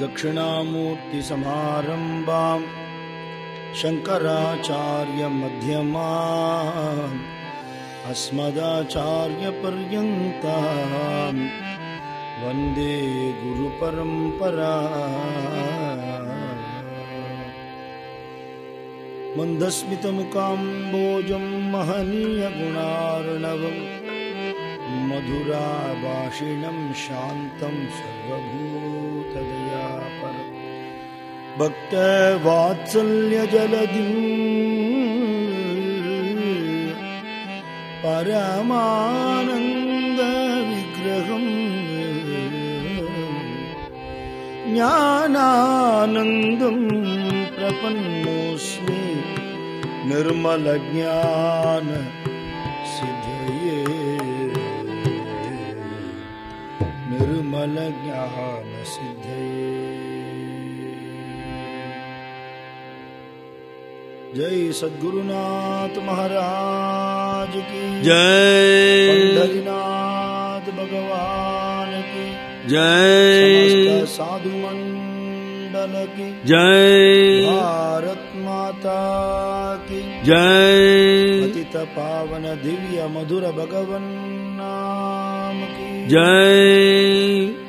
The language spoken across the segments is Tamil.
दक्षिणामूर्तिसमारम्भाम् शङ्कराचार्यमध्यमाम् अस्मदाचार्यपर्यन्ताम् वन्दे गुरुपरम्परा मन्दस्मितमुकाम्बोजं महनीयगुणार्णवम् मधुराभाषिणं शान्तं सर्वभूतदयापर भक्तवात्सल्यजलधिम् परमानन्दविग्रहम् ज्ञानानन्दं प्रपन्नोऽस्मि निर्मलज्ञान सिद्धये निर्मलज्ञान जय सद्गुरुनाथ महाराज की। जय। पंढरीनाथ भगवान की। जय। साधु मंडल की। जय। भारत माता की। जय। पतित पावन दिव्य मधुर भगवन नाम की। जय।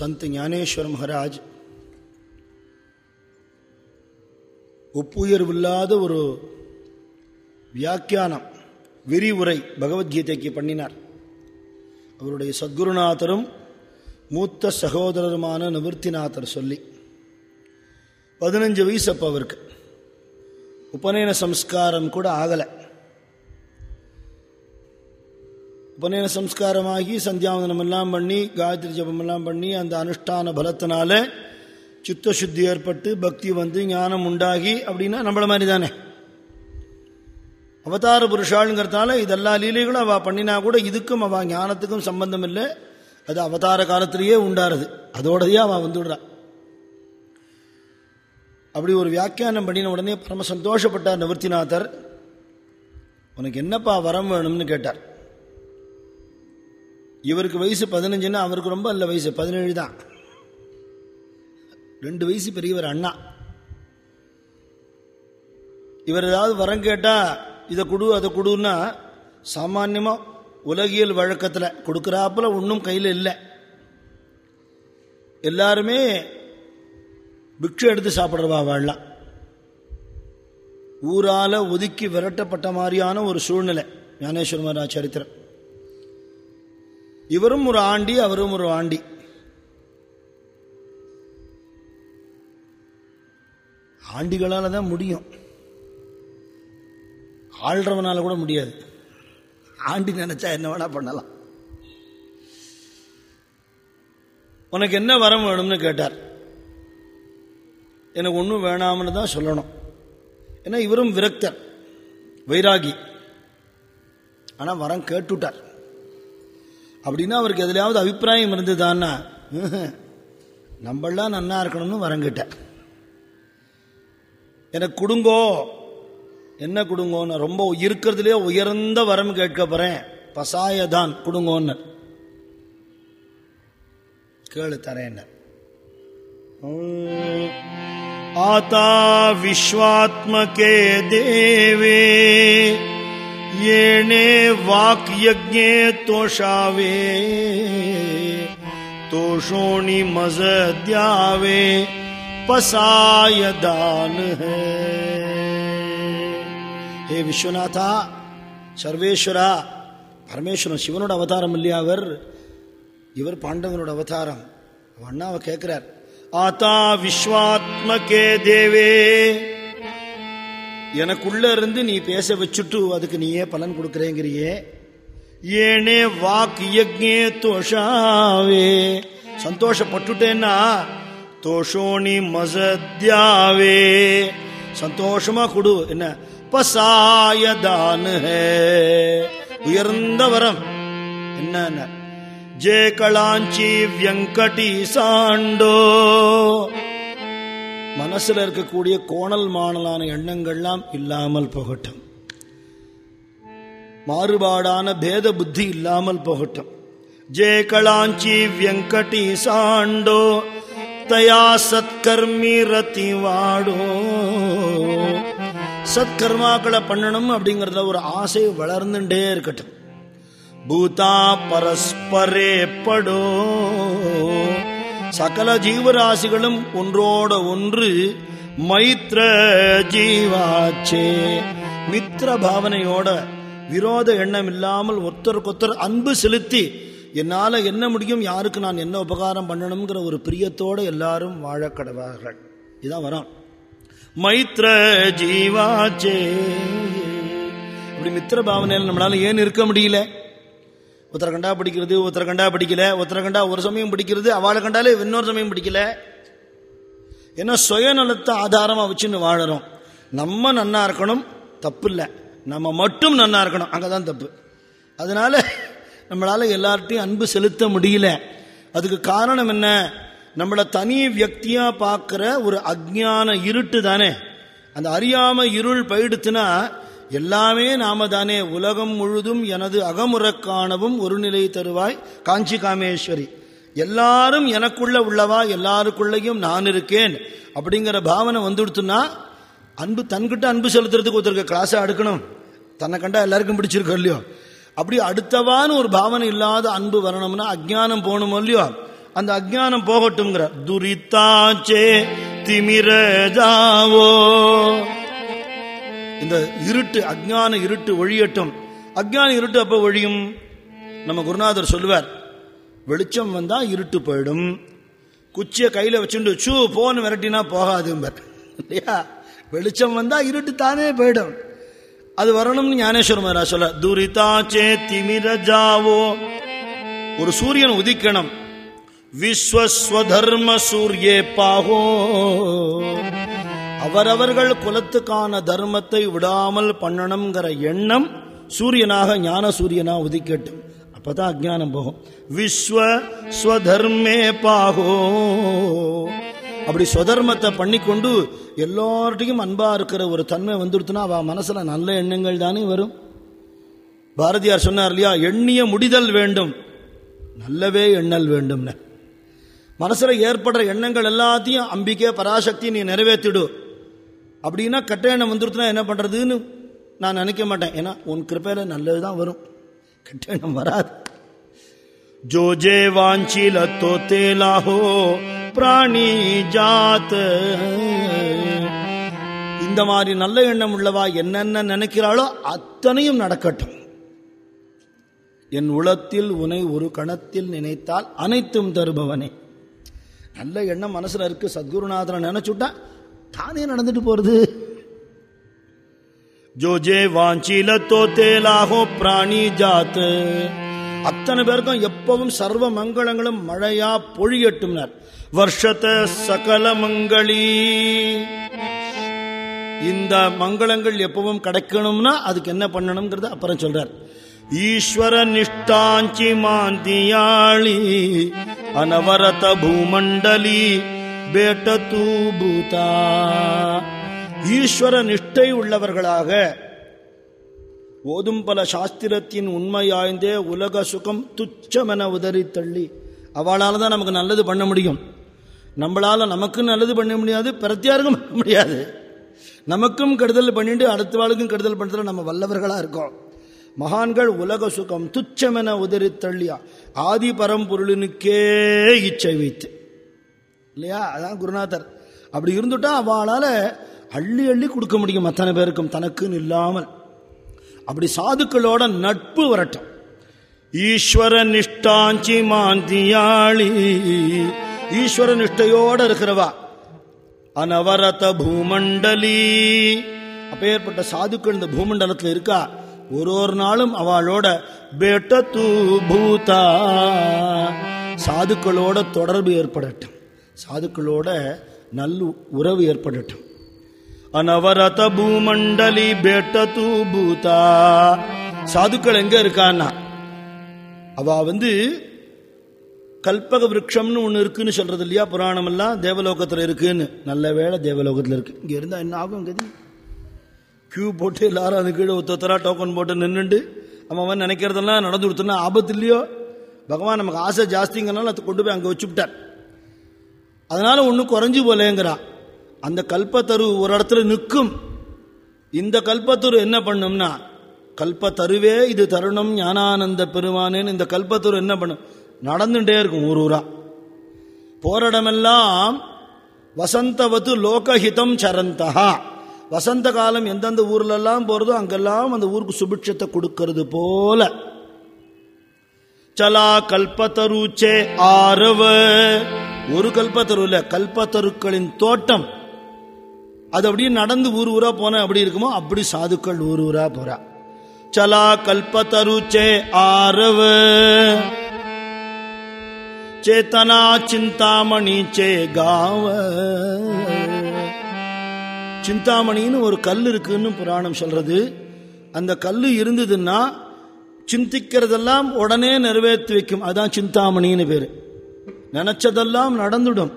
संत ஞானேஸ்வர் மகாராஜ் ஒப்புயர்வில்லாத ஒரு வியாக்கியானம் விரிவுரை பகவத்கீதைக்கு பண்ணினார். அவருடைய சத்குருநாதரும் மூத்த சகோதரருமான நிவர்த்திநாதர் சொல்லி பதினஞ்சு வயசு அப்போ அவருக்கு. உபநயன சம்ஸ்காரம் கூட ஆகலை. உபநயன சம்ஸ்காரமாகி சந்தியாவந்தனம் எல்லாம் பண்ணி காயத்ரி ஜபம் எல்லாம் பண்ணி அந்த அனுஷ்டான பலத்தினால சித்த சுத்தி ஏற்பட்டு பக்தி வந்து ஞானம் உண்டாகி அப்படின்னா நம்மள மாதிரி தானே அவதார புருஷாளுங்கிறதுனால இதெல்லா லீலைகளும் அவள் பண்ணினா கூட இதுக்கும் அவள் ஞானத்துக்கும் சம்பந்தம் இல்லை. அது அவதார காலத்திலேயே உண்டாருது. அதோடதையே அவள் வந்துடுறான் அப்படி ஒரு வியாக்கியானம் பண்ணின உடனே பரம சந்தோஷப்பட்டார் நிவர்த்திநாதர். உனக்கு என்னப்பா வரம் வேணும்னு கேட்டார். இவருக்கு வயசு பதினஞ்சுன்னா அவருக்கு ரொம்ப இல்லை வயசு பதினேழு தான் ரெண்டு வயசு பெரியவர் அண்ணா. இவர் ஏதாவது வரம் கேட்டால் இதை கொடு அதை கொடுன்னா சாமான்யமாக உலகியல் வழக்கத்தில் கொடுக்குறாப்புல ஒன்றும் கையில் இல்லை. எல்லாருமே பிக்ஷு எடுத்து சாப்பிட்றவா வாழலாம். ஊரால ஒதுக்கி விரட்டப்பட்ட மாதிரியான ஒரு சூழ்நிலை ஞானேஸ்வர மகாராஜ் சரித்திரம். இவரும் ஒரு ஆண்டி அவரும் ஒரு ஆண்டி. ஆண்டிகளால் தான் முடியும். ஆள்றவனால கூட முடியாது. ஆண்டி நினைச்சா என்ன வேணா பண்ணலாம். உனக்கு என்ன வரம் வேணும்னு கேட்டார். எனக்கு ஒன்றும் வேணாம்னு தான் சொல்லணும். ஏன்னா இவரும் விரக்தர் வைராகி. ஆனால் வரம் கேட்டுட்டார் அப்படின்னா அவருக்கு எதுலையாவது அபிப்பிராயம் இருந்ததுதான்னா நம்மளாம் நன்னா இருக்கணும்னு வரங்கிட்டேன் எனக்கு கொடுங்கோ என்ன கொடுங்கோன்னு ரொம்ப இருக்கிறதுலே உயர்ந்த வரம் கேட்க போறேன். பசாயதான் கொடுங்கோன்னு. கேளு தரேன் ஆதா விஸ்வாத்மகே தேவே. येणे वाक्यज्ञे तोषावे तोषोणि मज द्यावे पसाय दान है ஹே விஸ்வநாதா சர்வேஸ்வரா பரமேஸ்வரன் சிவனோட அவதாரம் இல்லையா அவர் இவர் பாண்டவனோட அவதாரம் அவன் அண்ணாவை கேட்கிறார் ஆதா விஸ்வாத்மகே தேவே எனக்குள்ள இருந்து நீ பேச வச்சுட்டு அதுக்கு நீயே பலன் கொடுக்குறேங்கிறியே. ஏனே வாக்கு யஜ்ஞே தோஷாவே. சந்தோஷப்பட்டுட்டேன்னா தோஷோணி மசத்யாவே. சந்தோஷமா கொடு. என்ன? பசாயதானு உயர்ந்த வரம் என்ன ஜே களாஞ்சி வெங்கடி சாண்டோ மனசில் இருக்கக்கூடிய கோணல் மாணலான எண்ணங்கள்லாம் இல்லாமல் போகட்டும். மாறுபாடான பேத புத்தி இல்லாமல் போகட்டும். ஜே களாஞ்சி வெங்கடி சாண்டோ தயா சத்கர்மி ரத்தி வாடோ. சத்கர்மாக்களை பண்ணணும் அப்படிங்கிறதுல ஒரு ஆசை வளர்ந்துட்டே இருக்கட்டும். பூதா பரஸ்பரே படோ. சகல ஜீவராசிகளும் ஒன்றோட ஒன்று மைத்ர ஜீவாச்சே. மித்ர பாவனையோட விரோத எண்ணம் இல்லாமல் ஒருத்தருக்கொத்தர் அன்பு செலுத்தி என்னால் என்ன முடியும் யாருக்கு நான் என்ன உபகாரம் பண்ணணுங்கிற ஒரு பிரியத்தோடு எல்லாரும் வாழ கடவார்கள். இதான் வரும். மைத்ர ஜீவாச்சே. இப்படி மித்திர பாவனையில் நம்மளால ஏன் இருக்க முடியல? உத்தரகண்டா கண்டா பிடிக்கல படிக்கல கண்டா ஒரு சமயம் பிடிக்கிறது அவளை கண்டாலே இன்னொரு சமயம் பிடிக்கல. ஏன்னா சுயநலத்தை ஆதாரமாக வச்சுன்னு வாழறோம். நம்ம நன்னா இருக்கணும் தப்பு இல்லை நம்ம மட்டும் நன்னா இருக்கணும் அங்கதான் தப்பு. அதனால நம்மளால் எல்லார்ட்டையும் அன்பு செலுத்த முடியல. அதுக்கு காரணம் என்ன? நம்மளை தனி வியக்தியாக பார்க்குற ஒரு அஜ்ஞான இருட்டு தானே அந்த அறியாமல் இருள் பயிடுத்துனா எல்லாமே நாம தானே உலகம் முழுதும் எனது அகமுறக்கானவும் ஒரு நிலை தருவாய் காஞ்சி காமேஸ்வரி. எல்லாரும் எனக்குள்ள உள்ளவா எல்லாருக்குள்ளேயும் நான் இருக்கேன். அப்படிங்கிற பாவனை வந்துடுத்துன்னா அன்பு தன்கிட்ட அன்பு செலுத்துறதுக்கு ஒருத்தருக்கு கிளாஸை அடுக்கணும். தன்னை கண்டா எல்லாருக்கும் பிடிச்சிருக்கோம் இல்லையோ? அப்படி அடுத்தவான்னு ஒரு பாவனை இல்லாத அன்பு வரணும்னா அஜானம் போகணுமோ இல்லையோ? அந்த அஜ்ஞானம் போகட்டும்ங்கிற துரித்தாச்சே திமிரதாவோ? இந்த இருட்டு அஜ்ஞான இருட்டு ஒழியட்டும். அஜ்ஞான இருட்டு அப்ப ஒழியும்? நம்ம குருநாதர் சொல்லுவார் வெளிச்சம் வந்தா இருட்டு போயிடும். குச்சியை கையில வச்சுட்டு சூ போன்னு விரட்டினா போகாதும்பர். இல்லையா? வெளிச்சம் வந்தா இருட்டு தானே போயிடும். அது வரணும்னு ஞானேஸ்வர மகாராஜ் சொல்ல துரிதாச்சே சே திமிரஜாவோ ஒரு சூரியன் உதிக்கணும். விஸ்வஸ்வதர்ம சூரியே பாகோ. அவரவர்கள் குலத்துக்கான தர்மத்தை விடாமல் பண்ணணுங்கிற எண்ணம் சூரியனாக ஞான சூரியனா உதிக்கட்டும் அப்பதான் அஜானம் போகும். விஸ்வ ஸ்வதர்மே பாகோ. அப்படி ஸ்வதர்மத்தை பண்ணிக்கொண்டு எல்லார்ட்டையும் அன்பா இருக்கிற ஒரு தன்மை வந்துடுத்துனா அவ மனசுல நல்ல எண்ணங்கள் தானே வரும். பாரதியார் சொன்னார் இல்லையா எண்ணிய முடிதல் வேண்டும். நல்லவே எண்ணல் வேண்டும்னு. மனசுல ஏற்படுற எண்ணங்கள் எல்லாத்தையும் அம்பிக்கை பராசக்தி நீ நிறைவேற்றிடு. அப்படின்னா கெட்ட எண்ணம் வந்துருச்சுன்னா என்ன பண்ணுறதுன்னு நான் நினைக்க மாட்டேன். ஏன்னா உன் கிருபாயில நல்லது தான் வரும். கெட்ட எண்ணம் வராது ஜோஜே வாஞ்சில தோத்தே லாஹோ பிராணி ஜாத் இந்த மாதிரி நல்ல எண்ணம் உள்ளவா என்னென்ன நினைக்கிறாளோ அத்தனையும் நடக்கட்டும். என் உளத்தில் உனை ஒரு கணத்தில் நினைத்தால் அனைத்தும் தருபவனே. நல்ல எண்ணம் மனசுல இருக்கு. சத்குருநாதனை நினைச்சுட்டா தானே நடந்துட்டு போறது? ஜோஜே வாஞ்சில தோத்தே பிராணி ஜாத்து. அத்தனை பேருக்கும் எப்பவும் சர்வ மங்களங்களும் மழையா பொழியட்டும்னார். வருஷத்தை சகல மங்களி. இந்த மங்களங்கள் எப்பவும் கிடைக்கணும்னா அதுக்கு என்ன பண்ணணுங்கிறது அப்புறம் சொல்றார். ஈஸ்வர நிஷ்டாஞ்சி மாந்தியாளி அனவரத பூமண்டலி பேட்ட பூதா ஈஸ்வர நிஷ்டை உள்ளவர்களாக ஓதும் பல சாஸ்திரத்தின் உண்மையாய்ந்தே உலக சுகம் துச்சமென உதறி தள்ளி அவளால் தான் நமக்கு நல்லது பண்ண முடியும். நம்மளால் நமக்கு நல்லது பண்ண முடியாது பிரத்தியாருக்கும் பண்ண முடியாது. நமக்கும் கெடுதல் பண்ணிட்டு அடுத்த வாழ்க்கும் கெடுதல் பண்ணுறதுல நம்ம வல்லவர்களாக இருக்கோம். மகான்கள் உலக சுகம் துச்சமென உதறி தள்ளியா ஆதி பரம்பொருளினுக்கே இச்சை வைத்து. இல்லையா? அதான் குருநாதர். அப்படி இருந்துட்டா அவளால் அள்ளி அள்ளி கொடுக்க முடியும் அத்தனை பேருக்கும். தனக்குன்னு இல்லாமல். அப்படி சாதுக்களோட நட்பு வரட்டும். ஈஸ்வர நிஷ்டாஞ்சி மாந்தியாளி. ஈஸ்வர நிஷ்டையோட இருக்கிறவா? அனவரத பூமண்டலி. அப்பேற்பட்ட சாதுக்கள் இந்த பூமண்டலத்தில் இருக்கா? ஒரு ஒரு நாளும் அவளோட பேட்ட தூ பூதா. சாதுக்களோட தொடர்பு ஏற்படட்டும். சாதுக்களோட நல்ல உறவு ஏற்படட்டும். அனவரத பூமண்டலி பேட்ட தூ பூதா சாதுக்கள் எங்க இருக்கான்னா? அவ வந்து கல்பக விரக்ஷம்னு ஒன்று இருக்குன்னு சொல்றது இல்லையா? புராணம் எல்லாம் தேவலோகத்தில் இருக்குன்னு. நல்ல வேளை தேவலோகத்தில் இருக்கு. இங்க இருந்தா என்ன ஆகும் கதி கியூ போட்டு எல்லாரும் அது கீழே ஒத்தரா டோக்கன் போட்டு நின்றுண்டு அவன் அவன் நினைக்கிறதெல்லாம் நடந்து கொடுத்தோன்னா ஆபத்து இல்லையோ? பகவான் நமக்கு ஆசை ஜாஸ்திங்கிறனால அதை கொண்டு போய் அங்கே வச்சுவிட்டார் அதனால ஒன்றும் குறைஞ்சி போலேங்கிறா. அந்த கல்பத்தரு ஒரு இடத்துல நிற்கும். இந்த கல்பத்தரு என்ன பண்ணும்னா கல்பத்தருவே இது தருணம் ஞானானந்த பெருமானேன்னு இந்த கல்பத்தரு என்ன பண்ணும்? நடந்துட்டே இருக்கும் ஊர் ஊரா. போகிற இடமெல்லாம் வசந்தவத்து லோகஹிதம் சரந்தகா வசந்த காலம் எந்தெந்த ஊர்லெல்லாம் போகிறதோ அங்கெல்லாம் அந்த ஊருக்கு சுபிட்சத்தை கொடுக்கறது போல. சலா கல்பத்தருச்சே ஆரவ. ஒரு கல்பத்தரு இல்ல கல்பத்தருக்களின் தோட்டம். அது அப்படியே நடந்து ஊர் ஊரா போன அப்படி இருக்குமோ அப்படி சாதுக்கள் ஊர் ஊரா போறா. சலா கல்பத்தருச்சே ஆரவ. சேத்தனா சிந்தாமணி சே காவ. சிந்தாமணின்னு ஒரு கல் இருக்குன்னு புராணம் சொல்றது. அந்த கல் இருந்ததுன்னா சிந்திக்கிறதெல்லாம் உடனே நிறைவேற்றி வைக்கும். அதான் சிந்தாமணின்னு பேரு. நினைச்சதெல்லாம் நடந்துடும்.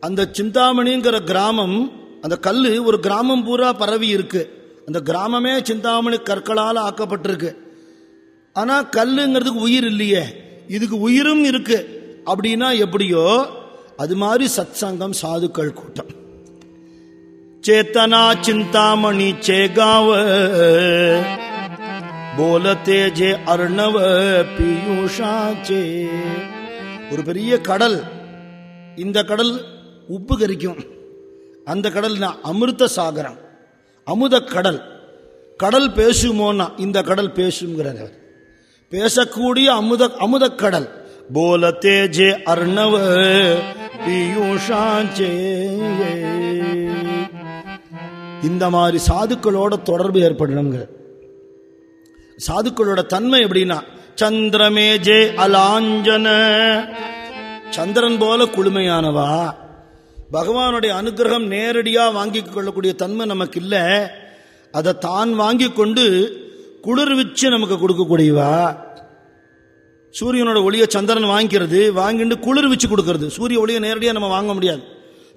அந்த சிந்தாமணிங்கிற கிராமம் அந்த கல் ஒரு கிராமம் பூரா பரவி இருக்கு. அந்த கிராமமே சிந்தாமணி கற்களால் ஆக்கப்பட்டிருக்கு. ஆனால் கல்லுங்கிறதுக்கு உயிர் இல்லையே. இதுக்கு உயிரும் இருக்கு. அப்படின்னா எப்படியோ அது மாதிரி சத் சங்கம் சாதுக்கள் கூட்டம். சேத்தனா சிந்தாமணி சேகாவ. போலத்தே ஜே அர்ணவ பியூஷாச்சே. ஒரு பெரிய கடல். இந்த கடல் உப்பு கரிக்கும். அந்த கடல் நான் அமிர்த சாகரம். அமுத கடல். கடல் பேசுமோன்னா இந்த கடல் பேசுங்கிறவர் பேசக்கூடிய அமுத அமுத கடல். போலத்தே ஜே அர்ணவ பியூஷாச்சே. இந்த மாதிரி சாதுக்களோட தொடர்பு ஏற்படணுங்கிற சாதுக்களோட தன்மை எப்படின்னா சந்திரமே ஜே அலாஞ்சன. சந்திரன் போல குளுமையானவா? பகவானுடைய அனுகிரகம் நேரடியாக வாங்கிக் கொள்ளக்கூடிய தன்மை நமக்கு இல்லை அதை தான் வாங்கி கொண்டு குளிர்விச்சு நமக்கு கொடுக்கக்கூடியவா? சூரியனோட ஒளியை சந்திரன் வாங்கிக்கிறது வாங்கிட்டு குளிர் வச்சு கொடுக்கறது. சூரிய ஒளியை நேரடியாக நம்ம வாங்க முடியாது.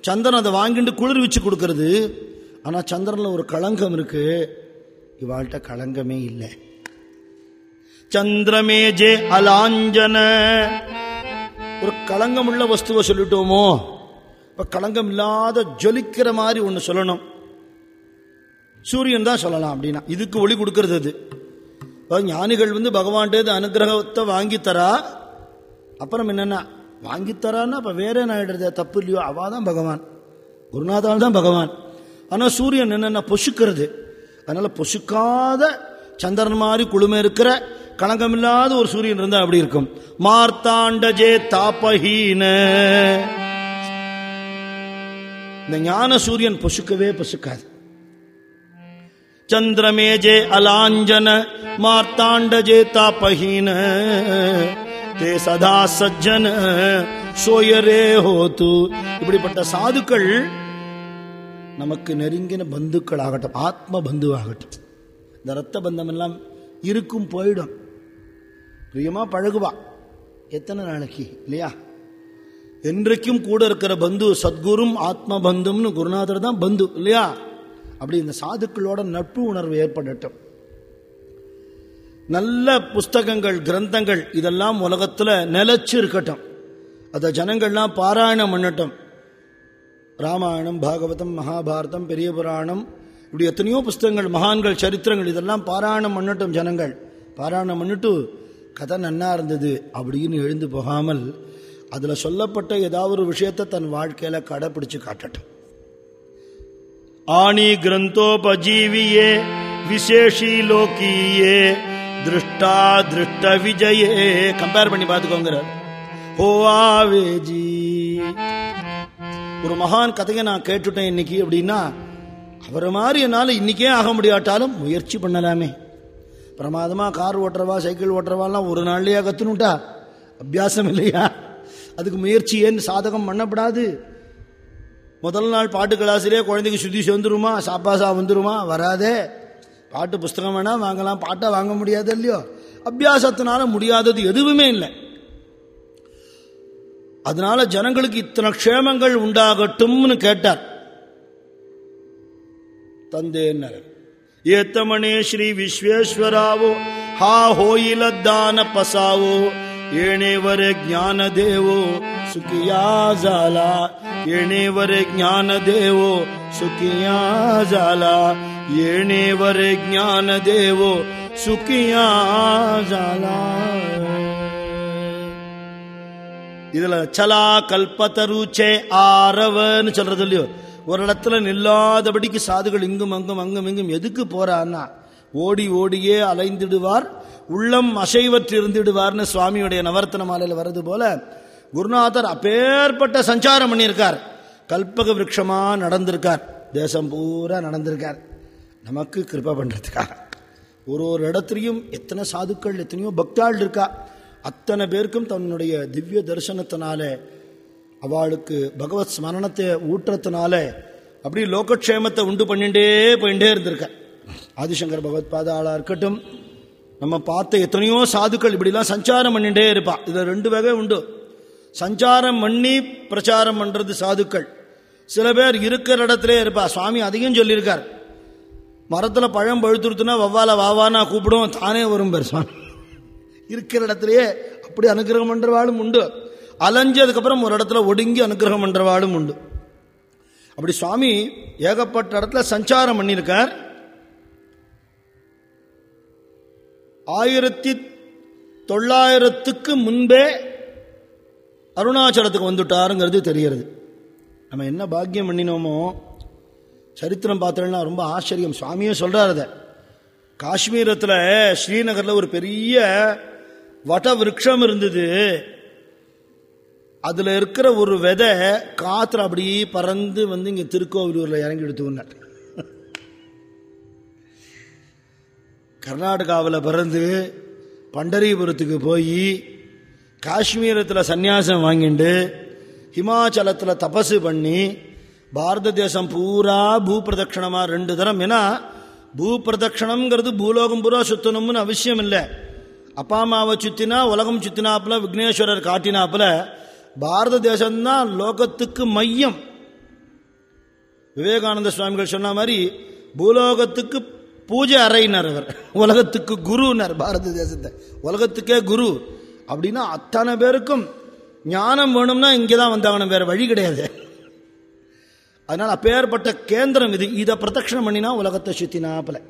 சந்திரன் அதை வாங்கிட்டு குளிர் வச்சு கொடுக்கறது. ஆனால் சந்திரனில் ஒரு களங்கம் இருக்கு. இவாள்கிட்ட களங்கமே இல்லை. சந்திரமேஜே அலாஞ்சன. ஒரு களங்கமுள்ள வஸ்துவை சொல்லிட்டோமோ? இப்ப களங்கம் இல்லாத ஜொலிக்கிற மாதிரி ஒன்று சொல்லணும். சூரியன் தான் சொல்லலாம் அப்படின்னா. இதுக்கு ஒளி கொடுக்கறது அது. ஞானிகள் வந்து பகவான்கிட்ட அனுகிரகத்தை வாங்கித்தரா? தரா அப்புறம் என்னன்னா வாங்கித்தரான்னா அப்போ அப்ப வேற என்ன ஆயிடுறது? தப்பு இல்லையோ? அவள் தான் பகவான். குருநாதால் தான் பகவான். ஆனால் சூரியன் என்னென்ன பொசுக்கிறது. அதனால பொசுக்காத சந்திரன் மாதிரி குழுமை இருக்கிற களங்கமில்லாத ஒரு சூரியன் இருந்தா அப்படி இருக்கும்? மார்த்தாண்டஜே தாபஹீன இந்த ஞான சூரியன் பொசுக்கவே பொசுக்காது. சந்திரமேஜே அலாஞ்சன மார்த்தாண்டஜே தாபஹீன தே சதா சஜ்ஜன சோயரே ஹோத்து இப்படிப்பட்ட சாதுக்கள் நமக்கு நெருங்கின பந்துக்கள் ஆகட்டும் ஆத்ம பந்துவாகட்டும். இந்த ரத்த பந்தம் எல்லாம் இருக்கும் போயிடும். பிரியமா பழகுவா. எத்தனை நாளைக்கு இல்லையா? என்றைக்கும் கூட இருக்கிற பந்து சத்குரும் ஆத்ம பந்தும்னு குருநாதர் தான் பந்து இல்லையா? அப்படி இந்த சாதுக்களோட நட்பு உணர்வு ஏற்படட்டும். நல்ல புஸ்தகங்கள் கிரந்தங்கள் இதெல்லாம் உலகத்துல நிலைச்சு இருக்கட்டும். அதை ஜனங்கள்லாம் பாராயணம் பண்ணட்டும். ராமாயணம் பாகவதம் மகாபாரதம் பெரிய புராணம் இப்படி எத்தனையோ புஸ்தகங்கள் மகான்கள் சரித்திரங்கள் இதெல்லாம் பாராயணம் பண்ணட்டும் ஜனங்கள். பாராயணம் பண்ணிட்டு கதை நன்னா இருந்தது அப்படின்னு எழுந்து போகாமல் அதில் சொல்லப்பட்ட ஏதாவது ஒரு விஷயத்தை தன் வாழ்க்கையில கடைபிடிச்சு காட்டட்டும். ஆணி கிரந்தோபஜீவியே விசேஷி லோக்கியே திருஷ்டா திருஷ்ட விஜயே. கம்பேர் பண்ணி பார்த்துக்கோங்கிறார். ஹோவாவேஜி ஒரு மகான் கதையை நான் கேட்டுட்டேன் இன்னைக்கு அப்படின்னா அவரை மாதிரி என்னால் இன்னைக்கே ஆக முடியாட்டாலும் முயற்சி பண்ணலாமே. பிரமாதமாக கார் ஓட்டுறவா சைக்கிள் ஓட்டுறவாலாம் ஒரு நாள்லயே கற்றுனுட்டா அபியாசம் இல்லையா? அதுக்கு முயற்சி ஏன் சாதகம் பண்ணப்படாது? முதல் நாள் பாட்டு கிளாஸ்லேயே குழந்தைக்கு சுத்தி சேர்ந்துருமா? சாப்பாசா வந்துருமா? வராதே. பாட்டு புஸ்தகம் வேணால் வாங்கலாம். பாட்டை வாங்க முடியாது இல்லையோ? அபியாசத்தினால முடியாதது எதுவுமே இல்லை. அதனால ஜனங்களுக்கு இத்தனை க்ஷேமங்கள் உண்டாகட்டும்னு கேட்டார். ತಂದೆಯನ್ನರು ಏತಮಣೆ ಶ್ರೀ ವಿಶ್ವೇಶ್ವರಾವು, ಹಾ ಹೋಯಿಲದ್ದಾನ ಪಸಾವು ಏಣೇವರೆ ಜ್ಞಾನದೇವೋ, ಸುಖಿಯಾ ಜಾಲ. ಏಣೇವರೆ ಜ್ಞಾನದೇವೋ, ಸುಖಿಯಾ ಜಾಲ. ಏಣೇವರೆ ಜ್ಞಾನದೇವೋ, ಸುಖಿಯಾ ಜಾಲ. ಇದಲ್ಲ ಛಲ ಕಲ್ಪತರುಚೆ ಆರವನ ಚಲರದಲ್ಲಿಯೋ ஒரு இடத்துல நில்லாதபடிக்கு சாதுகள் இங்கும் அங்கும் அங்கும் இங்கும் எதுக்கு போறான்னா ஓடி ஓடியே அலைந்திடுவார் உள்ளம் அசைவற்றிருந்திடுவார்னு சுவாமியுடைய நவர்த்தன மாலையில் வர்றது போல குருநாதர் அப்பேற்பட்ட சஞ்சாரம் பண்ணியிருக்கார். கல்பக விரட்சமாக நடந்திருக்கார். தேசம் பூரா நடந்திருக்கார். நமக்கு கிருப்பா பண்ணுறதுக்காக ஒரு ஒரு இடத்துலையும் எத்தனை சாதுக்கள் எத்தனையோ பக்தாள் இருக்கா. அத்தனை பேருக்கும் தன்னுடைய திவ்ய தரிசனத்தினால அவளுக்கு பகவத் ஸ்மரணத்தை ஊற்றத்தினால அப்படி லோகக்ஷேமத்தை உண்டு பண்ணிட்டே போயிட்டே இருந்திருக்க. ஆதிசங்கர் பகவத் பாதாளா இருக்கட்டும் நம்ம பார்த்த எத்தனையோ சாதுக்கள் இப்படிலாம் சஞ்சாரம் பண்ணிட்டே இருப்பான் இதில் ரெண்டு வகை உண்டு. சஞ்சாரம் பண்ணி பிரச்சாரம் பண்ணுறது சாதுக்கள். சில பேர் இருக்கிற இடத்துல இருப்பா. சுவாமி அதையும் சொல்லியிருக்கார். மரத்தில் பழம் பழுத்துருத்துனா வவ்வால வாவானா கூப்பிடும் தானே வரும் பேர் சுவாமி. இருக்கிற இடத்துலையே அப்படி அனுகிரகம் பண்ணுறவாலும் உண்டு. அலைஞ்சதுக்கப்புறம் ஒரு இடத்துல ஒடுங்கி அனுகிரகம் பண்ணுறவாளும் உண்டு. அப்படி சுவாமி ஏகப்பட்ட இடத்துல சஞ்சாரம் பண்ணியிருக்கார். ஆயிரத்தி தொள்ளாயிரத்துக்கு முன்பே அருணாச்சலத்துக்கு வந்துட்டாருங்கிறது தெரிகிறது. நம்ம என்ன பாக்கியம் பண்ணினோமோ சரித்திரம் பார்த்தோம்னா ரொம்ப ஆச்சரியம். சுவாமியே சொல்கிறார் அதை. காஷ்மீரத்தில் ஸ்ரீநகரில் ஒரு பெரிய வட விரக்ஷம் இருந்தது. அதில் இருக்கிற ஒரு விதை காத்துல அப்படியே பறந்து வந்து இங்கே திருக்கோவிலூரில் இறங்கி எடுத்துக்கினார் கர்நாடகாவில் பிறந்து பண்டரிபுரத்துக்கு போய் காஷ்மீரத்தில் சந்நியாசம் வாங்கிட்டு ஹிமாச்சலத்தில் தபசு பண்ணி பாரத தேசம் பூரா பூபிரதட்சணமாக ரெண்டு தரம். ஏன்னா பூபிரதட்சணம்ங்கிறது பூலோகம் பூரா சுத்தணும்னு அவசியம் இல்லை. அப்பா அம்மாவை சுத்தினா உலகம் சுத்தினாப்புல விக்னேஸ்வரர் காட்டினாப்புல பாரத தேசம்தான் லோகத்துக்கு மையம். விவேகானந்த சுவாமிகள் சொன்ன மாதிரி பூலோகத்துக்கு பூஜை அறையினர் அவர். உலகத்துக்கு குருனர் பாரத தேசத்தை. உலகத்துக்கே குரு. அப்படின்னா அத்தனை பேருக்கும் ஞானம் வேணும்னா இங்கே தான் வந்தாகணும் வேற வழி கிடையாது. அதனால் அப்பேற்பட்ட கேந்திரம் இது. இதை பிரதட்சணம் பண்ணினா உலகத்தை சுத்தினாப்பில்.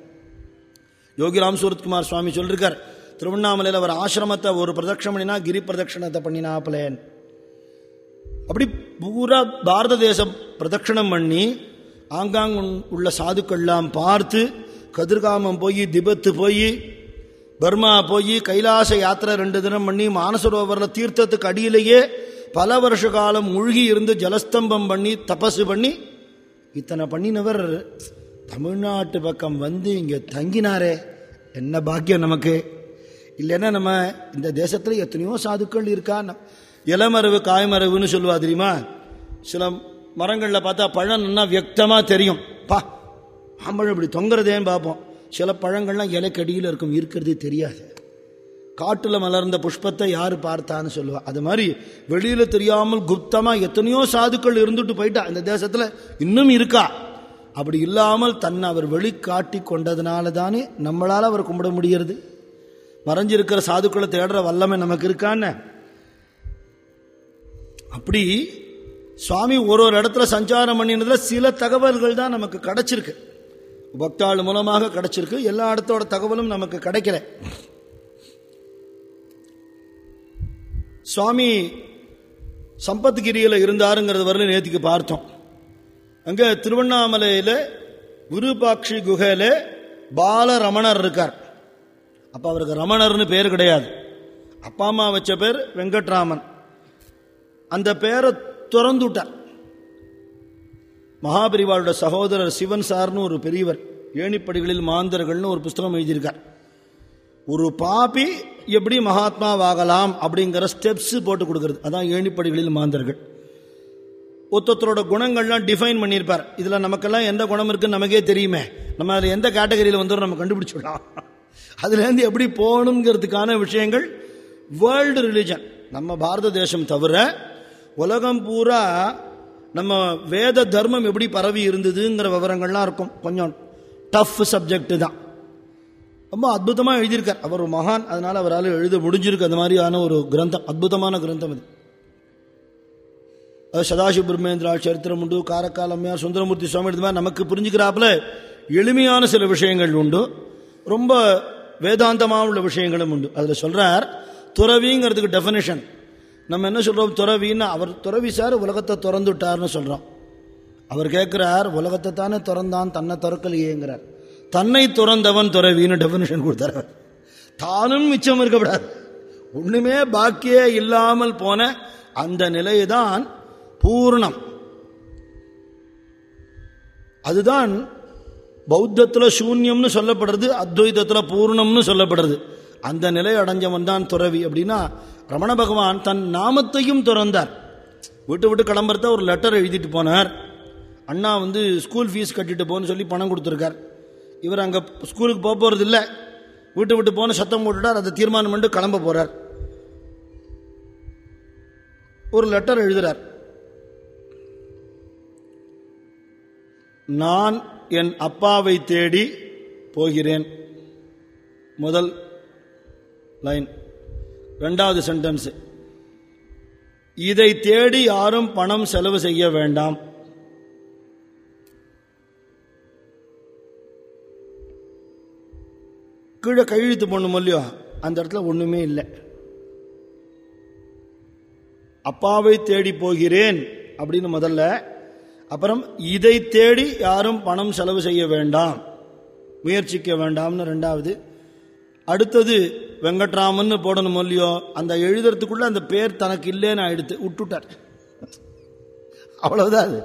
யோகி ராம் சூரத்குமார் சுவாமி சொல்லியிருக்கார் திருவண்ணாமலையில் அவர் ஆசிரமத்தை ஒரு பிரதட்சணம் பண்ணினா கிரி பிரதட்சணத்தை பண்ணினாப்பிலேன்னு. அப்படி பூரா பாரத தேசம் பிரதட்சணம் பண்ணி ஆங்காங் உள்ள சாதுக்கள்லாம் பார்த்து கதிர்காமம் போய் திபத்து போய் பர்மா போய் கைலாச யாத்திரை ரெண்டு தினம் பண்ணி மானசரோவரில் தீர்த்தத்துக்கு அடியிலேயே பல வருஷ காலம் மூழ்கி இருந்து ஜலஸ்தம்பம் பண்ணி தபசு பண்ணி இத்தனை பண்ணினவர் தமிழ்நாட்டு பக்கம் வந்து இங்கே தங்கினாரே. என்ன பாக்கியம் நமக்கு? இல்லைன்னா நம்ம இந்த தேசத்தில் எத்தனையோ சாதுக்கள் இருக்கா? இளமரவு காய்மரவுன்னு சொல்லுவா தெரியுமா? சில மரங்களில் பார்த்தா பழம் நல்லா வியக்தமாக தெரியும். பா மாம்பழம் இப்படி தொங்குறதேன்னு பார்ப்போம். சில பழங்கள்லாம் இலைக்கடியில் இருக்கும் இருக்கிறதே தெரியாது. காட்டில் மலர்ந்த புஷ்பத்தை யார் பார்த்தான்னு சொல்லுவா. அது மாதிரி வெளியில் தெரியாமல் குப்தமாக எத்தனையோ சாதுக்கள் இருந்துட்டு போயிட்டா. இந்த தேசத்தில் இன்னும் இருக்கா? அப்படி இல்லாமல் தன்னை அவர் வெளிக்காட்டி கொண்டதுனால தானே நம்மளால் அவர் கும்பிட முடிகிறது மறைஞ்சிருக்கிற சாதுக்களை தேடுற வல்லமை நமக்கு இருக்கான்னு? அப்படி சுவாமி ஒரு ஒரு இடத்துல சஞ்சாரம் பண்ணினதுல சில தகவல்கள் தான் நமக்கு கிடைச்சிருக்கு. பக்தாள் மூலமாக கிடைச்சிருக்கு. எல்லா இடத்தோட தகவலும் நமக்கு கிடைக்கல. சுவாமி சம்பத்கிரியில் இருந்தாருங்கிறது வரல நேற்றுக்கு பார்த்தோம். அங்கே திருவண்ணாமலையில் விருபாட்சி குகையில் பாலரமணர் இருக்கார். அப்போ அவருக்கு ரமணர்னு பேர் கிடையாது. அப்பா அம்மா வச்ச பேர் வெங்கட்ராமன். அந்த பேரை திறந்து விட்டார். மகாபரிவாளோட சகோதரர் சிவன் சார்னு ஒரு பெரியவர் ஏணிப்படிகளில் மாந்தர்கள்னு ஒரு புஸ்தகம் எழுதியிருக்கார். ஒரு பாப்பி எப்படி மகாத்மாவாகலாம் அப்படிங்கிற ஸ்டெப்ஸ் போட்டு கொடுக்கறது. அதான் ஏணிப்படிகளில் மாந்தர்கள். ஒருத்தரோட குணங்கள்லாம் டிஃபைன் பண்ணியிருப்பார். இதில் நமக்கெல்லாம் எந்த குணம் இருக்குன்னு நமக்கே தெரியுமே. நம்ம அதில் எந்த கேட்டகரியில் வந்துடும் நம்ம கண்டுபிடிச்சிடலாம். அதுலேருந்து எப்படி போகணுங்கிறதுக்கான விஷயங்கள் வேர்ல்டு ரிலிஜன் நம்ம பாரத தேசம் தவிர உலகம் பூரா நம்ம வேத தர்மம் எப்படி பரவி இருந்ததுங்கிற விவரங்கள்லாம் இருக்கும். கொஞ்சம் டஃப் சப்ஜெக்ட் தான். ரொம்ப அற்புதமாக எழுதியிருக்கார். அவர் ஒரு மகான். அதனால் அவரால் எழுத முடிஞ்சிருக்கு. அந்த மாதிரியான ஒரு கிரந்தம். அற்புதமான கிரந்தம் இது. அது சதாசிவ பிரம்மேந்திரா சரித்திரம் உண்டு காரைக்கால் சுந்தரமூர்த்தி சுவாமி இது மாதிரி நமக்கு புரிஞ்சுக்கிறாப்புல எளிமையான சில விஷயங்கள் உண்டு. ரொம்ப வேதாந்தமாக உள்ள விஷயங்களும் உண்டு. அதில் சொல்கிறார் துறவிங்கிறதுக்கு டெஃபினேஷன் நம்ம என்ன சொல்கிறோம் துறவின்னு அவர் துறவி சார் உலகத்தை திறந்து விட்டார்னு சொல்கிறோம் அவர் கேட்குறார் உலகத்தை தானே திறந்தான் தன்னை திறக்கலையேங்கிறார். தன்னை துறந்தவன் துறவின்னு டெஃபினேஷன் கொடுத்தார். தானும் மிச்சம் இருக்கக்கூடாது. ஒன்றுமே பாக்கியே இல்லாமல் போன அந்த நிலைதான் பூர்ணம். அதுதான் பௌத்தத்தில் சூன்யம்னு சொல்லப்படுறது அத்வைதத்தில் பூர்ணம்னு சொல்லப்படுறது. அந்த நிலை அடைஞ்சவன் தான் துறவி அப்படின்னா ரமண பகவான் தன் நாமத்தையும் திறந்தார். விட்டு விட்டு கிளம்புறத ஒரு லெட்டர் எழுதிட்டு போனார். அண்ணா வந்து ஸ்கூல் ஃபீஸ் கட்டிட்டு போன்னு சொல்லி பணம் கொடுத்துருக்கார். இவர் அங்கே ஸ்கூலுக்கு போக போகிறது இல்லை. விட்டு விட்டு போன சத்தம் போட்டுட்டார். அதை தீர்மானம் பண்ணிட்டு கிளம்ப போகிறார் ஒரு லெட்டர் எழுதுகிறார் நான் என் அப்பாவை தேடி போகிறேன். முதல் லைன் ரெண்டாவது சென்டென்ஸ் இதை தேடி யாரும் பணம் செலவு செய்ய வேண்டாம். கீழே கையெழுத்து பண்ணும் இல்லையோ? அந்த இடத்துல ஒண்ணுமே இல்லை. அப்பாவை தேடி போகிறேன் அப்படின்னு முதல்ல. அப்புறம் இதை தேடி யாரும் பணம் செலவு செய்ய வேண்டாம். முயற்சிக்க வேண்டாம்னு ரெண்டாவது. அடுத்தது வெங்கட்ராமன் போடணும் இல்லையோ? அந்த எழுதுறதுக்குள்ள அந்த பேர் தனக்கு இல்லைன்னு ஆயிடுத்து விட்டுட்டார். அவ்வளவுதான் அது.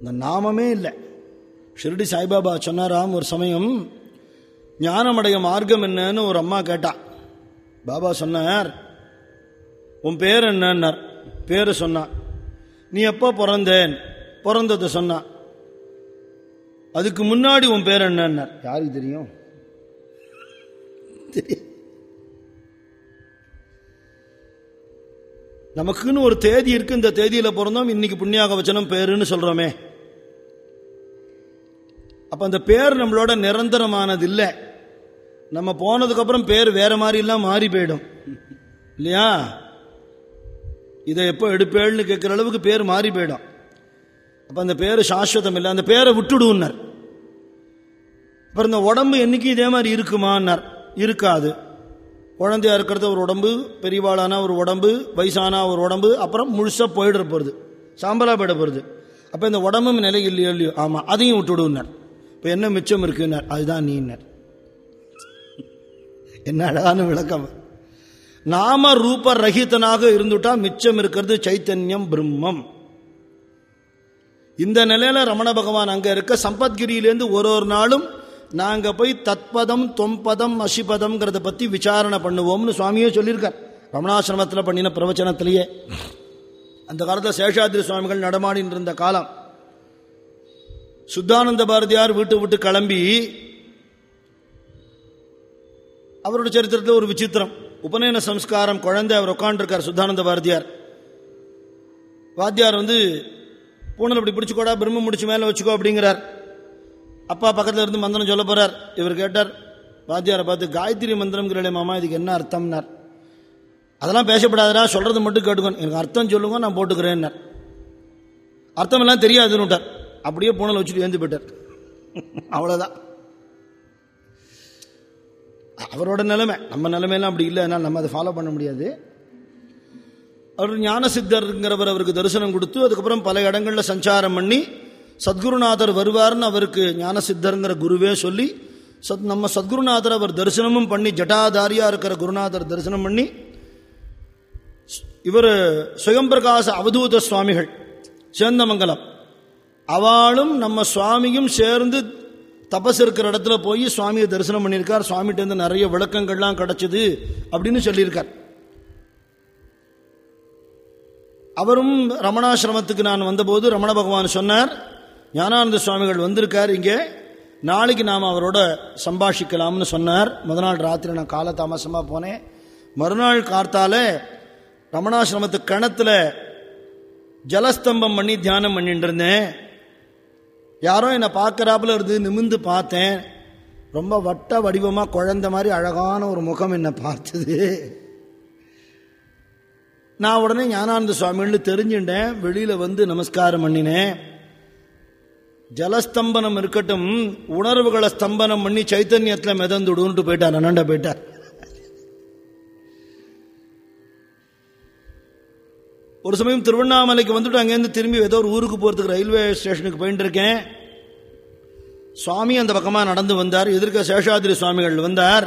இந்த நாமமே இல்லை. ஷிரடி சாய்பாபா சொன்னாராம் ஒரு சமயம் ஞானமடைய மார்க்கம் என்னன்னு ஒரு அம்மா கேட்டா. பாபா சொன்னார் உன் பேர் என்னன்னார்? பேரு சொன்னான் நீ எப்போ பிறந்தேன்? பிறந்ததை சொன்னான் அதுக்கு முன்னாடி உன் பேர் என்னன்னார்? யாருக்கு தெரியும். நமக்குன்னு ஒரு தேதி இருக்கு. இந்த தேதியில பிறந்தோம். இன்னைக்கு புண்ணியாக வச்சனம் பேருன்னு சொல்றோமே. அப்ப அந்த பேர் நம்மளோட நிரந்தரமானது இல்லை நம்ம போனதுக்கு அப்புறம் பேர் வேற மாதிரி எல்லாம் மாறி போயிடும். இல்லையா? இதை எப்போ எடுப்பேள்னு கேட்குற அளவுக்கு பேர் மாறி போயிடும். அப்போ அந்த பேர் சாஸ்வதம் இல்லை அந்த பேரை விட்டுடுன்னார். அப்புறம் இந்த உடம்பு என்னைக்கு இதே மாதிரி இருக்குமான்னார். இருக்காது. குழந்தையா இருக்கிறது ஒரு உடம்பு பெரியவாளானா ஒரு உடம்பு வயசானா ஒரு உடம்பு அப்புறம் முழுசாக போயிட போகிறது சாம்பலா போயிட போகிறது அப்போ இந்த உடம்பும் நிலை இல்லையோ இல்லையோ? ஆமாம் அதையும் விட்டுடுன்னார். இப்போ என்ன மிச்சம் இருக்குன்னார்? அதுதான் நீன்னார். என்ன அழகான விளக்கம். நாம ரூப ரஹிதனாக இருந்துட்டா மிச்சம் இருக்கிறது சைத்தன்யம் பிரம்மம். இந்த நிலையில் ரமண பகவான் அங்கே இருக்க சம்பத்கிரியிலேருந்து ஒரு ஒரு நாளும் நாங்கள் போய் தத்பதம் தொம்பதம் அசிபதம்ங்கிறத பற்றி விசாரணை பண்ணுவோம்னு சுவாமியே சொல்லியிருக்கார். ரமணாசிரமத்தில் பண்ணின பிரவச்சனத்திலேயே. அந்த காலத்தில் சேஷாத்ரி சுவாமிகள் நடமாடின்னு இருந்த காலம். சுத்தானந்த பாரதியார் வீட்டு விட்டு கிளம்பி அவரோட சரித்திரத்தில் ஒரு விசித்திரம். உபநயன சம்ஸ்காரம் குழந்தை அவர் உட்காண்டிருக்கார் சுத்தானந்த பாரதியார். வாத்தியார் வந்து பூனல் இப்படி பிடிச்சுக்கோடா பிரம்ம முடிச்சு மேலே வச்சுக்கோ அப்படிங்கிறார். அப்பா பக்கத்தில் இருந்து மந்திரம் சொல்ல போறார். இவர் கேட்டார் வாத்தியாரை பார்த்து காயத்ரி மந்திரம்ங்கிறே மாமா இதுக்கு என்ன அர்த்தம்னார்? அதெல்லாம் பேசப்படாதரா சொல்றது மட்டும் கேட்டுக்கணும் எனக்கு அர்த்தம் சொல்லுங்க நான் போட்டுக்கிறேன்னார். அர்த்தம் எல்லாம் தெரியாதுன்னு விட்டார் அப்படியே பூனல் வச்சுட்டு ஏந்து போயிட்டார். அவ்வளோதான் அவரோட நிலைமை நம்ம நிலைமையெல்லாம் அப்படி இல்லை அதனால் நம்ம அதை ஃபாலோ பண்ண முடியாது. அவர் ஞான சித்தருங்கிறவர் அவருக்கு தரிசனம் கொடுத்து அதுக்கப்புறம் பல இடங்களில் சஞ்சாரம் பண்ணி சத்குருநாதர் வருவார்னு அவருக்கு ஞான சித்தருங்கிற குருவே சொல்லி சத் நம்ம சத்குருநாதர் அவர் தரிசனமும் பண்ணி ஜட்டாதாரியாக இருக்கிற குருநாதர் தரிசனம் பண்ணி இவர் சுயம்பிரகாச அவதூத சுவாமிகள் சேந்தமங்கலம் அவளும் நம்ம சுவாமியும் சேர்ந்து தபஸ் இருக்கிற இடத்துல போய் சுவாமியை தரிசனம் பண்ணியிருக்கார். சுவாமிகிட்டேருந்து நிறைய விளக்கங்கள்லாம் கிடைச்சது அப்படின்னு சொல்லியிருக்கார். அவரும் ரமணாசிரமத்துக்கு நான் வந்தபோது ரமண பகவான் சொன்னார் ஞானானந்த சுவாமிகள் வந்திருக்கார் இங்கே. நாளைக்கு நாம் அவரோட சம்பாஷிக்கலாம்னு சொன்னார். முத நாள் ராத்திரி நான் காலதாமசமாக போனேன். மறுநாள் கார்த்தால ரமணாசிரமத்து கிணத்துல ஜலஸ்தம்பம் பண்ணி தியானம் பண்ணிட்டு இருந்தேன். யாரோ என்னை பார்க்கறாப்புல இருந்து நிமிந்து பார்த்தேன். ரொம்ப வட்ட வடிவமாக குழந்த மாதிரி அழகான ஒரு முகம் என்னை பார்த்தது. நான் உடனே ஞானானந்த சுவாமின்னு தெரிஞ்சுட்டேன். வெளியில் வந்து நமஸ்காரம் பண்ணினேன். ஜலஸ்தம்பனம் இருக்கட்டும் உணர்வுகளை ஸ்தம்பனம் பண்ணி சைத்தன்யத்தில் மிதந்துடுன்ட்டு போயிட்டார் அண்ணண்ட போயிட்டார். ஒரு சமயம் திருவண்ணாமலைக்கு வந்துட்டு அங்கேருந்து திரும்பி ஏதோ ஒரு ஊருக்கு போகிறதுக்கு ரயில்வே ஸ்டேஷனுக்கு போயிட்டு இருக்கேன். சுவாமி அந்த பக்கமாக நடந்து வந்தார் எதிர்க்க சேஷாதிரி சுவாமிகள் வந்தார்.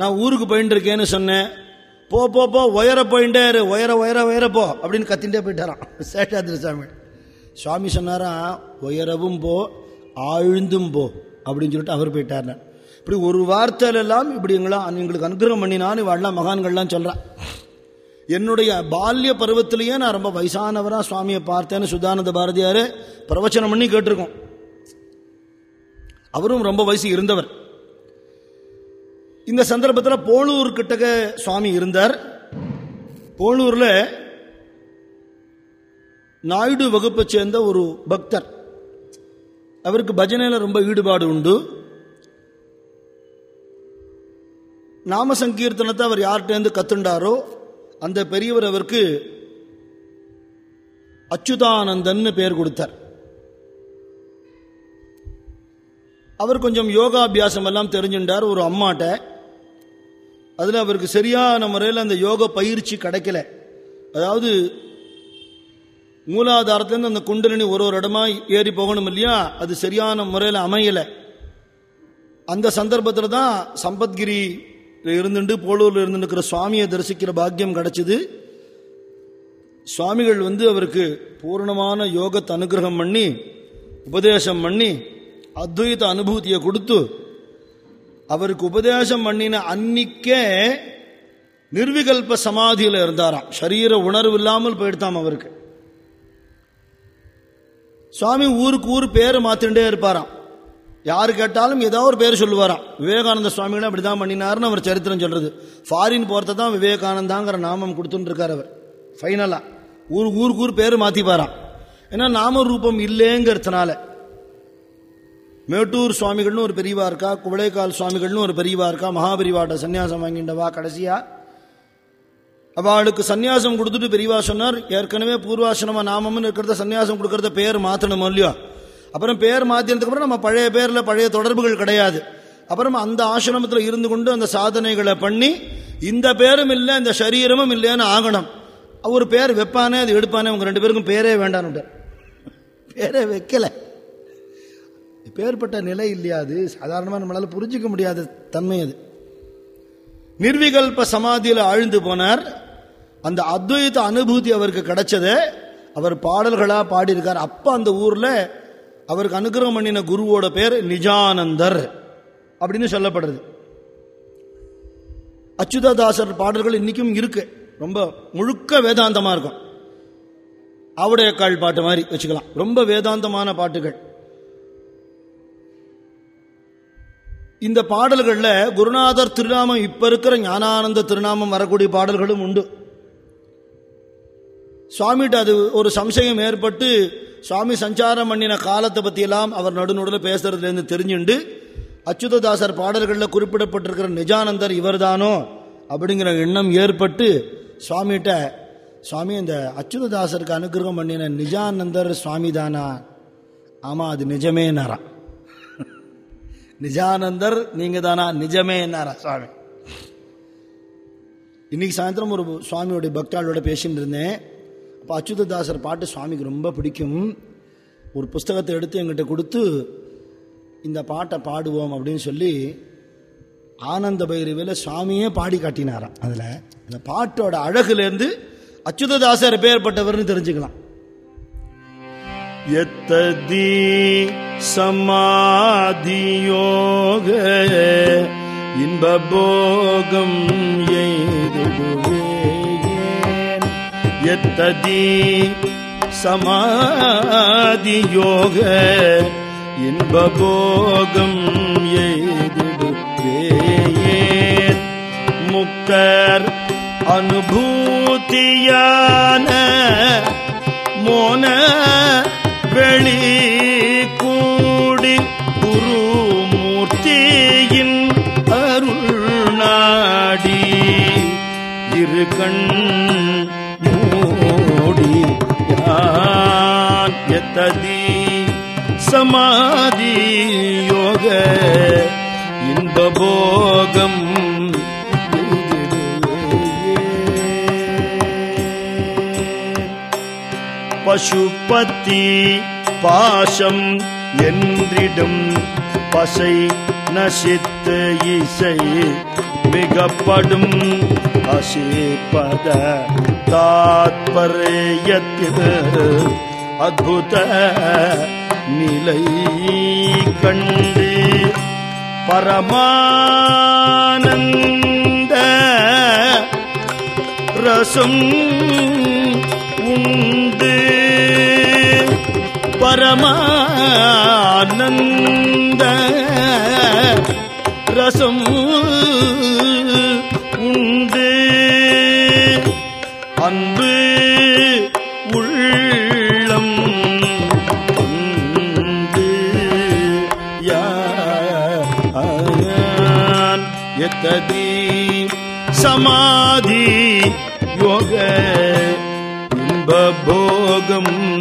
நான் ஊருக்கு போயிட்டு இருக்கேன்னு சொன்னேன். போ போ போ உயர போயிட்டே இரு உயர உயர உயர போ. அப்படின்னு கத்தின்டே போயிட்டாராம். சேஷாதிரி சுவாமி சுவாமி சொன்னாராம் உயரவும் போ ஆழ்ந்தும் போ அப்படின்னு சொல்லிட்டு அவர் போயிட்டார் இப்படி ஒரு வார்த்தையில எல்லாம் இப்படி எங்களாம் எங்களுக்கு அனுகிரகம் பண்ணினான்னு இவாள்லாம் மகான்கள்லாம் சொல்கிறான் என்னுடைய பால்ய பருவத்திலேயே நான் ரொம்ப வயசானவராக சுவாமியை பார்த்தேன்னு சுதானந்த பாரதியார் பிரவச்சனம் பண்ணி கேட்டிருக்கோம். அவரும் ரொம்ப வயசு இருந்தவர். இந்த சந்தர்ப்பத்தில் போலூர் கிட்டக்க சுவாமி இருந்தார். போலூரில் நாயுடு வகுப்பை சேர்ந்த ஒரு பக்தர். அவருக்கு பஜனையில் ரொம்ப ஈடுபாடு உண்டு. நாம சங்கீர்த்தனத்தை அவர் யார்கிட்டேருந்து கத்துண்டாரோ அந்த பெரியவர் அவருக்கு அச்சுதானந்தன்னு பெயர் கொடுத்தார். அவர் கொஞ்சம் யோகாபியாசம் எல்லாம் தெரிஞ்சுட்டார் ஒரு அம்மாட்ட. அதில் அவருக்கு சரியான முறையில் அந்த யோக பயிற்சி கிடைக்கல. அதாவது மூலாதாரத்துலேருந்து அந்த குண்டலினி ஒரு ஒரு இடமா ஏறி போகணும் இல்லையா? அது சரியான முறையில் அமையலை. அந்த சந்தர்ப்பத்தில் தான் சம்பத்கிரி இருந்துட்டு போலூரில் இருந்துருக்கிற சுவாமியை தரிசிக்கிற பாக்கியம் கிடைச்சிது. சுவாமிகள் வந்து அவருக்கு பூர்ணமான யோகத்தை அனுகிரகம் பண்ணி உபதேசம் பண்ணி அத்வைத அனுபூதியை கொடுத்து அவருக்கு உபதேசம் பண்ணின அன்னிக்கே நிர்விகல்ப சமாதியில் இருந்தாராம். சரீர உணர்வு இல்லாமல் போயிடுதாம் அவருக்கு. சுவாமி ஊருக்கு ஊர் பேர் மாத்திண்டே இருப்பாராம். யார் கேட்டாலும் ஏதாவது ஒரு பேர் சொல்லுவாராம். விவேகானந்த சுவாமிகளும் அப்படிதான் பண்ணினாருன்னு அவர் சரித்திரம் சொல்றது. ஃபாரின் போறத தான் விவேகானந்தாங்கிற நாமம் கொடுத்துட்டு இருக்கார் அவர் ஃபைனலா ஊர் ஊருக்கு ஊர் பேர் மாத்திப்பாராம். ஏன்னா நாம ரூபம் இல்லைங்கிறதுனால. மேட்டூர் சுவாமிகள்னு ஒரு பெரியவா இருக்கா குவளைக்கால் சுவாமிகள்னு ஒரு பெரியவா இருக்கா மகாபெரிவாட்ட சன்னியாசம் வாங்கிண்டவா கடைசியா? அவளுக்கு சன்னியாசம் கொடுத்துட்டு பெரியவா சொன்னார் ஏற்கனவே பூர்வாசனமா நாமம்னு இருக்கிறத சன்னியாசம் கொடுக்கறத பேர் மாற்றணும் இல்லையோ? அப்புறம் பேர் மாற்றினதுக்கு அப்புறம் நம்ம பழைய பேரில் பழைய தொடர்புகள் கிடையாது. அப்புறம் அந்த ஆசிரமத்தில் இருந்து கொண்டு அந்த சாதனைகளை பண்ணி இந்த பேரும் இல்லை இந்த சரீரமும் இல்லைன்னு ஆகணும். ஒரு பேர் வைப்பானே அது எடுப்பானே உங்க ரெண்டு பேருக்கும் பேரே வேண்டான்னு பேரே வைக்கல. இப்பேற்பட்ட நிலை இல்லையா அது சாதாரணமாக நம்மளால் புரிஞ்சிக்க முடியாத தன்மை அது. நிர்விகல்ப சமாதியில் ஆழ்ந்து போனார். அந்த அத்வைத அனுபூதி அவருக்கு கிடைச்சது. அவர் பாடல்களாக பாடியிருக்கார். அப்போ அந்த ஊரில் அவருக்கு அனுகிரகம் பண்ணின குருவோட பேர் நிஜானந்தர் அப்படின்னு சொல்லப்படுறது. அச்சுதாதாசர் பாடல்கள் இன்னைக்கும் இருக்கு. ரொம்ப முழுக்க வேதாந்தமாக இருக்கும். ஆவுடையக்கால் பாட்டு மாதிரி வச்சுக்கலாம். ரொம்ப வேதாந்தமான பாட்டுகள். இந்த பாடல்களில் குருநாதர் திருநாமம் இப்ப இருக்கிற ஞானானந்த திருநாமம் வரக்கூடிய பாடல்களும் உண்டு. சுவாமிகிட்ட அது ஒரு சம்சயம் ஏற்பட்டு சுவாமி சஞ்சாரம் பண்ணின காலத்தை பற்றியெல்லாம் அவர் நடுநடுவில் பேசுறதுலேருந்து தெரிஞ்சுண்டு அச்சுததாசர் பாடல்களில் குறிப்பிடப்பட்டிருக்கிற நிஜானந்தர் இவர்தானோ அப்படிங்கிற எண்ணம் ஏற்பட்டு சுவாமிகிட்ட சுவாமி இந்த அச்சுததாசருக்கு அனுகிரகம் பண்ணின நிஜானந்தர் சுவாமி தானா ஆமாம் அது நிஜமே நரான் நிஜானந்தர் நீங்க தானா நிஜமே என்னாரா? சுவாமி இன்னைக்கு சாயந்தரம் ஒரு சுவாமியோட பக்தாளோட பேசிட்டு இருந்தேன். அப்போ அச்சுததாசர் பாட்டு சுவாமிக்கு ரொம்ப பிடிக்கும். ஒரு புஸ்தகத்தை எடுத்து எங்கிட்ட கொடுத்து இந்த பாட்டை பாடுவோம் அப்படின்னு சொல்லி ஆனந்த பைரவியில் சுவாமியே பாடி காட்டினாராம். அதில் அந்த பாட்டோட அழகுலேருந்து அச்சுததாசர் பேர்பட்டவர்னு தெரிஞ்சுக்கலாம். எத்ததி சமாதியோக இன்பபோகம் எய்திடுவேன் எத்ததி சமாதி யோக இன்பபோகம் எய்துவேன் முக்தர் அனுபூதியான மோன வெளி கூடி குருமூர்த்தியின் அருள் நாடி இரு கண் மூடி யாத்ததி சமாதி யோக இன்பபோகம் பசுபத்தி பாசம் என்றிடும். பசை நசித்து இசை மிகப்படும். அசிப்பத தாத்பரேயத்தில் அத்புத நிலை கண்டு. பரமானந்த ரசம் உன் பரமானந்த ரசம் உண்டு. அன்பு உள்ளம் உண்டு. யான் எத்ததி சமாதி யோக இன்ப போகம்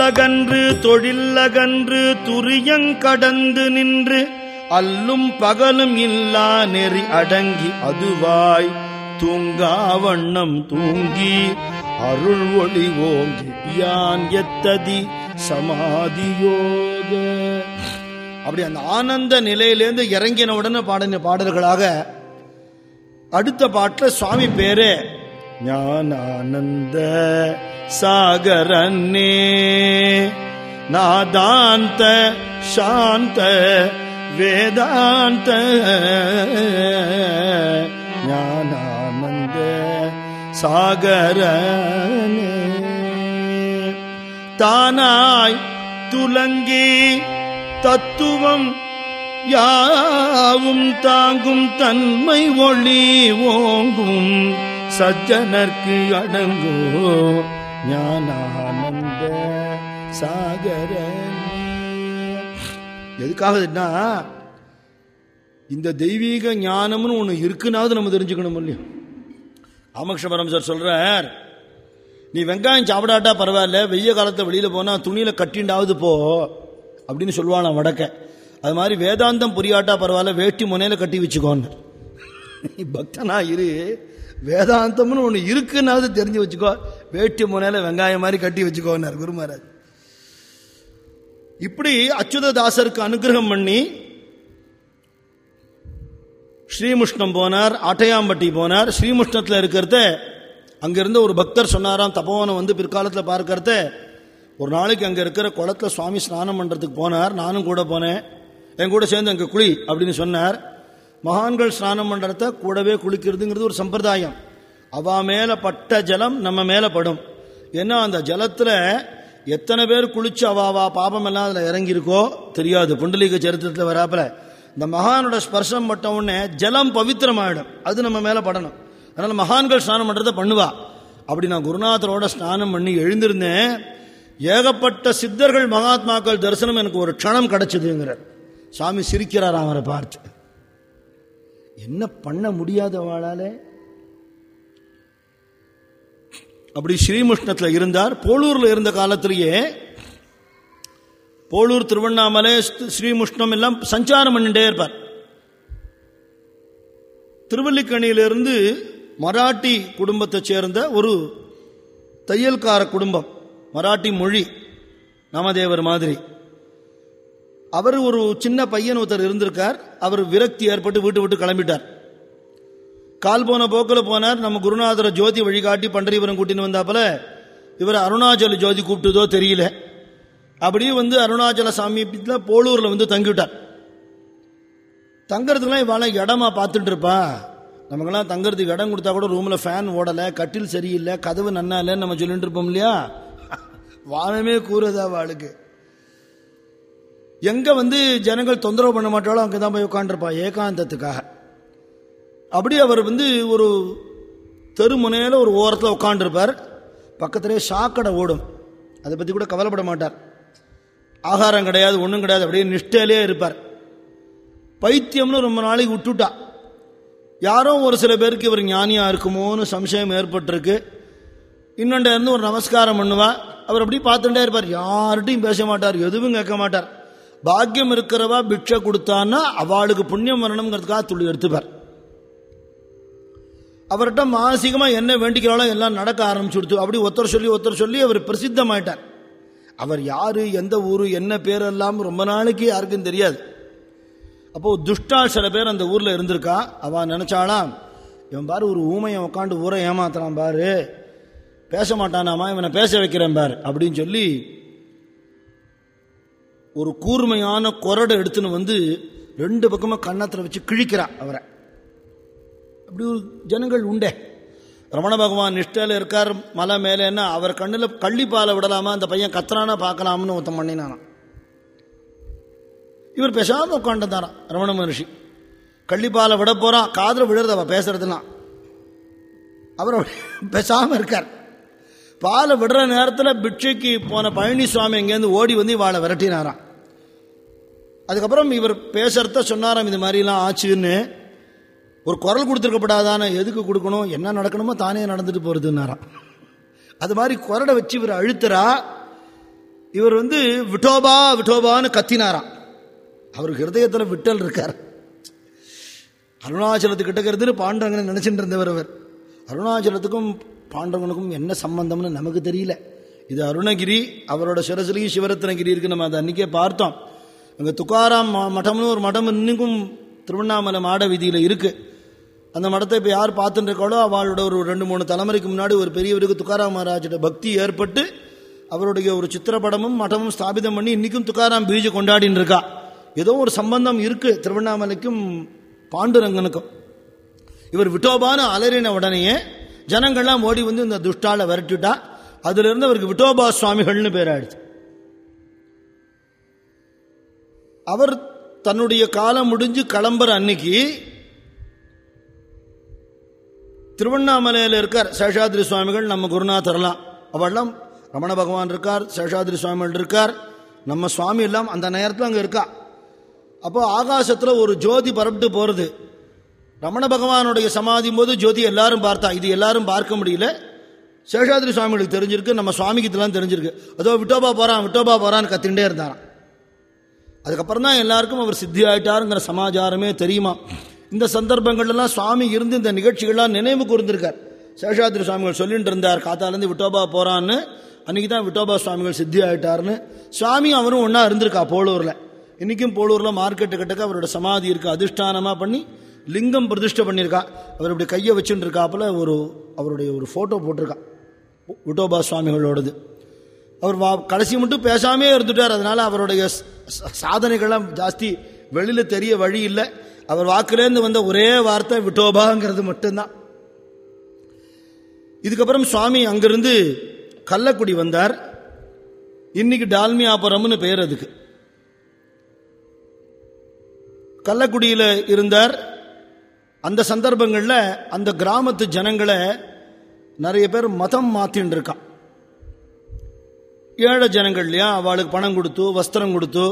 தொழிலகன்று தொழில்லகன்று துரியங்கடந்து நின்று அல்லும் பகலும் இல்லா நெறி அடங்கி அதுவாய். தூங்கா வண்ணம் தூங்கி அருள் ஒளி ஓங்கி யான் எத்ததி சமாதியோக. அப்படி அந்த ஆனந்த நிலையிலேருந்து இறங்கின உடனே பாடின பாடல்களாக அடுத்த பாட்டில் சுவாமி பேரு ஞானானந்த. சாகரன்னே நாதாந்த சாந்த வேதாந்த ஞானானந்த சாகரனே தானாய் துலங்கி தத்துவம் யாவும் தாங்கும் தன்மை ஒளி ஓங்கும் சஜ்ஜனர்க்கு அடங்கோ ஞானானந்த சாகர எதுக்காகதுன்னா இந்த தெய்வீக ஞானம்னு ஒன்று இருக்குனாவது நம்ம தெரிஞ்சுக்கணும் இல்லையா? ராமகிருஷ்ணபரம் சார் சொல்கிறார் நீ வெங்காயம் சாப்பிடாட்டா பரவாயில்ல வெய்ய காலத்தை வெளியில் போனால் துணியில் கட்டிண்டாவது போ அப்படின்னு சொல்லுவான் வடக்க. அது மாதிரி வேதாந்தம் புரியாட்டா பரவாயில்ல வேட்டி முனையில் கட்டி வச்சுக்கோன்னு. பக்தனா இரு. வேதாந்தம்னு ஒன்று இருக்குன்னாவது தெரிஞ்சு வச்சுக்கோ. வேட்டி முனையில் வெங்காயம் மாதிரி கட்டி வச்சுக்கோன்னார் குரு மகாராஜ் இப்படி அச்சுததாசருக்கு அனுகிரகம் பண்ணி ஸ்ரீமுஷ்ணம் போனார் ஆட்டையாம்பட்டி போனார். ஸ்ரீமுஷ்ணத்தில் இருக்கிறத அங்கிருந்த ஒரு பக்தர் சொன்னாராம் தபோவனம் வந்து பிற்காலத்தில் பார்க்கறத. ஒரு நாளைக்கு அங்கே இருக்கிற குளத்துல சுவாமி ஸ்நானம் பண்ணுறதுக்கு போனார். நானும் கூட போனேன். என் கூட சேர்ந்து அங்கே குழி அப்படின்னு சொன்னார். மகான்கள் ஸ்நானம் பண்ணுறத கூடவே குளிக்கிறதுங்கிறது ஒரு சம்பிரதாயம். அவா மேலே பட்ட ஜலம் நம்ம மேலே படும். ஏன்னா அந்த ஜலத்தில் எத்தனை பேர் குளிச்சு அவாவா பாபம் எல்லாம் அதில் இறங்கியிருக்கோ? தெரியாது. புண்டலீக சரித்திரத்தில் வராப்பில். இந்த மகானோட ஸ்பர்சம் பட்ட உடனே ஜலம் பவித்திரமாயிடும். அது நம்ம மேலே படணும். அதனால் மகான்கள் ஸ்நானம் பண்ணுறதை பண்ணுவா. அப்படி நான் குருநாதரோட ஸ்நானம் பண்ணி எழுந்திருந்தேன். ஏகப்பட்ட சித்தர்கள் மகாத்மாக்கள் தரிசனம் எனக்கு ஒரு க்ஷணம் கிடச்சிதுங்கிறார். சாமி சிரிக்கிறார் அவரை பார்த்து. என்ன பண்ண முடியாதவாளால அப்படி ஸ்ரீமுஷ்ணத்தில் இருந்தார். போலூர்ல இருந்த காலத்திலேயே போலூர் திருவண்ணாமலை ஸ்ரீமுஷ்ணம் எல்லாம் சஞ்சாரம் பண்ணிட்டே இருப்பார். திருவல்லிக்கணியிலிருந்து மராட்டி குடும்பத்தை சேர்ந்த ஒரு தையல்கார குடும்பம் மராட்டி மொழி நாமதேவர் மாதிரி. அவர் ஒரு சின்ன பையன் ஒருத்தர் இருந்திருக்கார். அவர் விரக்தி ஏற்பட்டு வீட்டு விட்டு கிளம்பிட்டார். கால் போன போக்கில் போனார். நம்ம குருநாதரை ஜோதி வழிகாட்டி பண்டரிபுரம் கூட்டின்னு வந்தாப்புல இவர் அருணாச்சல ஜோதி கூப்பிட்டதோ தெரியல. அப்படியே வந்து அருணாச்சல சாமியத்தில் போலூரில் வந்து தங்கிவிட்டார். தங்கிறதுக்குலாம் இவாள இடமா பார்த்துட்டு இருப்பா. நமக்கெல்லாம் தங்கிறதுக்கு இடம் கொடுத்தா கூட ரூமில் ஃபேன் ஓடலை கட்டில் சரியில்லை கதவு நன்னா இல்லைன்னு நம்ம சொல்லிட்டு இருப்போம் இல்லையா? வானமே கூறுதா அவளுக்கு. எங்கே வந்து ஜனங்கள் தொந்தரவு பண்ண மாட்டாலும் அங்கே தான் போய் உட்காந்துருப்பா ஏகாந்தத்துக்காக. அப்படி அவர் வந்து ஒரு தெருமுனையில் ஒரு ஓரத்தில் உட்காண்டிருப்பார் பக்கத்திலே சாக்கடை ஓடும். அதை பற்றி கூட கவலைப்பட மாட்டார். ஆகாரம் கிடையாது ஒன்றும் கிடையாது அப்படியே நிஷ்டையிலே இருப்பார். பைத்தியம்னு ரொம்ப நாளைக்கு விட்டுட்டா. யாரோ ஒரு சில பேருக்கு இவர் ஞானியாக இருக்குமோன்னு சம்சயம் ஏற்பட்டிருக்கு. இன்னொண்ட இருந்து ஒரு நமஸ்காரம் பண்ணுவா. அவர் அப்படி பார்த்துட்டே இருப்பார். யார்கிட்டையும் பேச மாட்டார் எதுவும் கேட்க மாட்டார். பாக்கியம் இருக்கிறவா பிக்ஷை கொடுத்தான்னா அவளுக்கு புண்ணியம் வரணுங்கிறதுக்காக துள்ளி எடுத்துப்பார். அவர்கிட்ட மானசீகமா என்ன வேண்டிக்கிறாளோ எல்லாம் நடக்க ஆரம்பிச்சுடுத்து அப்படி ஒருத்தர் சொல்லி ஒருத்தர் சொல்லி அவர் பிரசித்தமாயிட்டார். அவர் யார் எந்த ஊர் என்ன பேரெல்லாம் ரொம்ப நாளைக்கு யாருக்கும் தெரியாது. அப்போ துஷ்டா சில பேர் அந்த ஊரில் இருந்திருக்கா? அவள் நினச்சாலாம் இவன் பாரு ஒரு ஊமையை உட்காந்து ஊரை ஏமாத்துறான் பாரு. பேச மாட்டானாமா? இவனை பேச வைக்கிறேன் பாரு. அப்படின்னு சொல்லி ஒரு கூர்மையான கொரடை எடுத்துன்னு வந்து ரெண்டு பக்கமாக கண்ணத்தில் வச்சு கிழிக்கிறான் அவரை. அப்படி ஒரு ஜனங்கள் உண்டே. ரமண பகவான் நிஷ்டையில் இருக்கார் மலை மேலேன்னா அவர் கண்ணில் கள்ளிப்பாலை விடலாமா அந்த பையன் கத்துறானா பார்க்கலாம்னு ஒருத்தன் பண்ணினானான் இவர் பேசாமல் உட்காந்துருந்தாராம் ரமண மகர்ஷி. கள்ளிப்பாலை விட போகிறான் காதில் விழுறது அவள் பேசுறதுலாம் அவர் பேசாமல் இருக்கார். பாலை விடுற நேரத்தில் பிட்சைக்கு போன பழனிசுவாமி இங்கேருந்து ஓடி வந்து இவாளை விரட்டினாராம். அதுக்கப்புறம் இவர் பேசுறத சொன்னாராம் இது மாதிரிலாம் ஆச்சுன்னு. ஒரு குரல் கொடுத்துருக்கப்படாதானே எதுக்கு கொடுக்கணும் என்ன நடக்கணுமோ தானே நடந்துட்டு போறதுன்னாராம். அது மாதிரி குரடை வச்சு இவர் அழுத்துறா. இவர் வந்து விட்டோபா விட்டோபான்னு கத்தினாராம். அவருக்கு ஹிருதயத்தில் விட்டல் இருக்கார். அருணாச்சலத்துக்கு கிட்டக்கிறது பாண்டவங்கன்னு நினைச்சிட்டு இருந்தவர் அவர். அருணாச்சலத்துக்கும் பாண்டவனுக்கும் என்ன சம்பந்தம்னு நமக்கு தெரியல. இது அருணகிரி அவரோட சிரசிலையும் சிவரத்னகிரி இருக்கு நம்ம அதை அன்னைக்கே பார்த்தோம். அங்கே துக்காராம் ம- மடம்னு ஒரு மடம் இன்னைக்கும் திருவண்ணாமலை மாட வீதியில் இருக்குது அந்த மடத்தை இப்போ யார் பார்த்துட்டுருக்காளோ அவளோட ஒரு ரெண்டு மூணு தலைமுறைக்கு முன்னாடி ஒரு பெரியவருக்கு துக்காராம் மகாராஜோட பக்தி ஏற்பட்டு அவருடைய ஒரு சித்திரப்படமும் மடமும் ஸ்தாபிதம் பண்ணி இன்னைக்கும் துக்காராம் பீஜ கொண்டாடின்னு இருக்கா ஏதோ ஒரு சம்பந்தம் இருக்குது திருவண்ணாமலைக்கும் பாண்டுரங்கனுக்கும். இவர் விட்டோபான்னு அலறின உடனேயே ஜனங்கள்லாம் ஓடி வந்து இந்த துஷ்டால விரட்டிட்டா. அதுலேருந்து அவருக்கு விட்டோபா சுவாமிகள்னு பேர் ஆயிடுச்சு. அவர் தன்னுடைய காலம் முடிஞ்சு கிளம்புற அன்னைக்கு திருவண்ணாமலையில் இருக்கார் சேஷாதிரி சுவாமிகள் நம்ம குருநாதர்லாம். அவெல்லாம் ரமண பகவான் இருக்கார் சேஷாதிரி சுவாமிகள் இருக்கார். நம்ம சுவாமி எல்லாம் அந்த நேரத்தில் அங்கே இருக்கா. அப்போ ஆகாசத்தில் ஒரு ஜோதி பரப்பிட்டு போகிறது ரமண பகவானுடைய சமாதி போது ஜோதி எல்லாரும் பார்த்தா. இது எல்லாரும் பார்க்க முடியல. சேஷாதிரி சுவாமிகளுக்கு தெரிஞ்சிருக்கு நம்ம சுவாமிக்கு இதெல்லாம் தெரிஞ்சிருக்கு. அதோ விட்டோபா போகிறான் விட்டோபா போகிறான்னு கத்திண்டே இருந்தாரான் அதுக்கப்புறம் தான் எல்லாருக்கும் அவர் சித்தி ஆயிட்டாருங்கிற சமாச்சாரமே தெரியுமா? இந்த சந்தர்ப்பங்கள்லாம் சுவாமி இருந்து இந்த நிகழ்ச்சிகள்லாம் நினைவு கூர்ந்திருக்கார். சேஷாத்ரி சுவாமிகள் சொல்லிட்டு இருந்தார் காத்தாலேருந்து விட்டோபா போறான்னு. அன்னைக்கு தான் விட்டோபா சுவாமிகள் சித்தி ஆயிட்டாருன்னு சுவாமி அவரும் ஒன்றா இருந்திருக்கா போலூரில். இன்னைக்கும் போலூரில் மார்க்கெட்டு கிட்டக்க அவரோட சமாதி இருக்கு. அதிஷ்டானமாக பண்ணி லிங்கம் பிரதிஷ்டை பண்ணியிருக்கா. அவர் இப்படி கையை வச்சுட்டு இருக்காப்புல ஒரு அவருடைய ஒரு ஃபோட்டோ போட்டிருக்கா. விட்டோபா சுவாமிகளோடது. அவர் வா கடைசி மட்டும் பேசாமே இருந்துட்டார். அதனால அவருடைய சாதனைகள்லாம் ஜாஸ்தி வெளியில தெரிய வழி இல்லை. அவர் வாக்குலேருந்து வந்த ஒரே வார்த்தை விட்டோபாங்கிறது மட்டும்தான். இதுக்கப்புறம் சுவாமி அங்கிருந்து கள்ளக்குடி வந்தார். இன்னைக்கு டால்மியாபுரம்னு பெயர் அதுக்கு. கள்ளக்குடியில் இருந்தார். அந்த சந்தர்ப்பங்களில் அந்த கிராமத்து ஜனங்களை நிறைய பேர் மதம் மாத்தின்னு இருக்கான் ஏழை ஜனங்கள் இல்லையா? அவளுக்கு பணம் கொடுத்து வஸ்திரம் கொடுத்து.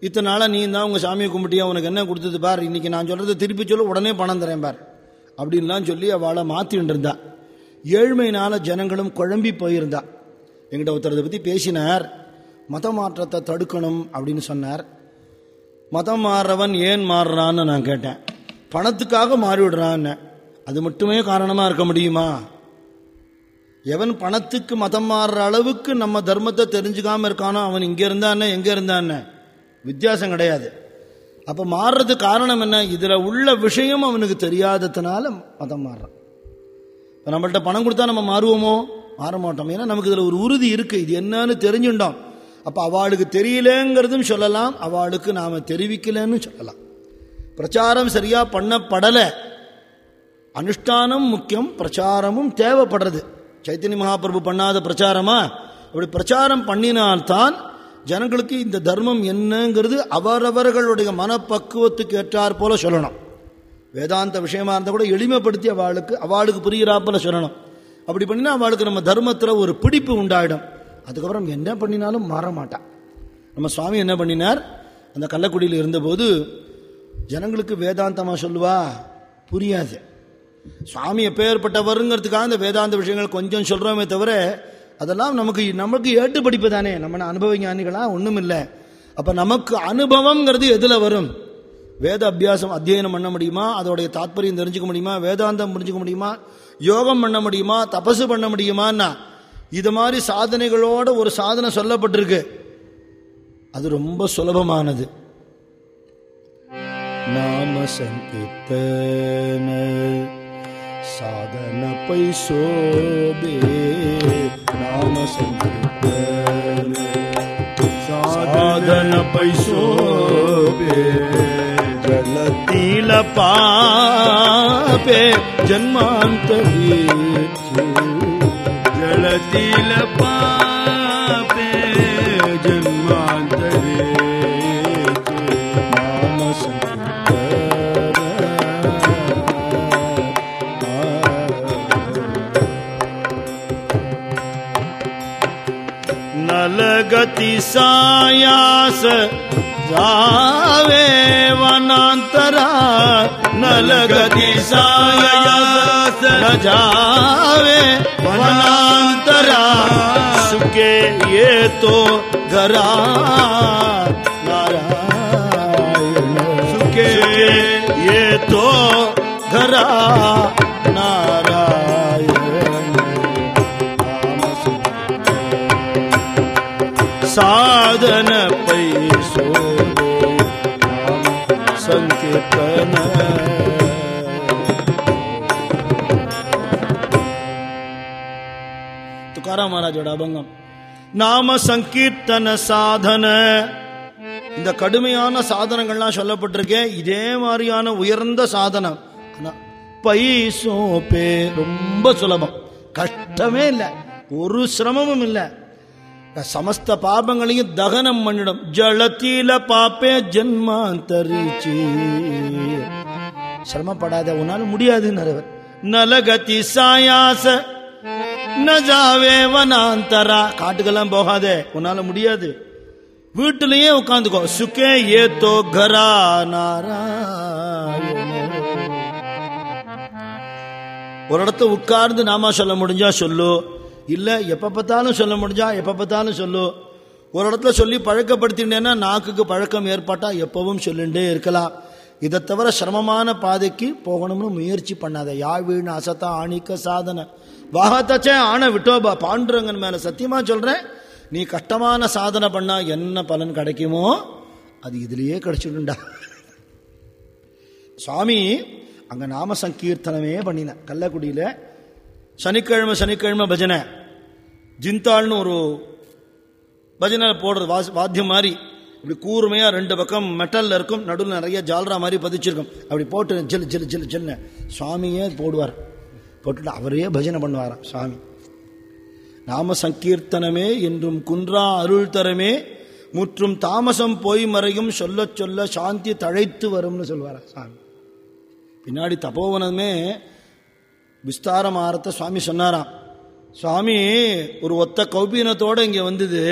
இத்தனை நாளாக நீ தான் உங்கள் சாமியை கும்பிட்டியா? உனக்கு என்ன கொடுத்தது பார்? இன்னைக்கு நான் சொல்கிறத திருப்பி சொல்ல உடனே பணம் தரேன் பார். அப்படின்லாம் சொல்லி அவளை மாற்றின்னு இருந்தா ஏழ்மையினால ஜனங்களும் குழம்பி போயிருந்தா. எங்கிட்ட ஒருத்தர் இதை பற்றி பேசினார். மத மாற்றத்தை தடுக்கணும் அப்படின்னு சொன்னார். மதம் மாறுறவன் ஏன் மாறுறான்னு நான் கேட்டேன். பணத்துக்காக மாறிவிடுறான்னு. அது மட்டுமே காரணமாக இருக்க முடியுமா? எவன் பணத்துக்கு மதம் மாறுற அளவுக்கு நம்ம தர்மத்தை தெரிஞ்சுக்காம இருக்கானோ அவன் இங்க இருந்தானே எங்க இருந்தானே? வித்தியாசம் கிடையாது. அப்ப மாறுறது காரணம் என்ன? இதுல உள்ள விஷயம் அவனுக்கு தெரியாததுனால மதம் மாறுறான். இப்ப நம்மள்ட்ட பணம் கொடுத்தா நம்ம மாறுவோமோ? மாற மாட்டோம். ஏன்னா நமக்கு இதுல ஒரு உறுதி இருக்கு. இது என்னன்னு தெரிஞ்சுட்டோம். அப்ப அவளுக்கு தெரியலங்கிறதும் சொல்லலாம். அவளுக்கு நாம தெரிவிக்கலன்னு சொல்லலாம். பிரச்சாரம் சரியா பண்ணப்படலை. அனுஷ்டானம் முக்கியம் பிரச்சாரமும் தேவைப்படுறது. சைத்தன்ய மகாபிரபு பண்ணாத பிரச்சாரமா? அப்படி பிரச்சாரம் பண்ணினால்தான் ஜனங்களுக்கு இந்த தர்மம் என்னங்கிறது அவரவர்களுடைய மனப்பக்குவத்துக்கு ஏற்றாற் போல சொல்லணும். வேதாந்த விஷயமா இருந்தால் கூட எளிமைப்படுத்தி அவளுக்கு அவளுக்கு புரிகிறாப்போல சொல்லணும். அப்படி பண்ணினா அவளுக்கு நம்ம தர்மத்தில் ஒரு பிடிப்பு உண்டாயிடும். அதுக்கப்புறம் என்ன பண்ணினாலும் மாற மாட்டான் நம்ம சுவாமி என்ன பண்ணினார்? அந்த கள்ளக்குடியில் இருந்தபோது ஜனங்களுக்கு வேதாந்தமாக சொல்லுவா? புரியாது. சுவாமி எப்பேற்பட்டவருங்கிறதுக்காக இந்த வேதாந்த விஷயங்கள் கொஞ்சம் சொல்கிறோமே தவிர அதெல்லாம் நமக்கு நமக்கு ஏட்டு படிப்பு தானே. நம்ம அனுபவ ஞானிகளாக ஒன்றும் இல்லை. அப்போ நமக்கு அனுபவம்ங்கிறது எதில் வரும்? வேத அபியாசம் அத்தியனம் பண்ண முடியுமா? அதோடைய தாத்பரியம் தெரிஞ்சுக்க முடியுமா? வேதாந்தம் புரிஞ்சுக்க முடியுமா? யோகம் பண்ண முடியுமா? தபசு பண்ண முடியுமான்னா இது மாதிரி சாதனைகளோட ஒரு சாதனை சொல்லப்பட்டிருக்கு. அது ரொம்ப சுலபமானது. நாம சந்தித்த साधन पैसो पैसोे राम साधन पैसो बे जलतील पापे जलतीले जन्मान्त जलतिलपा नलगति सायास न जावे वनांतरा सुके ये तो घरा। நாம சங்கீர்த்தன சாதன. இந்த கடுமையான சாதனங்கள்லாம் சொல்லப்பட்டிருக்கேன் இதே மாதிரியான உயர்ந்த சாதனம். ஆனா பைசோப்பே ரொம்ப சுலபம். கஷ்டமே இல்லை ஒரு சிரமமும் இல்லை. சமஸ்த பாபங்களையும் தகனம் பண்ணிடும். ஜலத்தீல பாப்பே ஜன்மாந்தரிச்சி. சிரமப்படாத உன்னால முடியாதுன்னு நலகதி சாயாச நஜாவே வனாந்தரா. காட்டுக்கெல்லாம் போகாதே உன்னால முடியாது. வீட்டிலேயே உட்காந்துக்கோ. சுக்கே ஏத்தோ கரா நாராயண. ஒரு இடத்த உட்கார்ந்து நாம சொல்ல முடிஞ்சா சொல்லு. இல்ல எப்ப பார்த்தாலும் சொல்ல முடிஞ்சா எப்ப பார்த்தாலும் சொல்லு. ஒரு இடத்துல சொல்லி பழக்கப்படுத்தினேன்னா நாக்குக்கு பழக்கம் ஏற்பட்டா எப்பவும் சொல்லிண்டே இருக்கலாம். இதை தவிர சிரமமான பாதைக்கு போகணும்னு முயற்சி பண்ணாத. யாழ்வீண் அசத்தா ஆணிக்க சாதனை. வாகத்தச்சே ஆன விட்டோபா பாண்டுரங்கன் மேல சத்தியமா சொல்றேன். நீ கஷ்டமான சாதனை பண்ணா என்ன பலன் கிடைக்குமோ அது இதுலயே கிடைச்சிடுண்டா சுவாமி அங்க நாம சங்கீர்த்தனமே பண்ணின. கள்ளக்குடியில சனிக்கிழமை சனிக்கிழமை பஜனை. ஜிந்தாள்னு ஒரு பஜனை போடுறது வா வாத்தியம் மாதிரி. இப்படி கூர்மையா ரெண்டு பக்கம் மெட்டல்ல இருக்கும் நடுவில் நிறைய ஜால்ரா மாதிரி பதிச்சிருக்கும். அப்படி போட்டு ஜில் ஜில் ஜில் ஜில்னு சுவாமியே போடுவார். போட்டுட்டு அவரே பஜனை பண்ணுவாராம் சுவாமி? நாம சங்கீர்த்தனமே என்றும் குன்றா அருள் தரமே முற்றும் தாமசம் போய் மறையும் சொல்ல சொல்ல சாந்தி தழைத்து வரும்னு சொல்வாரா சுவாமி? பின்னாடி தபோவனமே விஸ்தாரமாரத்தை சுவாமி சொன்னாராம். சுவாமி ஒரு ஒத்த கௌபீனத்தோடு இங்கே வந்தது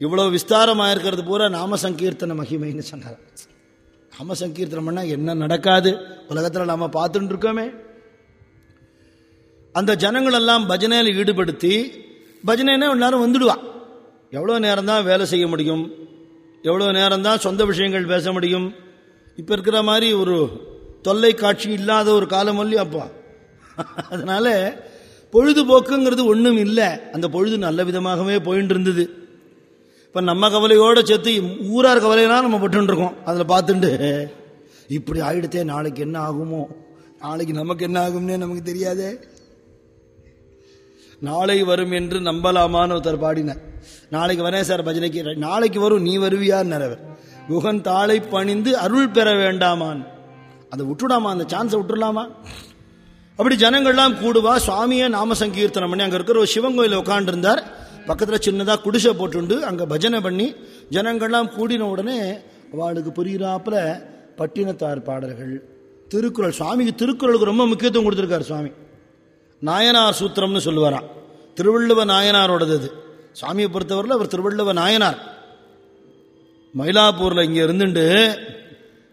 இவ்வளோ விஸ்தாரமாக இருக்கிறது பூரா நாம சங்கீர்த்தன மகிமைன்னு சொன்னார் நாம சங்கீர்த்தனம் என்ன நடக்காது? உலகத்தில் நாம பார்த்துட்டு இருக்கோமே. அந்த ஜனங்கள் எல்லாம் பஜனையில் ஈடுபடுத்தி பஜனைனா எல்லாரும் வந்துடுவா. எவ்வளோ நேரம் தான் வேலை செய்ய முடியும்? எவ்வளோ நேரம் தான் சொந்த விஷயங்கள் பேச முடியும்? இப்போ இருக்கிற மாதிரி ஒரு தொல்லை காட்சி இல்லாத ஒரு காலம் அல்லி அப்பா? அதனால பொழுதுபோக்குங்கிறது ஒன்றும் இல்லை. அந்த பொழுது நல்ல விதமாகவே போயின்னு இருந்தது இப்போ நம்ம கவலையோடு சேர்த்து ஊரார் கவலையெல்லாம் நம்ம பட்டுருக்கோம் அதில் பார்த்துட்டு இப்படி ஆயிடுத்தே நாளைக்கு என்ன ஆகுமோ? நாளைக்கு நமக்கு என்ன ஆகும்னே நமக்கு தெரியாதே. நாளை வரும் என்று நம்பலாமான்னு ஒருத்தர் பாடினார். நாளைக்கு வரேன் சார் பஜனைக்கு நாளைக்கு வரும் நீ வருவியான்னு அவர். குகன் தாளை பணிந்து அருள் பெற வேண்டாமான். அதை விட்டுடாமா? அந்த சான்ஸை விட்டுடலாமா? அப்படி ஜனங்கள்லாம் கூடுவா சுவாமியை நாம சங்கீர்த்தனம் பண்ணி அங்கே இருக்கிற ஒரு சிவன் கோயில் உட்காண்டிருந்தார் பக்கத்தில் சின்னதாக குடிசை போட்டுண்டு அங்கே பஜனை பண்ணி ஜனங்கள்லாம் கூடின உடனே அவளுக்கு புரிகிறாப்புல பட்டினத்தார் பாடல்கள். திருக்குறள் சுவாமிக்கு திருக்குறளுக்கு ரொம்ப முக்கியத்துவம் கொடுத்துருக்காரு சுவாமி. நாயனார் சூத்திரம்னு சொல்லுவாராம். திருவள்ளுவ நாயனாரோடது அது. சுவாமியை பொறுத்தவரையில் அவர் திருவள்ளுவ நாயனார். மயிலாப்பூரில் இங்கே இருந்துட்டு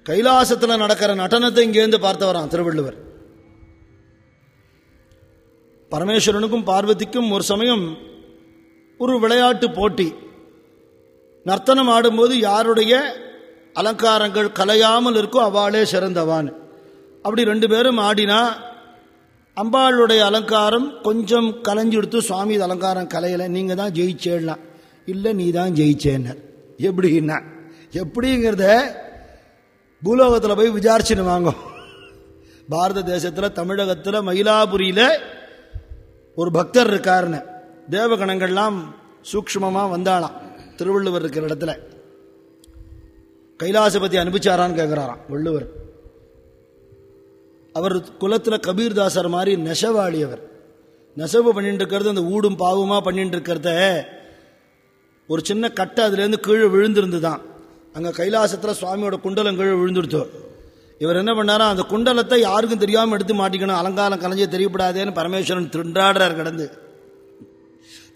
கைலாசத்தில் நடக்கிற நடனத்தை இங்கேருந்து பார்த்தவராம் திருவள்ளுவர். பரமேஸ்வரனுக்கும் பார்வதிக்கும் ஒரு சமயம் ஒரு விளையாட்டு போட்டி. நர்த்தனம் ஆடும்போது யாருடைய அலங்காரங்கள் கலையாமல் இருக்கோ அவளே சிறந்தவான். அப்படி ரெண்டு பேரும் ஆடினா அம்பாளுடைய அலங்காரம் கொஞ்சம் கலைஞ்சு எடுத்து சுவாமி அலங்காரம் கலையலை. நீங்கள் தான் ஜெயிச்சேடலாம் இல்லை நீ தான் ஜெயிச்சேன்னர் எப்படின்னா? எப்படிங்கிறத பூலோகத்தில் போய் விசாரிச்சுன்னு வாங்க. பாரத தேசத்தில் தமிழகத்தில் மயிலாபுரியில் ஒரு பக்தர் இருக்காருன்னு. தேவகணங்கள்லாம் சூக்ஷ்மமாக வந்தாலாம் திருவள்ளுவர் இருக்கிற இடத்துல. கைலாசபதி அனுப்பிச்சாரான்னு கேட்குறாராம் வள்ளுவர். அவர் குலத்தில் கபீர்தாசர் மாதிரி நெசவாளி அவர் நெசவு பண்ணிட்டு இருக்கிறது அந்த ஊடும் பாவமாக பண்ணிட்டு இருக்கிறத ஒரு சின்ன கட்டை அதுலேருந்து கீழே விழுந்திருந்து தான் அங்கே கைலாசத்தில் சுவாமியோட குண்டலம் கீழே விழுந்துடுத்து இவர் என்ன பண்ணாரா அந்த குண்டலத்தை யாருக்கும் தெரியாமல் எடுத்து மாட்டிக்கணும் அலங்காரம் கலைஞ்சே தெரியப்படாதேன்னு பரமேஸ்வரன் திருண்டாடுறார் கிடந்து.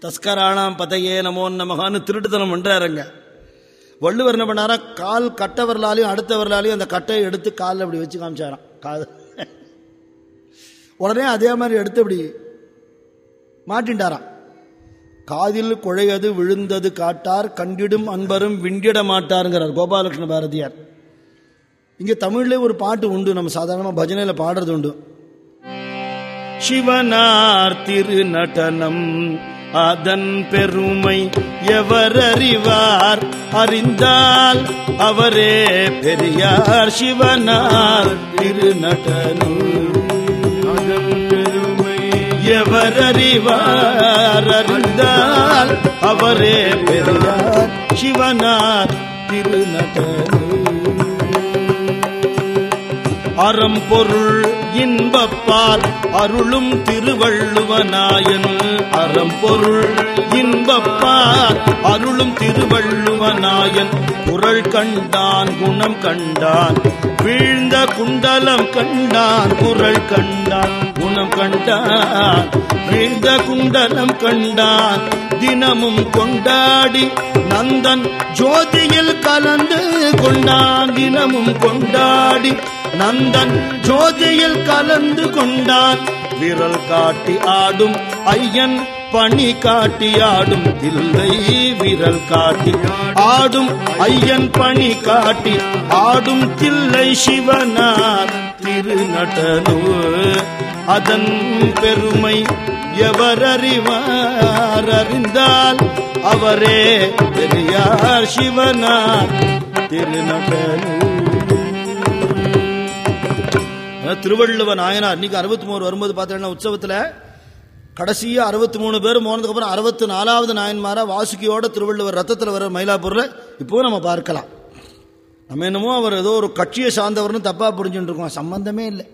தஸ்கராணாம் பதையே நமோன் நமகான்னு திருட்டுத்தனம் பண்ணுறாருங்க வள்ளுவர் என்ன பண்ணாரா கால் கட்ட வரலாலையும் அந்த கட்டையை எடுத்து காலில் அப்படி வச்சு காமிச்சாராம். காது. உடனே அதே மாதிரி எடுத்து இப்படி மாட்டின்டாராம். காதில் குழையது விழுந்தது காட்டார் கண்டிடும் அன்பரும் விண்டிட மாட்டாருங்கிறார் கோபாலகிருஷ்ண பாரதியார். இங்கே தமிழ்ல ஒரு பாட்டு உண்டு நம்ம சாதாரணமாக பஜனையில் பாடுறது உண்டு. சிவனார் திரு நடனம் அதன் பெருமை எவர் அறிவார்? அறிந்தால் அவரே பெரியார். சிவனார் திரு நடனம் பெருமை எவர் அறிவார் அறிந்தால் அவரே பெரியார் சிவனார் திருநகரே. அறம் பொருள் இன்பப்பால் அருளும் திருவள்ளுவநாயன் அறம்பொருள் இன்பப்பா. அருளும் திருவள்ளுவநாயன். குரல் கண்டான் குணம் கண்டான். வீழ்ந்த குண்டலம் கண்டான் குரல் கண்டான் குணம் கண்டான். வீழ்ந்த குண்டலம் கண்டான் தினமும் கொண்டாடி நந்தன் ஜோதியில் கலந்து கொண்டான். தினமும் கொண்டாடி நந்தன் ஜோதியில் கலந்து கொண்டான். விரல் காட்டி ஆடும் ஐயன் பணி காட்டி ஆடும் தில்லை விரல் காட்டி ஆடும் ஐயன் பணி காட்டி ஆடும் தில்லை சிவனார் திருநடனு அதன் பெருமை எவரறிவார் அறிந்தால் அவரே பெரியார் சிவனார் திருநடனு திருவள்ளுவர் நாயனார் இன்னைக்கு அறுபத்தி மூணு வரும்போது பார்த்தீங்கன்னா உற்சவத்தில் கடைசியா அறுபத்தி மூணு பேர் போனதுக்கு அப்புறம் அறுபத்தி நாலாவது நாயன்மாரா வாசுகியோட திருவள்ளுவர் ரத்தத்தில் வர மயிலாப்பூர்ல இப்போ நம்ம பார்க்கலாம். நம்ம என்னமோ அவர் ஏதோ ஒரு கட்சியை சார்ந்தவர்னு தப்பா புரிஞ்சுட்டு இருக்கோம். சம்பந்தமே இல்லை.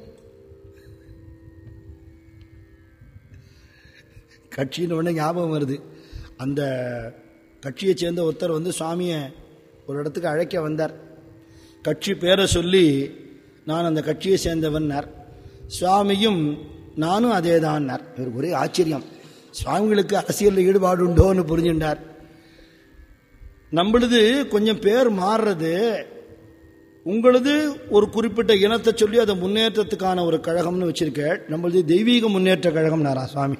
கட்சின்னு உடனே ஞாபகம் வருது. அந்த கட்சியை சேர்ந்த ஒருத்தர் வந்து சுவாமியை ஒரு இடத்துக்கு அழைக்க வந்தார். கட்சி பேரை சொல்லி நான் அந்த கட்சியை சேர்ந்தவன்னார். சுவாமியும் நானும் அதே தான்னார் இவருக்கு ஒரே ஆச்சரியம். சுவாமிகளுக்கு அரசியலில் ஈடுபாடு உண்டோன்னு புரிஞ்சுட்டார் நம்மளது கொஞ்சம் பேர் மாறுறது உங்களது ஒரு குறிப்பிட்ட இனத்தை சொல்லி அதை முன்னேற்றத்துக்கான ஒரு கழகம்னு வச்சிருக்க நம்மளது தெய்வீக முன்னேற்ற கழகம் நாரா சுவாமி.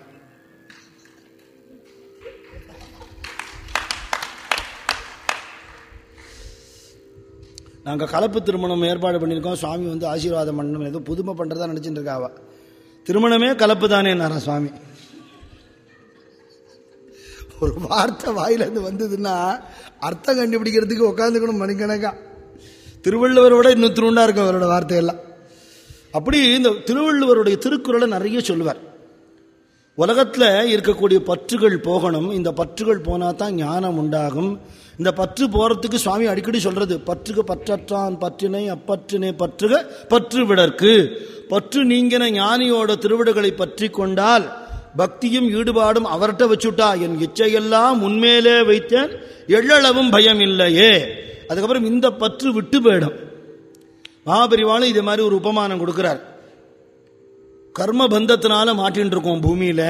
நாங்கள் கலப்பு திருமணம் ஏற்பாடு பண்ணியிருக்கோம். சுவாமி வந்து ஆசீர்வாதம் பண்ணணும். ஏதோ புதுமை பண்ணுறதா நினச்சிட்டு இருக்காவா? திருமணமே கலப்பு தானே சுவாமி? ஒரு வார்த்தை வாயிலிருந்து வந்ததுன்னா அர்த்தம் கண்டுபிடிக்கிறதுக்கு உட்காந்துக்கணும் மணிக்கணக்கா. திருவள்ளுவரோட இன்னும் திருண்டா இருக்கும் அவரோட வார்த்தையெல்லாம். அப்படி இந்த திருவள்ளுவருடைய திருக்குறளை நிறைய சொல்லுவார். உலகத்தில் இருக்கக்கூடிய பற்றுகள் போகணும். இந்த பற்றுகள் போனால் தான் ஞானம் உண்டாகும். இந்த பற்று போகிறதுக்கு சுவாமி அடிக்கடி சொல்றது பற்றுக பற்றற்றான் பற்றினை அப்பற்றினை பற்றுக பற்று விடற்கு. பற்று நீங்கின ஞானியோட திருவிடுகளை பற்றி கொண்டால் பக்தியும் ஈடுபாடும் அவர்கிட்ட வச்சுட்டா என் இச்சையெல்லாம் உண்மையிலே வைத்தேன் எள்ளளவும் பயம் இல்லையே அதுக்கப்புறம் இந்த பற்று விட்டு போயிடும். மகாபரிவாளும் இதே மாதிரி ஒரு உபமானம் கொடுக்கிறார். கர்ம பந்தத்தினால மாட்டின்னு இருக்கோம் பூமியில.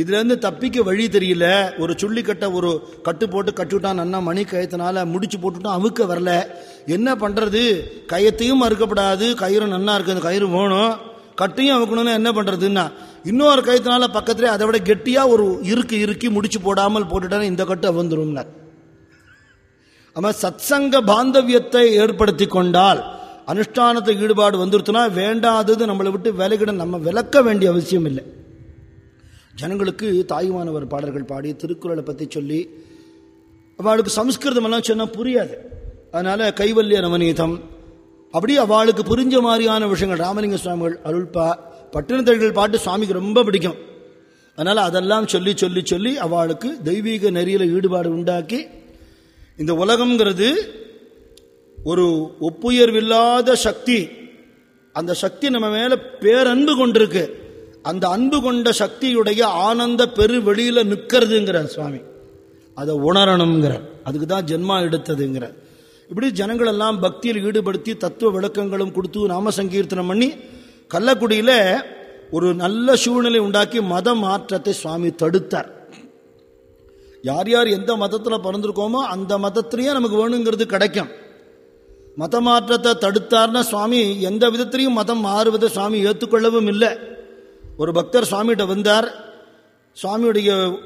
இதுலேருந்து தப்பிக்க வழி தெரியல. ஒரு சுள்ளிக்கட்டை ஒரு கட்டு போட்டு கட்டுவிட்டான் நன்னா மணி கயத்தினால முடிச்சு போட்டுவிட்டான் அவுக்க வரல. என்ன பண்ணுறது கயத்தையும் மறுக்கப்படாது கயிறு நன்னா இருக்குது அந்த கயிறு வேணும். கட்டையும் அவுக்கணும்னா என்ன பண்ணுறதுன்னா இன்னொரு கயத்தினால பக்கத்துலேயே அதை விட கெட்டியாக ஒரு இறுக்கி இறுக்கி முடிச்சு போடாமல் போட்டுட்டா இந்த கட்டு அவந்துரும்னார் அவன் சத்சங்க பாந்தவியத்தை ஏற்படுத்தி கொண்டால் அனுஷ்டானத்தை ஈடுபாடு வந்துருத்துனா வேண்டாதது நம்மளை விட்டு விலகிட நம்ம விளக்க வேண்டிய அவசியம் இல்லை ஜனங்களுக்கு தாய்மானவர் பாடல்கள் பாடி திருக்குறளை பற்றி சொல்லி அவளுக்கு சம்ஸ்கிருதம் எல்லாம் சொன்னால் புரியாது. அதனால கைவல்ய நவநீதம் அப்படி அவளுக்கு புரிஞ்ச மாதிரியான விஷயங்கள் ராமலிங்க சுவாமிகள் அருள்பா பட்டினத்தர்கள் பாட்டு சுவாமிக்கு ரொம்ப பிடிக்கும். அதனால் அதெல்லாம் சொல்லி சொல்லி சொல்லி அவளுக்கு தெய்வீக நெறியில் ஈடுபாடு உண்டாக்கி இந்த உலகம்ங்கிறது ஒரு ஒப்புயர்வில்லாத சக்தி. அந்த சக்தி நம்ம மேலே பேரன்பு கொண்டிருக்கு. அந்த அன்பு கொண்ட சக்தியுடைய ஆனந்த பெரு வெளியில நிற்கிறதுங்கிறார் சுவாமி. அதை உணரணுங்கிறார் அதுக்கு தான் ஜென்மா எடுத்ததுங்கிறார் இப்படி ஜனங்கள் எல்லாம் பக்தியில் ஈடுபடுத்தி தத்துவ விளக்கங்களும் கொடுத்து நாம சங்கீர்த்தனம் பண்ணி கள்ளக்குடியில ஒரு நல்ல சூழ்நிலை உண்டாக்கி மத மாற்றத்தை சுவாமி தடுத்தார். யார் யார் எந்த மதத்தில் பிறந்திருக்கோமோ அந்த மதத்திலேயே நமக்கு வேணுங்கிறது கிடைக்கும். மத மாற்றத்தை தடுத்தார்னா சுவாமி எந்த விதத்திலையும் மதம் மாறுவதை சுவாமி ஏற்றுக்கொள்ளவும் இல்லை. ஒரு பக்தர் சுவாமிகிட்ட வந்தார். சுவாமியுடைய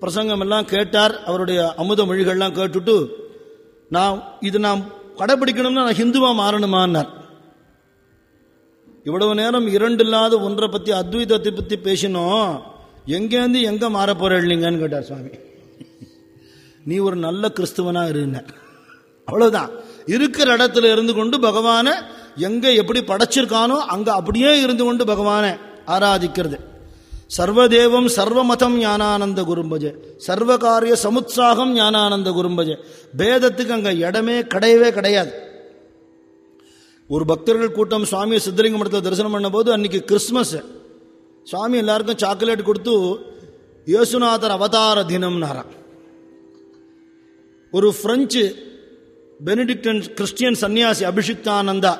பிரசங்கம் எல்லாம் கேட்டார். அவருடைய அமுத மொழிகள்லாம் கேட்டுட்டு நான் இது நாம் கடைபிடிக்கணும்னா நான் ஹிந்துவா மாறணுமான்னார். இவ்வளவு நேரம் இரண்டு இல்லாத ஒன்றை பத்தி அத்வைதத்தை பத்தி பேசினோம். எங்கேருந்து எங்க மாற போறீங்கன்னு கேட்டார் சுவாமி. நீ ஒரு நல்ல கிறிஸ்துவனா இருந்த அவ்வளவுதான். இருக்கிற இடத்துல இருந்து கொண்டு பகவானை எங்க எப்படி படைச்சிருக்கானோ அங்க அப்படியே இருந்து கொண்டு பகவானை ஆராதிக்கிறது. சர்வதேவம் சர்வமதம் ஞானானந்த குரும்பஜ. சர்வகாரிய சமுத்சாகம் ஞானானந்த குரும்பஜ. பேதத்துக்கு அங்க இடமே கிடையவே கிடையாது. ஒரு பக்தர்கள் கூட்டம் சுவாமி சித்தலிங்க மடத்தில் தரிசனம் பண்ணும்போது அன்னைக்கு கிறிஸ்மஸ். சுவாமி எல்லாருக்கும் சாக்லேட் கொடுத்து இயேசுநாதர் அவதார தினம்னாராம். ஒரு பிரெஞ்சு பெனிடிக்டன் கிறிஸ்டியன் சன்னியாசி அபிஷிக்தானந்தா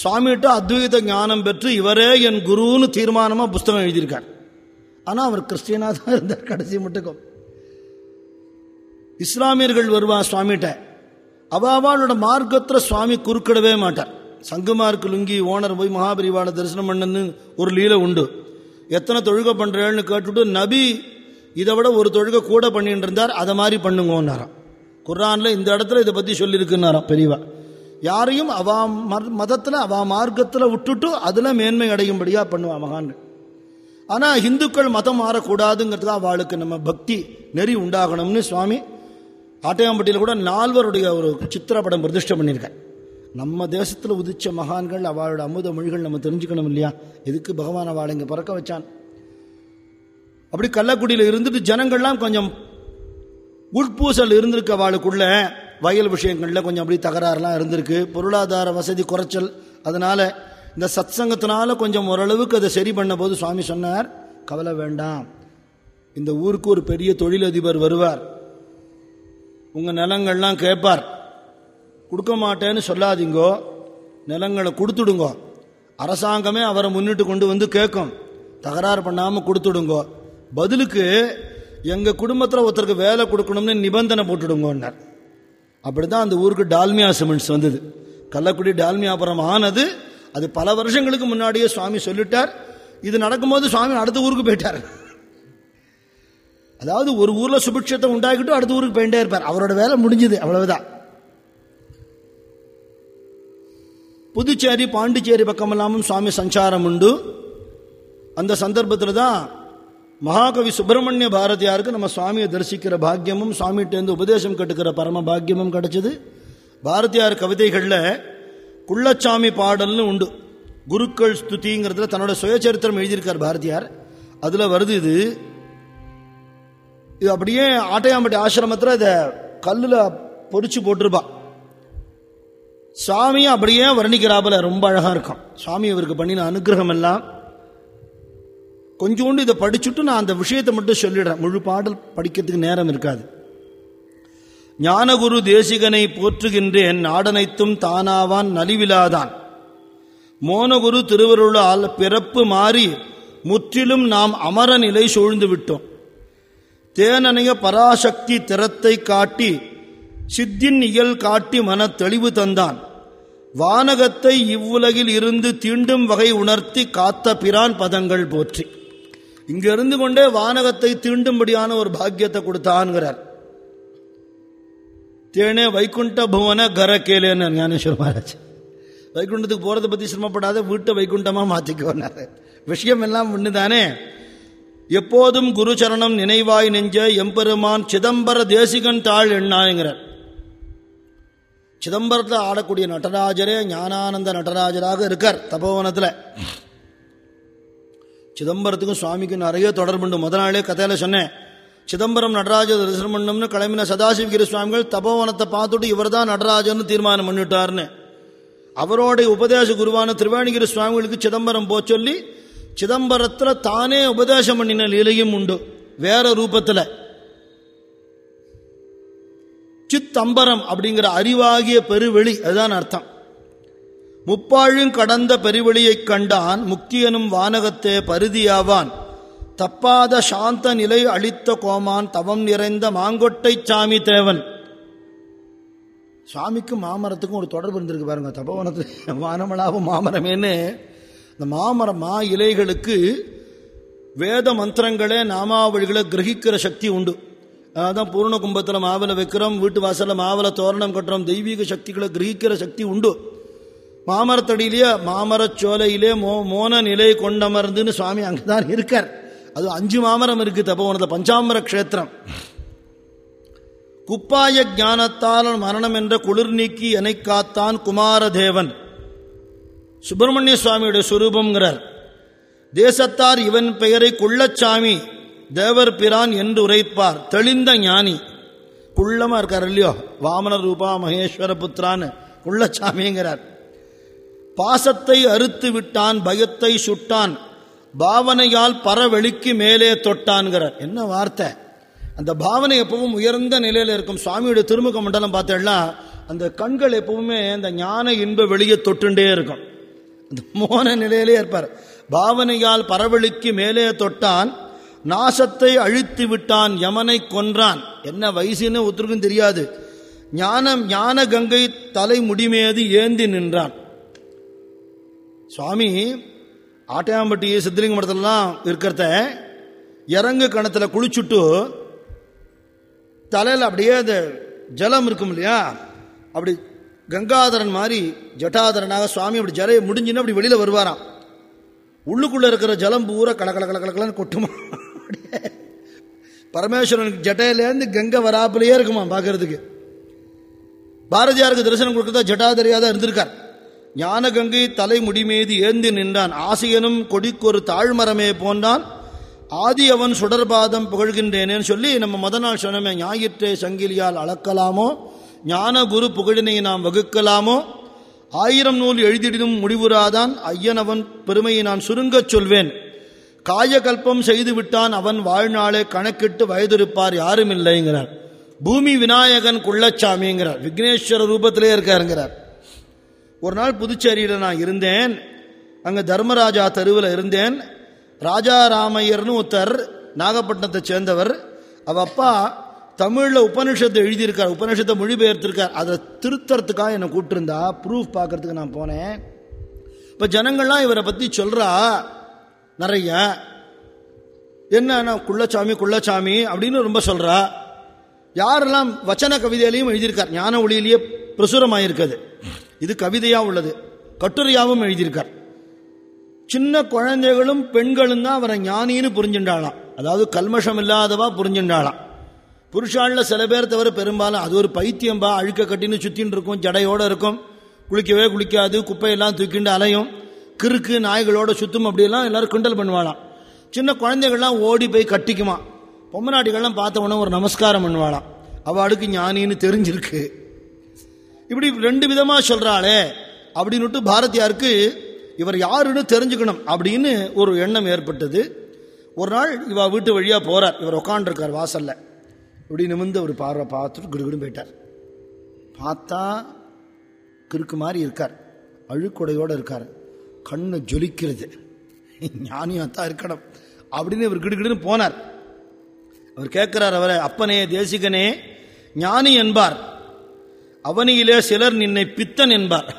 சுவாமிகிட்ட அத்வைத ஞானம் பெற்று இவரே என் குருன்னு தீர்மானமாக புஸ்தகம் எழுதியிருக்கார். ஆனால் அவர் கிறிஸ்டியனாக தான் இருந்தார் கடைசி மட்டுக்கும். இஸ்லாமியர்கள் வருவான் சுவாமிகிட்ட. அவ அவளோட சுவாமி குறுக்கிடவே மாட்டார். சங்குமார்க்கு லுங்கி ஓனர் போய் மகாபரிவாள தரிசனம் பண்ணன்னு ஒரு லீலை உண்டு. எத்தனை தொழுகை பண்ணுறேன்னு கேட்டுட்டு நபி இதை விட ஒரு தொழுகை கூட பண்ணிட்டு இருந்தார் அதை மாதிரி பண்ணுங்கன்னாராம். குரானில் இந்த இடத்துல இதை பற்றி சொல்லியிருக்குன்னாராம் பெரியவா. யாரையும் அவா மதத்தில் அவா மார்க்கத்தில் விட்டுட்டு அதில் மேன்மை அடையும்படியாக பண்ணுவா மகான்கள் ஆனால் இந்துக்கள் மதம் மாறக்கூடாதுங்கிறதுக்கு அவளுக்கு நம்ம பக்தி நெறி உண்டாகணும்னு சுவாமி ஆட்டையாம்பட்டியில் கூட நால்வருடைய ஒரு சித்திரப்படம் பிரதிஷ்டை பண்ணியிருக்கேன் நம்ம தேசத்தில் உதிச்ச மகான்கள் அவளோட அமுத மொழிகள் நம்ம தெரிஞ்சுக்கணும் இல்லையா? எதுக்கு பகவான் அவளை இங்கே பிறக்க வச்சான்? அப்படி கள்ளக்குடியில் இருந்துட்டு ஜனங்கள்லாம் கொஞ்சம் உட்பூசல் இருந்திருக்க அவளுக்குள்ள. வயல் விஷயங்களில் கொஞ்சம் அப்படி தகராறுலாம் இருந்திருக்கு. பொருளாதார வசதி குறைச்சல். அதனால இந்த சத்சங்கத்தினால கொஞ்சம் ஓரளவுக்கு அதை சரி பண்ண போது சுவாமி சொன்னார் கவலை வேண்டாம். இந்த ஊருக்கு ஒரு பெரிய தொழிலதிபர் வருவார். உங்க நிலங்கள்லாம் கேட்பார். கொடுக்க மாட்டேன்னு சொல்லாதீங்கோ. நிலங்களை கொடுத்துடுங்கோ. அரசாங்கமே அவரை முன்னிட்டு கொண்டு வந்து கேட்கும். தகராறு பண்ணாமல் கொடுத்துடுங்கோ. பதிலுக்கு எங்கள் குடும்பத்தில் ஒருத்தருக்கு வேலை கொடுக்கணும்னு நிபந்தனை போட்டுடுங்கன்னார். அப்படிதான் அந்த ஊருக்கு டால்மியா சிமெண்ட்ஸ் வந்தது. கள்ளக்குடி டால்மியாபுரம் ஆனது அது பல வருஷங்களுக்கு முன்னாடியே சுவாமி சொல்லிட்டார். இது நடக்கும்போது சுவாமி அடுத்த ஊருக்கு போயிட்டார். அதாவது ஒரு ஊரில் சுபிக்ஷத்தை உண்டாக்கிட்டு அடுத்த ஊருக்கு போயிட்டே இருப்பார். அவரோட வேலை முடிஞ்சது அவ்வளவுதான். புதுச்சேரி பாண்டிச்சேரி பக்கமெல்லாமும் சுவாமி சஞ்சாரம் உண்டு. அந்த சந்தர்ப்பத்தில் தான் மகாகவி சுப்பிரமணிய பாரதியாருக்கு நம்ம சுவாமியை தரிசிக்கிற பாக்கியமும் சுவாமிகிட்டேருந்து உபதேசம் கட்டுக்கிற பரம பாக்கியமும் கிடைச்சது. பாரதியார் கவிதைகளில் குள்ளச்சாமி பாடல்னு உண்டு. குருக்கள் ஸ்துதிங்கிறதுல தன்னோட சுயச்சரித்திரம் எழுதியிருக்கார் பாரதியார். அதில் வருது இது. இது அப்படியே ஆட்டையாம்பட்டி ஆசிரமத்தில் இதை கல்லில் பொறிச்சு போட்டிருப்பா. சுவாமி அப்படியே வர்ணிக்கிறாப்பில். ரொம்ப அழகாக இருக்கும் சுவாமி இவருக்கு பண்ணின அனுகிரகம் எல்லாம் கொஞ்சோண்டு இதை படிச்சுட்டு நான் அந்த விஷயத்தை மட்டும் சொல்லிடுறேன். முழு பாடல் படிக்கிறதுக்கு நேரம் இருக்காது. ஞானகுரு தேசிகனை போற்றுகின்றேன் நாடனைத்தும் தானாவான் நலிவிலாதான். மோனகுரு திருவருளால் பிறப்பு மாறி முற்றிலும் நாம் அமர நிலை சூழ்ந்து விட்டோம். தேனனைய பராசக்தி திறத்தை காட்டி சித்தின் இயல் காட்டி மன தெளிவு தந்தான். வானகத்தை இவ்வுலகில் இருந்து தீண்டும் வகை உணர்த்தி காத்த பிரான் பதங்கள் போற்றி. இங்க இருந்து கொண்டே வானகத்தை தீண்டும்படியான ஒரு பாக்கியத்தை கொடுத்தான்கிறார். தேனே வைகுண்ட புவன கர கேலேன்னு ஞானேஸ்வர மகாராஜ். வைகுண்டத்துக்கு போறதை பத்தி சிரமப்படாத வீட்டை வைகுண்டமா மாத்திக்கோனாரு. விஷயம் எல்லாம் ஒண்ணுதானே? எப்போதும் குரு சரணம் நினைவாய் நெஞ்ச எம்பெருமான் சிதம்பர தேசிகன் தாழ் எண்ணாங்கிறார் சிதம்பரத்தில் ஆடக்கூடிய நடராஜரே ஞானானந்த நடராஜராக இருக்கார் தபோவனத்தில். சிதம்பரத்துக்கும் சுவாமிக்கும் நிறைய தொடர்புண்டு. முத நாளே கதையில சொன்னேன். சிதம்பரம் நடராஜ தரிசனம் பண்ணம்னு கிளம்பின சதாசிவகிரி சுவாமிகள் தபோவனத்தை பார்த்துட்டு இவர் தான் நடராஜன்னு தீர்மானம் பண்ணிட்டார்னு அவரோடைய உபதேச குருவான திருவேணிகிரி சுவாமிகளுக்கு சிதம்பரம் போ சொல்லி சிதம்பரத்தில் தானே உபதேசம் பண்ணின லீலையும் உண்டு வேற ரூபத்தில். சித்தம்பரம் அப்படிங்கிற அறிவாகிய பெருவெளி அதுதான் அர்த்தம். முப்பாழும் கடந்த பெருவெளியைக் கண்டான் முக்தியனும் வானகத்தே பருதியாவான். தப்பாத சாந்த நிலை அளித்த கோமான் தவம் நிறைந்த மாங்கொட்டை சாமி தேவன். சாமிக்கும் மாமரத்துக்கும் ஒரு தொடர்பு இருந்திருக்கு பாருங்க தபவனத்து வானமலாவும் மாமரமேன்னு. இந்த மாமரம் மா இலைகளுக்கு வேத மந்திரங்களே நாமாவளிகளை கிரகிக்கிற சக்தி உண்டு. அதான் பூர்ண கும்பத்தில் மாவில வைக்கிறோம் வீட்டு வாசலில் மாவில தோரணம் கட்டுறோம் தெய்வீக சக்திகளை கிரகிக்கிற சக்தி உண்டு. மாமரத்தடியிலேயே மாமரச் சோலையிலே மோ மோன நிலை கொண்டமர்ந்துன்னு சுவாமி அங்கதான் இருக்கார். அது அஞ்சு மாமரம் இருக்கு தபோவனத்தில் பஞ்சாமர க்ஷேத்திரம். குப்பாய ஞானத்தால் மரணம் என்ற குளிர் நீக்கி எனை காத்தான் குமாரதேவன். சுப்பிரமணிய சுவாமியுடைய சுரூபங்கிறார் தேசத்தார் இவன் பெயரை குள்ளச்சாமி தேவர் பிரான் என்று உரைப்பார். தெளிந்த ஞானி. குள்ளமா இருக்கார் இல்லையோ? வாமன ரூபா மகேஸ்வர புத்திரான்னு குள்ளச்சாமிங்கிறார். பாசத்தை அறுத்து விட்டான் பயத்தை சுட்டான் பாவனையால் பரவெளிக்கு மேலே தொட்டான்கிறார். என்ன வார்த்தை? அந்த பாவனை எப்பவும் உயர்ந்த நிலையில் இருக்கும். சுவாமியுடைய திருமுக மண்டலம் பார்த்தேன்னா அந்த கண்கள் எப்பவுமே அந்த ஞான இன்ப வெளியே தொட்டுண்டே இருக்கும். அந்த மோன நிலையிலே இருப்பார். பாவனையால் பரவெளிக்கு மேலே தொட்டான் நாசத்தை அழித்து விட்டான் யமனை கொன்றான். என்ன வயசுன்னு ஒருத்தருக்கும் தெரியாது. ஞானம் ஞான கங்கை தலை முடிமேது ஏந்தி நின்றான். சுவாமி ஆட்டையாம்பட்டி சித்தலிங்க மடத்துலலாம் இருக்கிறத இறங்கு கணத்துல குளிச்சுட்டு தலையில் அப்படியே அந்த ஜலம் இருக்கும் இல்லையா? அப்படி கங்காதரன் மாதிரி ஜட்டாதரனாக சுவாமி அப்படி ஜலையை முடிஞ்சுன்னு அப்படி வெளியில் வருவாராம். உள்ளுக்குள்ளே இருக்கிற ஜலம் பூரா கலக்கல கல கலக்கலன்னு கொட்டுமா? அப்படியே பரமேஸ்வரனுக்கு ஜட்டையிலேருந்து கங்கை வராப்பிலேயே இருக்குமா பார்க்கறதுக்கு. பாரதியாருக்கு தரிசனம் கொடுக்குறதா ஜட்டாதரியாக தான் இருந்திருக்கார். ஞானகங்கை கங்கை தலை ஏந்தி நின்றான். ஆசியனும் கொடிக்கொரு தாழ்மரமே போன்றான். ஆதி அவன் சுடர்பாதம் புகழ்கின்றேனேன்னு சொல்லி நம்ம முத நாள் சொன்னமே ஞாயிற்றே சங்கிலியால் அளக்கலாமோ? ஞான குரு புகழினை நாம் வகுக்கலாமோ? ஆயிரம் நூல் எழுதிடினும் முடிவுறாதான் ஐயன் அவன் பெருமையை நான் சுருங்கச் சொல்வேன். காயகல்பம் செய்து விட்டான் அவன் வாழ்நாளே கணக்கிட்டு வயதிருப்பார் யாரும் இல்லைங்கிறார் பூமி விநாயகன் குள்ளச்சாமிங்கிறார். விக்னேஸ்வர ரூபத்திலே இருக்காருங்கிறார். ஒரு நாள் புதுச்சேரியில் நான் இருந்தேன். அங்கே தர்மராஜா தெருவில் இருந்தேன். ராஜா ராமையர்னு ஒருத்தர் நாகப்பட்டினத்தை சேர்ந்தவர். அவ அப்பா தமிழில் உபனிஷத்தை எழுதியிருக்கார் உபனிஷத்தை மொழிபெயர்த்திருக்கார். அதை திருத்தறதுக்காக என்னை கூப்பிட்டுருந்தா ப்ரூஃப் பார்க்கறதுக்கு நான் போனேன். இப்போ ஜனங்கள்லாம் இவரை பற்றி சொல்கிறா நிறைய. என்ன குள்ளச்சாமி குள்ளச்சாமி அப்படின்னு ரொம்ப சொல்கிறா யாரெல்லாம் வச்சன கவிதையிலையும் எழுதியிருக்கார் ஞான ஒளியிலேயே பிரசுரமாயிருக்குது. இது கவிதையாக உள்ளது. கட்டுரையாகவும் எழுதியிருக்கார். சின்ன குழந்தைகளும் பெண்களும் தான் அவரை ஞானின்னு புரிஞ்சுண்டாளாம். அதாவது கல்மஷம் இல்லாதவா புரிஞ்சுண்டாளாம். புருஷாளில் சில பேர் தவிர பெரும்பாலும் அது ஒரு பைத்தியம்பா அழுக்க கட்டின்னு சுத்தின்னு இருக்கும் ஜடையோடு இருக்கும். குளிக்கவே குளிக்காது குப்பையெல்லாம் தூக்கிண்டு அலையும். கிறுக்கு நாய்களோட சுத்தும் அப்படியெல்லாம் எல்லாரும் கிண்டல் பண்ணுவாளாம். சின்ன குழந்தைகள்லாம் ஓடி போய் கட்டிக்குமா. பொம்மநாட்டிகள்லாம் பார்த்த உடனே ஒரு நமஸ்காரம் பண்ணுவாளாம். அவளுக்கு ஞானின்னு தெரிஞ்சிருக்கு. இப்படி ரெண்டு விதமா சொல்றாளே அப்படின்னுட்டு பாரதியாருக்கு இவர் யாருன்னு தெரிஞ்சுக்கணும் அப்படின்னு ஒரு எண்ணம் ஏற்பட்டது. ஒரு நாள் இவ வீட்டு வழியா போறார். இவர் உக்காண்டிருக்கார் வாசல்ல. இப்படி நிமிர்ந்து ஒரு பார்வை பார்த்துட்டு கிடுகிடும் போயிட்டார். பார்த்தா கிறுக்கு மாதிரி இருக்கார். அழுக்குடையோடு இருக்கார். கண்ணு ஜொலிக்கிறது. ஞானியாக தான் இருக்கணும் அப்படின்னு இவர் கிடுகிடுன்னு போனார். அவர் கேட்கிறார் அவரை அப்பனே தேசிகனே ஞானி என்பார். அவனியிலே சிலர் நின்னை பித்தன் என்பார்.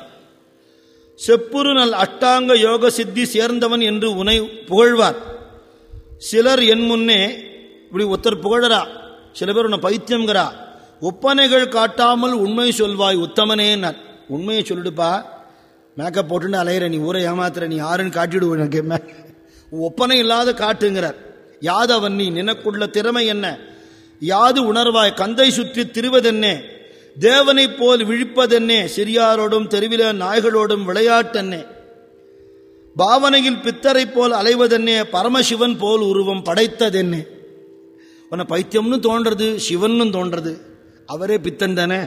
செப்புரு நல் அஷ்டாங்க யோக சித்தி சேர்ந்தவன் என்று உனை புகழ்வார். சிலர் என் முன்னே இப்படி ஒருத்தர் புகழறா? சில பேர் உன்னை பைத்தியம்ங்கிறா? ஒப்பனைகள் காட்டாமல் உண்மை சொல்வாய் உத்தமனேன்னார் உண்மையை சொல்லிடுப்பா. மேக்கப் போட்டுன்னு அலையிற நீ ஊரை ஏமாத்துற நீ யாருன்னு காட்டிடுவோம் எனக்கு ஒப்பனை இல்லாத காட்டுங்கிறார். யாதவன் நீ நினக்குள்ள திறமை என்ன? யாது உணர்வாய் கந்தை சுற்றி திருவதென்னே? தேவனைப் போல் விழிப்பதென்னே சிறியாரோடும் தெருவில நாய்களோடும் விளையாட்டென்னே. பாவனையில் பித்தரைப் போல் அலைவதென்னே பரமசிவன் போல் உருவம் படைத்ததென்னே. உன்னை பைத்தியம்னு தோன்றது சிவன்னு தோன்றது. அவரே பித்தன் தானே.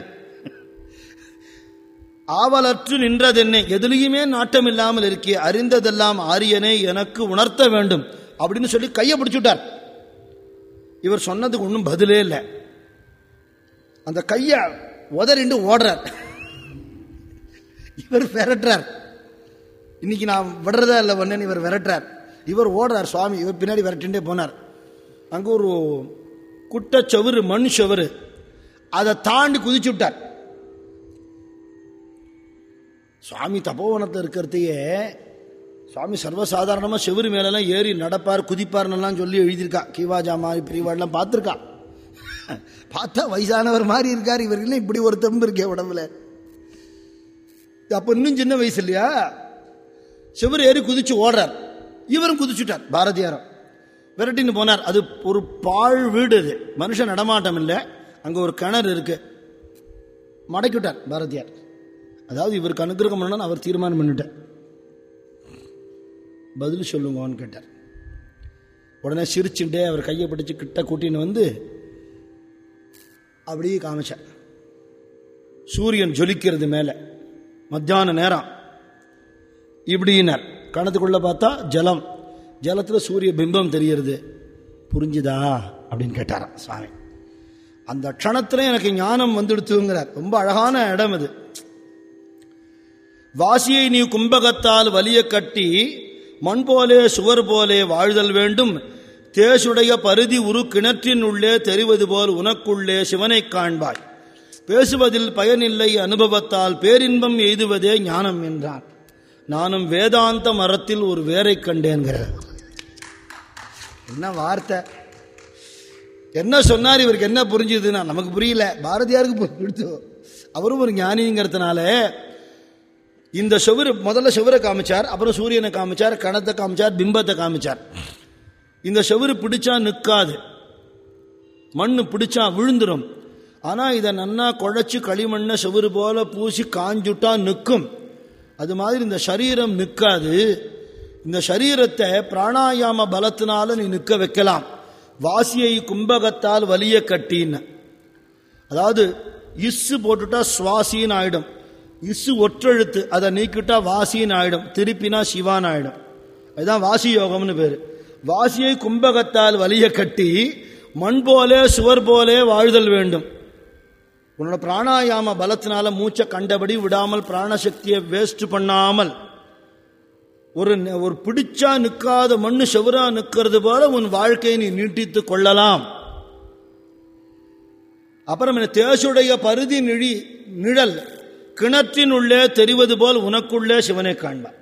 ஆவலற்று நின்றதென்னே எதுலையுமே நாட்டம் இல்லாமல் இருக்கே அறிந்ததெல்லாம் ஆரியனை எனக்கு உணர்த்த வேண்டும் அப்படின்னு சொல்லி கையை பிடிச்சுட்டார் இவர் சொன்னதுக்கு ஒன்றும் பதிலே இல்லை. அந்த கையை உதறிண்டு ஓடுறார். இவர் விரட்டுறார். இன்னைக்கு நான் விடுறதா இல்லை ஒன்னு இவர் விரட்டுறார். இவர் ஓடுறார் சுவாமி. இவர் பின்னாடி விரட்டிண்டே போனார். அங்கே ஒரு குட்டச்சவரு மண் செவுரு அதை தாண்டி குதிச்சு விட்டார். சுவாமி தபோவனத்தில் இருக்கிறதையே சுவாமி சர்வசாதாரணமாக செவுரு மேலெல்லாம் ஏறி நடப்பார் குதிப்பார்னெல்லாம் சொல்லி எழுதியிருக்கா. கீவாஜா மாதிரி பிரிவாடெல்லாம் பார்த்துருக்கா. பார்த்தா வயசானவர் மாதிரி இருக்கார். இவருக்குன்னு இப்படி ஒரு தெம்பு இருக்கே உடம்புல? அப்போ இன்னும் சின்ன வயசு இல்லையா? செவுரு ஏறி குதிச்சு ஓடுறார். இவரும் குதிச்சுட்டார். பாரதியாரம். விரட்டின்னு போனார். அது ஒரு பாழ் வீடு அது. மனுஷன் நடமாட்டம் இல்லை. அங்கே ஒரு கிணறு இருக்கு. மடக்கிவிட்டார் பாரதியார். அதாவது இவருக்கு அனுகிரகம் பண்ணணும் அவர் தீர்மானம் பண்ணிட்டார். பதில் சொல்லுங்கன்னு கேட்டார். உடனே சிரிச்சுட்டே அவர் கையை பிடிச்சு கிட்ட கூட்டின்னு வந்து அப்படியே காமிச்சேன் சூரியன் ஜொலிக்கிறது மேலே. மத்தியான நேரம். இப்படின்னார். கணத்துக்குள்ளே பார்த்தா ஜலம். ஜலத்தில் சூரிய பிம்பம் தெரிகிறது. புரிஞ்சுதா? அப்படின்னு கேட்டாராம் சுவாமி. அந்த க்ஷணத்தில் எனக்கு ஞானம் வந்துடுத்துங்கிறார். ரொம்ப அழகான இடம் அது. வாசியை நீ கும்பகத்தால் வலிய கட்டி மண் போலே சுவர் போலே வாழ்தல் வேண்டும். கேசுடைய பருதி உரு கிணற்றின் உள்ளே தெரிவது போல் உனக்குள்ளே சிவனைக் காண்பாய். பேசுவதில் பயனில்லை அனுபவத்தால் பேரின்பம் எய்துவதே ஞானம் என்றான். நானும் வேதாந்த மரத்தில் ஒரு வேரை கண்டேன்கிறார். என்ன வார்த்தை? என்ன சொன்னார்? இவருக்கு என்ன புரிஞ்சுதுன்னா நமக்கு புரியல. பாரதியாருக்கு புரிஞ்சு அவரும் ஒரு ஞானிங்கிறதுனால இந்த சுவர் முதல்ல சுவரை காமிச்சார் அப்புறம் சூரியனை காமிச்சார் கணத்தை காமிச்சார் பிம்பத்தை காமிச்சார். இந்த செவுரு பிடிச்சா நிற்காது மண்ணு பிடிச்சா விழுந்துடும் ஆனால் இதை நன்னா குழைச்சி களிமண்ணை செவரு போல பூசி காஞ்சுட்டா நிற்கும் அது மாதிரி இந்த சரீரம் நிற்காது இந்த சரீரத்தை பிராணாயாம பலத்தினால நீ நிற்க வைக்கலாம். வாசியை கும்பகத்தால் வலிய கட்டின்னு. அதாவது இஸ்ஸு போட்டுட்டா சுவாசின்னு ஆயிடும். இஸ்ஸு ஒற்றெழுத்து அதை நீக்கிட்டா வாசின்னு ஆயிடும். திருப்பினா சிவான் ஆயிடும். அதுதான் வாசி யோகம்னு பேரு. வாசியை கும்பகத்தால் வலிய கட்டி மண் போலே சுவர் போலே வாழ்தல் வேண்டும். உன்னோட பிராணாயாம பலத்தினால மூச்சை கண்டபடி விடாமல் பிராணசக்தியை வேஸ்ட் பண்ணாமல். ஒரு ஒரு பிடிச்சா நிற்காத மண்ணு செவரா நிற்கிறது போல உன் வாழ்க்கையை நீ நீட்டித்துக் கொள்ளலாம். அப்புறம் என்ன தேசுடைய பருதி நிழி நிழல் கிணற்றின் உள்ளே தெரிவது போல் உனக்குள்ளே சிவனை காண்பான்.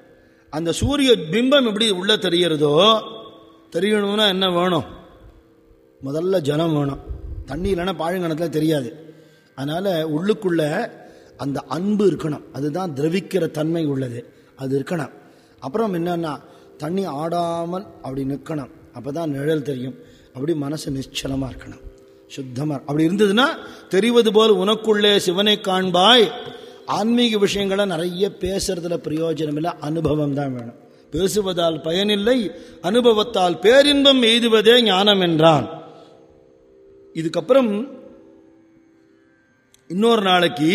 அந்த சூரிய பிம்பம் எப்படி உள்ள தெரிகிறதோ தெரியணும்னா என்ன வேணும்? முதல்ல ஜலம் வேணும். தண்ணி இல்லைன்னா பாழங்கணத்தில் தெரியாது. அதனால் உள்ளுக்குள்ள அந்த அன்பு இருக்கணும். அதுதான் திரவிக்கிற தன்மை உள்ளது. அது இருக்கணும். அப்புறம் என்னன்னா தண்ணி ஆடாமல் அப்படி நிற்கணும். அப்போ தான் நிழல் தெரியும். அப்படி மனசு நிச்சலமாக இருக்கணும். சுத்தமாக அப்படி இருந்ததுன்னா தெரிவது போல் உனக்குள்ளே சிவனை காண்பாய். ஆன்மீக விஷயங்களை நிறைய பேசுறதுல பிரயோஜனம் இல்லை அனுபவம் தான் வேணும். பேசுவதால் பயனில்லை அனுபவத்தால் பேரின்பம் எய்துவதே ஞானம் என்றான். இதுக்கப்புறம் இன்னொரு நாளைக்கு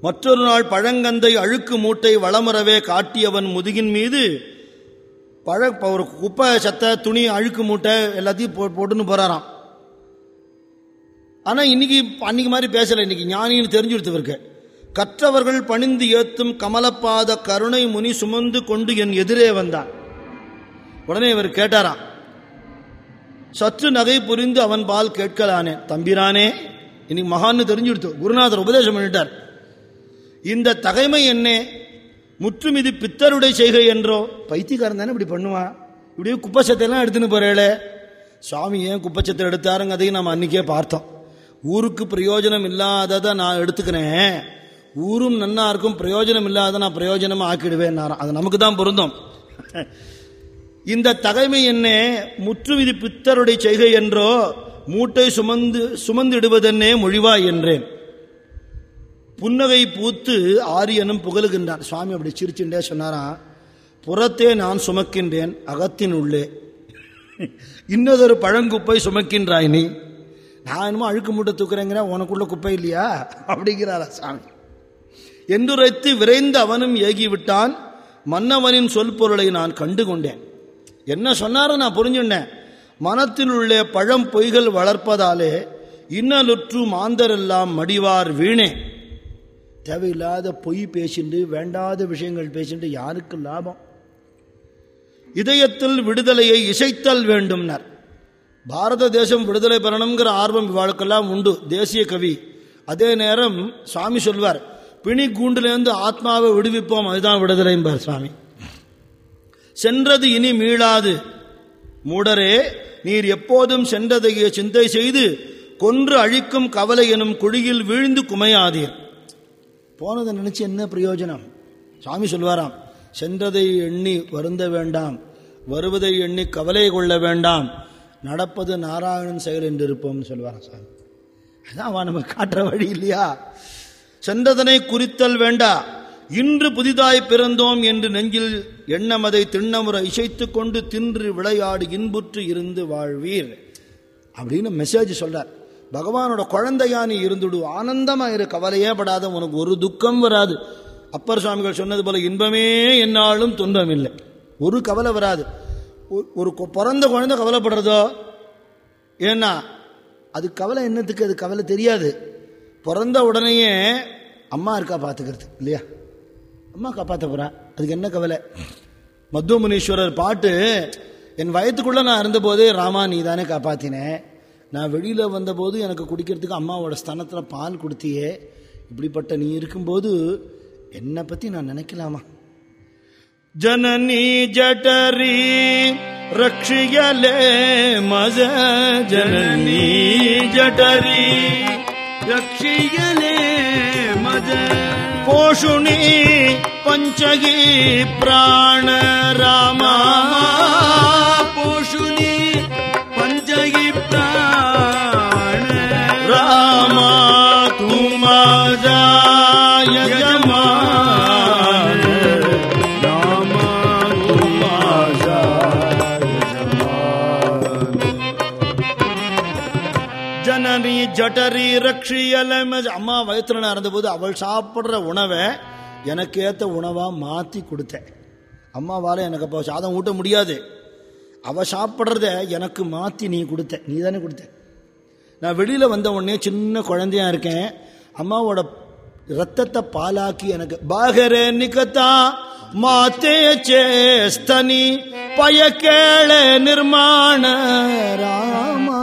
மற்றொரு நாள் பழங்கந்தை அழுக்கு மூட்டை வளமுறவே காட்டியவன் முதுகின் மீது பழ ஒரு குப்பை சத்த துணி அழுக்கு மூட்டை எல்லாத்தையும் போ போட்டுன்னு போறாராம். ஆனால் இன்னைக்கு அன்னைக்கு மாதிரி பேசலை இன்னைக்கு ஞானின்னு தெரிஞ்சு கொடுத்துருக்கேன் கற்றவர்கள் பணிந்து ஏத்தும் கமலப்பாத கருணை முனி சுமந்து கொண்டு என் எதிரே வந்தான். உடனே இவர் கேட்டாராம் சற்று நகை புரிந்து அவன் பால் கேட்கலானே. தம்பிரானே இன்னைக்கு மகான்னு தெரிஞ்சு கொடுத்து குருநாதர் உபதேசம் பண்ணிட்டார். இந்த தகைமை என்ன முற்றும் இது பித்தருடைய செய்கை என்றோ? பைத்தியக்காரன் தானே இப்படி பண்ணுவான். இப்படியே குப்பச்சத்தையெல்லாம் எடுத்துன்னு போறேளே. சுவாமி ஏன் குப்பச்சத்தை எடுத்தாருங்க அதையும் நம்ம அன்னைக்கே பார்த்தோம். ஊருக்கு பிரயோஜனம் இல்லாததை நான் எடுத்துக்கிறேன். ஊரும் நன்னா இருக்கும் பிரயோஜனம் இல்லாத நான் பிரயோஜனமா ஆக்கிடுவேன் அது நமக்கு தான் பொருந்தும். இந்த தகைமை என்ன முற்றுவிதி பித்தருடைய செய்கை என்றோ மூட்டை சுமந்து சுமந்திடுவதென்னே மொழிவா என்றேன். புன்னகை பூத்து ஆரியனும் புகழுகின்றான். சுவாமி அப்படி சிரிச்சுட்டே சொன்னாராம் புறத்தே நான் சுமக்கின்றேன் அகத்தின் உள்ளே. இன்னதொரு பழங்குப்பை சுமக்கின்றாய் நீ. நான் என்னமோ அழுக்கு மூட்டை தூக்குறேங்கிற உனக்குள்ள குப்பை இல்லையா? அப்படிங்கிறாரா சாமி என்றுரைத்து விரைந்து அவனும் ஏகிவிட்டான். மன்னவனின் சொல் பொருளை நான் கண்டு கொண்டேன் என்ன சொன்னாரோ நான் புரிஞ்சுட்டேன் மனத்தில் உள்ள பழம் பொய்கள் வளர்ப்பதாலே இன்னலுற்று மாந்தரெல்லாம் மடிவார் வீணே. தேவையில்லாத பொய் பேசிண்டு வேண்டாத விஷயங்கள் பேசிண்டு யாருக்கு லாபம்? இதயத்தில் விடுதலையை இசைத்தல் வேண்டும்னர். பாரத தேசம் விடுதலை பெறணுங்கிற ஆர்வம் இவாளுக்கெல்லாம் உண்டு தேசிய கவி. அதே நேரம் சுவாமி சொல்வார் பிணி கூண்டிலிருந்து ஆத்மாவை விடுவிப்போம். அதுதான் விடுதலைம்பார் சுவாமி. சென்றது இனி மீளாது. மூடரே நீர் எப்போதும் சென்றதையே சிந்தை செய்து கொன்று அழிக்கும் கவலை எனும் குழியில் வீழ்ந்து குமையாதீர். போனதை நினைச்சு என்ன பிரயோஜனம்? சுவாமி சொல்வாராம் சென்றதை எண்ணி வருந்த வேண்டாம். வருவதை எண்ணி கவலை கொள்ள வேண்டாம். நடப்பது நாராயணன் செயல் என்று இருப்போம்னு சொல்வாராம் சாமி அதான் அவன் நம்ம காட்டுற வழி இல்லையா? சென்றதனை குறித்தல் வேண்டா. இன்று புதிதாய் பிறந்தோம் என்று நெஞ்சில் எண்ணமதை திண்ணமுறை இசைத்து கொண்டு தின்று விளையாடு இன்புற்று இருந்து வாழ்வீர். அப்படின்னு மெசேஜ் சொல்றார். பகவானோட குழந்தையா நீ இருந்துடு. ஆனந்தமா இரு. கவலையே படாத. உனக்கு ஒரு துக்கம் வராது. அப்பர் சுவாமிகள் சொன்னது போல இன்பமே என்னாலும் துன்பம் இல்லை ஒரு கவலை வராது. ஒரு- ஒரு கொ- பிறந்த குழந்தை கவலைப்படுறதோ? ஏன்னா அது கவலை என்னத்துக்கு? அது கவலை தெரியாது. பிறந்த உடனேயே அம்மா இருக்கா பார்த்துக்கிறது இல்லையா? அம்மா காப்பாற்ற போகிறா அதுக்கு என்ன கவலை? மத்துவ முனீஸ்வரர் பாட்டு என் வயத்துக்குள்ளே நான் இருந்தபோதே ராமா நீ தானே காப்பாற்றினேன் நான் வெளியில் வந்தபோது எனக்கு குடிக்கிறதுக்கு அம்மாவோட ஸ்தனத்தில் பால் கொடுத்தியே. இப்படிப்பட்ட நீ இருக்கும்போது என்னை பற்றி நான் நினைக்கலாமா? ஜனனி ஜட்டரி ரக்ஷியலே மஜ ஜனனி ஜட்டரி ರಕ್ಷಿಯಲೇ ಮಜ ಪೋಷುಣಿ ಪಂಚಗಿ ಪ್ರಾಣ ರಾಮ ஜட்டரி ரக்ஷியல அம்மா வயிற்றுல நான் இருந்தபோது அவள் சாப்பிடுற உணவை எனக்கு ஏத்த உணவா மாத்தி கொடுத்தேன். அம்மாவால எனக்கு அப்போ சாதம் ஊட்ட முடியாது. அவ சாப்பிட்றத எனக்கு மாத்தி நீ கொடுத்த. நீ தானே கொடுத்த. நான் வெளியில வந்த உடனே சின்ன குழந்தையா இருக்கேன். அம்மாவோட ரத்தத்தை பாலாக்கி எனக்கு பாகரே நிக்கத்தா மாத்தே சேஸ்தனி பயக்கேள நிர்மாண ராமா.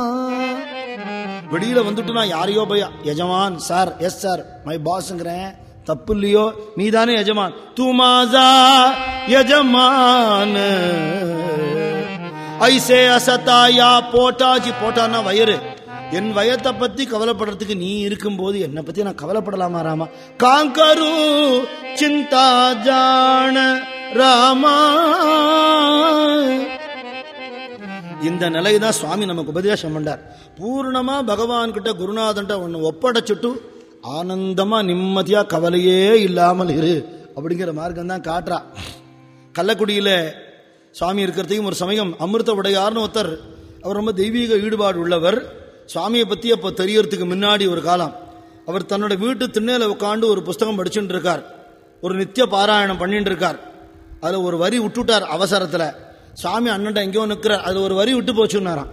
வெளியில வந்துட்டு நான் யாரையோ போய் எஜமான் சார் எஸ் சார் மை பாஸ்ங்கிறேன் தப்பு இல்லையோ? நீ தானே எஜமான். துமாசா எஜமான். ஐசே அசதாயா போட்டாஜி போட்டான்னா வயிறு. என் வயத்தை பத்தி கவலைப்படுறதுக்கு நீ இருக்கும்போது என்னை பத்தி நான் கவலைப்படலாமா ராமா? காங்கரு சிந்தா ஜான ராமா. இந்த நிலை தான் சுவாமி நமக்கு உபதேசம் பண்ணார் பூர்ணமாக பகவான்கிட்ட குருநாதன்ட்ட ஒன்று ஒப்படைச்சிட்டு ஆனந்தமாக நிம்மதியாக கவலையே இல்லாமல் இரு அப்படிங்கிற மார்க்கம் தான் காட்டுறா. கள்ளக்குடியில் சுவாமி இருக்கிறதையும் ஒரு சமயம் அமிர்த உடையார்னு ஒருத்தர் அவர் ரொம்ப தெய்வீக ஈடுபாடு உள்ளவர். சுவாமியை பற்றி அப்போ தெரியறதுக்கு முன்னாடி ஒரு காலம் அவர் தன்னோட வீட்டு திண்ணையில் உட்காந்து ஒரு புஸ்தகம் படிச்சுட்டு இருக்கார். ஒரு நித்திய பாராயணம் பண்ணிட்டு இருக்கார். அதில் ஒரு வரி விட்டுட்டார் அவசரத்தில். சுவாமி அண்ணன் எங்கேயோ நிற்கிறார் அது ஒரு வரி விட்டு போச்சுன்னாராம்.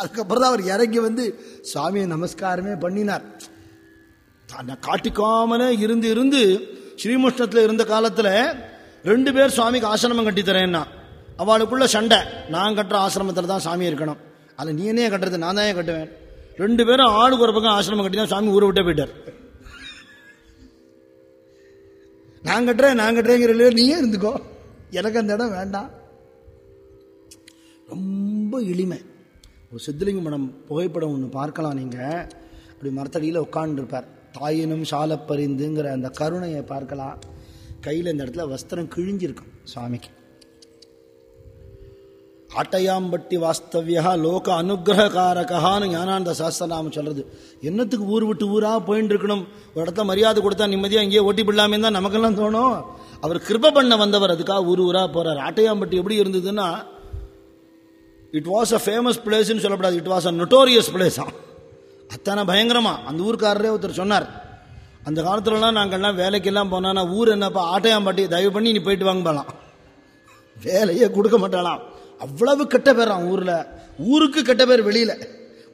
அதுக்கப்புறம் தான் அவர் இறங்கி வந்து சுவாமியை நமஸ்காரமே பண்ணினார். தன்னை காட்டிக்காமலே இருந்து இருந்து ஸ்ரீமுஷ்ணத்தில் இருந்த காலத்தில் ரெண்டு பேர் சுவாமிக்கு ஆசிரமம் கட்டித்தரேன்னா அவளுக்குள்ள சண்டை. நான் கட்டுற ஆசிரமத்தில் தான் சாமி இருக்கணும். அதில் நீ என்னையே கட்டுறது நான் தான் ஏன் கட்டுவேன்? ரெண்டு பேரும் ஆளுக்கு ஒரு பக்கம் ஆசிரமம் கட்டினா சாமி ஊரை விட்டே போயிட்டார். நான் கட்டுறேன் நான் கட்டுறேங்கிற நீயே இருந்துக்கோ. எனக்கு அந்த இடம் வேண்டாம். ரொம்ப எளிமை ஒரு சித்தலிங்க மடம் புகைப்படம் ஒன்று பார்க்கலாம் நீங்கள் அப்படி மரத்தடியில் உட்காந்துருப்பார் தாயினும் சாலப்பறிந்துங்கிற அந்த கருணையை பார்க்கலாம். கையில் இந்த இடத்துல வஸ்திரம் கிழிஞ்சிருக்கும் சுவாமிக்கு. ஆட்டையாம்பட்டி வாஸ்தவியா லோக அனுகிரகாரகான்னு ஞானானந்த சாஸ்திரநாம சொல்கிறது என்னத்துக்கு ஊர் விட்டு ஊராக போயின்னு இருக்கணும் ஒரு இடத்துல மரியாதை கொடுத்தா நிம்மதியாக இங்கேயே ஓட்டி போடலாமே தான் நமக்கெல்லாம் தோணும். அவர் கிருப பண்ண வந்தவர் அதுக்காக ஊர் ஊராக போறார். ஆட்டையாம்பட்டி எப்படி இருந்ததுன்னா இட் வாஸ் அ ஃபேமஸ் பிளேஸ்ன்னு சொல்லப்படாது. இட் வாஸ் அ நொட்டோரியஸ் பிளேஸா அத்தனை பயங்கரமாக அந்த ஊருக்காரரே ஒருத்தர் சொன்னார். அந்த காலத்துலலாம் நாங்கள்லாம் வேலைக்கெல்லாம் போனோன்னா ஊர் என்னப்பா ஆட்டையாம்பட்டி தயவு பண்ணி நீ போயிட்டு வாங்கலாம் வேலையே கொடுக்க மாட்டாளாம். அவ்வளவு கெட்ட பேரான் ஊரில். ஊருக்கு கெட்ட பேர் வெளியில்.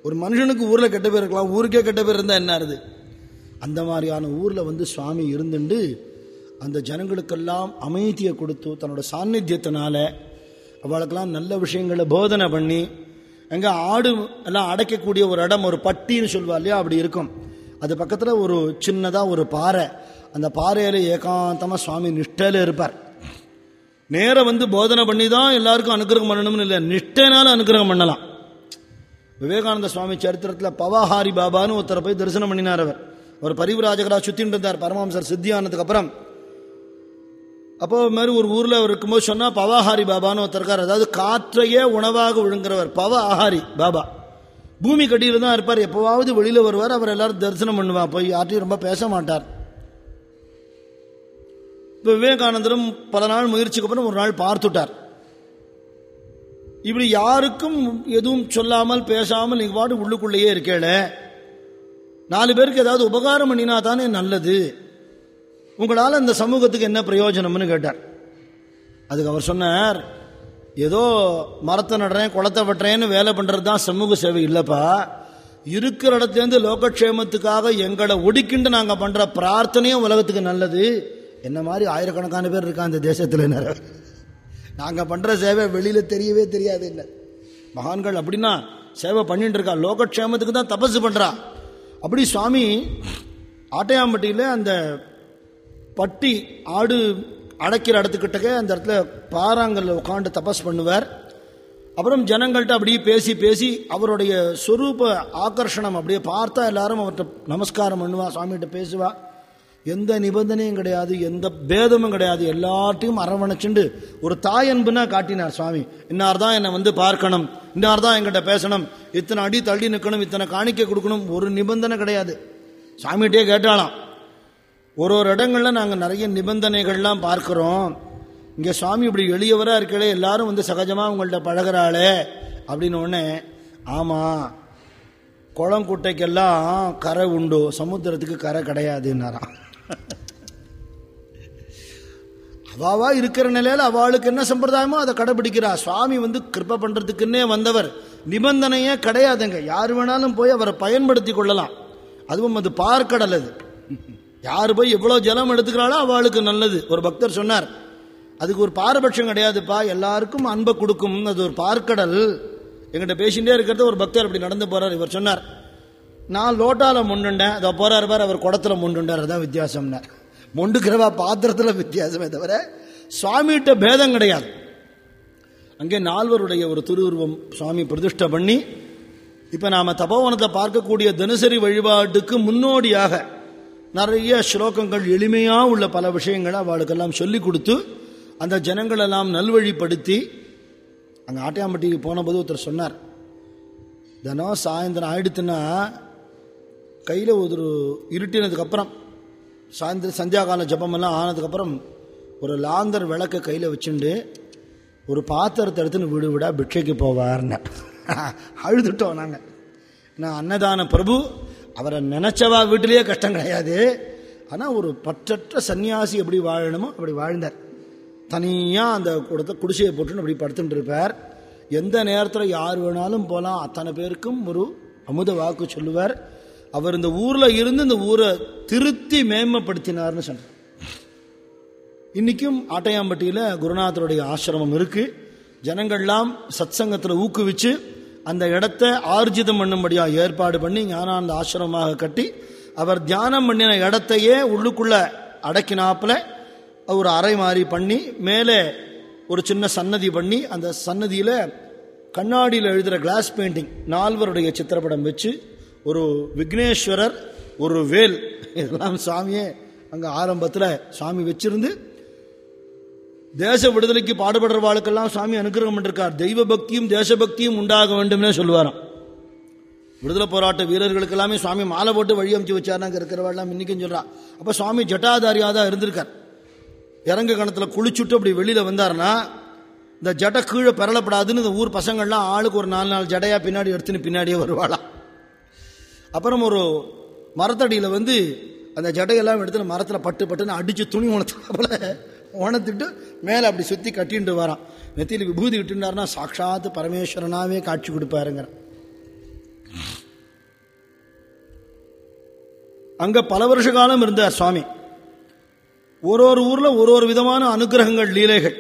ஒரு மனுஷனுக்கு ஊரில் கெட்ட பேர் இருக்கலாம். ஊருக்கே கெட்ட பேர் இருந்தால் என்ன ஆறுது? அந்த மாதிரியான ஊரில் வந்து சுவாமி இருந்துட்டு அந்த ஜனங்களுக்கெல்லாம் அமைதியை கொடுத்து தன்னோட சாநித்தியத்தினால அவளுக்கெல்லாம் நல்ல விஷயங்களை போதனை பண்ணி எங்கே ஆடு எல்லாம் அடைக்கக்கூடிய ஒரு இடம் ஒரு பட்டின்னு சொல்லுவா இல்லையா அப்படி இருக்கும். அது பக்கத்தில் ஒரு சின்னதாக ஒரு பாறை. அந்த பாறையில் ஏகாந்தமாக சுவாமி நிஷ்டையில் இருப்பார். நேரம் வந்து போதனை பண்ணி தான் எல்லாருக்கும் அனுகிரகம் பண்ணணும்னு இல்லை. நிஷ்டைனால அனுகிரகம் பண்ணலாம். விவேகானந்த சுவாமி சரித்திரத்தில் பவாஹாரி பாபான்னு ஒருத்தரை போய் தரிசனம் பண்ணினார் அவர். ஒரு பரிவிராஜகரா சுற்றின்னு இருந்தார் பரமஹம்சர் சித்தியானதுக்கு அப்புறம். அப்போ மாதிரி ஒரு ஊரில் அவர் இருக்கும்போது சொன்னால் பவாஹாரி பாபான்னு ஒருத்தருக்கார் அதாவது காற்றையே உணவாக விழுங்குறவர் பவ ஆஹாரி பாபா. பூமி கட்டியில் தான் இருப்பார். எப்போவாவது வெளியில் வருவார். அவர் எல்லாரும் தரிசனம் பண்ணுவா. போய் யார்ட்டையும் ரொம்ப பேச மாட்டார். இப்போ விவேகானந்தரும் பல நாள் முயற்சிக்கு அப்புறம் ஒரு நாள் பார்த்துட்டார். இப்படி யாருக்கும் எதுவும் சொல்லாமல் பேசாமல் நீங்க பாட்டு உள்ளுக்குள்ளேயே இருக்கேளே. நாலு பேருக்கு ஏதாவது உபகாரம் பண்ணினா தானே நல்லது. உங்களால் இந்த சமூகத்துக்கு என்ன பிரயோஜனம்னு கேட்டார். அதுக்கு அவர் சொன்னார் ஏதோ மரத்தை நடுறேன் குளத்தை வெட்டுறேன்னு வேலை பண்ணுறது தான் சமூக சேவை இல்லைப்பா. இருக்கிற இடத்துலேருந்து லோகக்ஷேமத்துக்காக எங்களை ஒடுக்கிண்டு நாங்கள் பண்ணுற பிரார்த்தனையும் உலகத்துக்கு நல்லது. என்ன மாதிரி ஆயிரக்கணக்கான பேர் இருக்கா இந்த தேசத்தில் நிறைய நாங்கள் பண்ணுற சேவை வெளியில் தெரியவே தெரியாது இல்லை. மகான்கள் அப்படின்னா சேவை பண்ணிட்டு இருக்கா. லோகக்ஷேமத்துக்கு தான் தபசு பண்ணுறா அப்படி சுவாமி ஆட்டையாம்பட்டியில் அந்த பட்டி ஆடு அடைக்கிற இடத்துக்கிட்டக்க அந்த இடத்துல பாறாங்கல்ல உட்காந்து தபஸ் பண்ணுவார். அப்புறம் ஜனங்கள்கிட்ட அப்படியே பேசி பேசி அவருடைய சொரூப ஆக்கர்ஷணம் அப்படியே பார்த்தா எல்லாரும் அவர்கிட்ட நமஸ்காரம் பண்ணுவா சுவாமிகிட்ட பேசுவா. எந்த நிபந்தனையும் கிடையாது எந்த பேதமும் கிடையாது. எல்லாத்தையும் அரவணைச்சுண்டு ஒரு தாயன்புனா காட்டினார் சுவாமி. இன்னார் தான் என்னை வந்து பார்க்கணும் இன்னார் தான் எங்கிட்ட பேசணும் இத்தனை அடி தள்ளி நிற்கணும் இத்தனை காணிக்க கொடுக்கணும் ஒரு நிபந்தனை கிடையாது. சாமிகிட்டே கேட்டாலாம் ஒரு ஒரு இடங்கள்ல நாங்கள் நிறைய நிபந்தனைகள்லாம் பார்க்குறோம். இங்கே சுவாமி இப்படி எளியவராக இருக்கலே எல்லாரும் வந்து சகஜமாக உங்கள்கிட்ட பழகிறாளே அப்படின்னு ஒன்று ஆமாம் குளம் குட்டைக்கெல்லாம் கரை உண்டு சமுத்திரத்துக்கு கரை கிடையாதுன்னாராம். அவாவா இருக்கிற நிலையில் அவளுக்கு என்ன சம்பிரதாயமோ அதை கடைபிடிக்கிறா. சுவாமி வந்து கிருப்ப பண்ணுறதுக்குன்னே வந்தவர். நிபந்தனையே கிடையாதுங்க. யார் வேணாலும் போய் அவரை பயன்படுத்தி கொள்ளலாம். அதுவும் அது பார்க்கடல் அது. யார் போய் எவ்வளோ ஜலம் எடுத்துக்கிறாளோ அவளுக்கு நல்லது. ஒரு பக்தர் சொன்னார் அதுக்கு ஒரு பாரபட்சம் கிடையாதுப்பா எல்லாருக்கும் அன்பை கொடுக்கும். அது ஒரு பார்க்கடல். எங்கிட்ட பேசிகிட்டே இருக்கிறது ஒரு பக்தர் அப்படி நடந்து போறார். இவர் சொன்னார் நான் லோட்டால முண்டுண்டேன். அதை போகிறார் பார் அவர் குடத்துல முண்டுண்டார். அதான் வித்தியாசம்னார். மொண்டுக்கிறவா பாத்திரத்துல வித்தியாசமே தவிர சுவாமிகிட்ட பேதம் கிடையாது. அங்கே நால்வருடைய ஒரு திருவுருவம் சுவாமி பிரதிஷ்டை பண்ணி இப்ப நாம தபோவனத்தை பார்க்கக்கூடிய தினசரி வழிபாட்டுக்கு முன்னோடியாக நிறைய ஸ்லோகங்கள் எளிமையா உள்ள பல விஷயங்களை அவளுக்கெல்லாம் சொல்லி கொடுத்து அந்த ஜனங்களெல்லாம் நல்வழிப்படுத்தி அங்கே ஆட்டியாம்பட்டிக்கு போனபோது ஒருத்தர் சொன்னார் தினம் சாயந்தரம் ஆயிடுத்துன்னா கையில் ஒரு இருட்டினதுக்கப்புறம் சாயந்தரம் சந்தியாகால ஜபமெல்லாம் ஆனதுக்கப்புறம் ஒரு லாந்தர் விளக்க கையில் வச்சுண்டு ஒரு பாத்திரத்தை எடுத்துன்னு வீடு விடா பிக்ஷைக்கு போவார்னு. அழுதுட்டோம் நாங்கள் நான் அன்னதான பிரபு அவரை நினைச்சவா வீட்டிலேயே கஷ்டம் கிடையாது. ஆனால் ஒரு பற்றற்ற சன்னியாசி எப்படி வாழணுமோ அப்படி வாழ்ந்தார். தனியாக அந்த கூடத்தை குடிசையை போட்டுன்னு அப்படி படுத்துட்டு இருப்பார். எந்த நேரத்தில் யார் வேணாலும் போகலாம் அத்தனை பேருக்கும் ஒரு அமுத வாக்கு சொல்லுவார். அவர் இந்த ஊரில் இருந்து இந்த ஊரை திருத்தி மேம்மப்படுத்தினார்னு சொன்னார் இன்றைக்கும் ஆட்டையாம்பட்டியில் குருநாதருடைய ஆசிரமம் இருக்குது ஜனங்கள்லாம் சத்சங்கத்தில் ஊக்குவிச்சு அந்த இடத்த ஆர்ஜிதம் பண்ணும்படியாக ஏற்பாடு பண்ணி ஞானானந்த ஆசிரமமாக கட்டி அவர் தியானம் பண்ணின இடத்தையே உள்ளுக்குள்ள அடக்கினாப்புல ஒரு அறை மாதிரி பண்ணி மேலே ஒரு சின்ன சன்னதி பண்ணி அந்த சன்னதியில் கண்ணாடியில் எழுதுகிற கிளாஸ் பெயிண்டிங் நால்வருடைய சித்திரப்படம் வச்சு ஒரு விக்னேஸ்வரர் ஒரு வேல் இதெல்லாம் சாமியே அங்கே ஆரம்பத்தில் சாமி வச்சிருந்து தேச விடுதலைக்கு பாடுபடுற வாழ்க்கெல்லாம் சுவாமி அனுகிரகம் பண்ணிருக்கார். தெய்வ பக்தியும் தேசபக்தியும் உண்டாக வேண்டும்னே சொல்லுவாராம். விடுதலை போராட்ட வீரர்களுக்கு எல்லாமே சுவாமி மாலை போட்டு வழி அமைச்சு வச்சாருனாங்க இருக்கிறவாள்லாம் இன்னைக்கும் சொல்கிறான் அப்போ சுவாமி ஜட்டாதாரியாக தான் இருந்திருக்கார். இறங்க கணத்தில் குளிச்சுட்டு அப்படி வெளியில் வந்தாருன்னா இந்த ஜடை கீழே பெறலப்படாதுன்னு இந்த ஊர் பசங்கள்லாம் ஆளுக்கு ஒரு நாலு நாலு ஜடையாக பின்னாடி எடுத்துன்னு பின்னாடியே வருவாளாம். அப்புறம் ஒரு மரத்தடியில் வந்து அந்த ஜடையெல்லாம் எடுத்து மரத்தில் பட்டு பட்டுன்னு அடித்து துணி உணர்த்தாப்புல உணர்த்திட்டு மேலே அப்படி சுற்றி கட்டிட்டு வரான். நெத்தியில் விபூதி விட்டுனாருன்னா சாட்சாத் பரமேஸ்வரனாவே காட்சி கொடுப்பாருங்கிறான். அங்கே பல வருஷ காலம் இருந்தார் சுவாமி. ஒரு ஒரு ஊரில் ஒரு ஒரு விதமான அனுகிரகங்கள் லீலைகள்.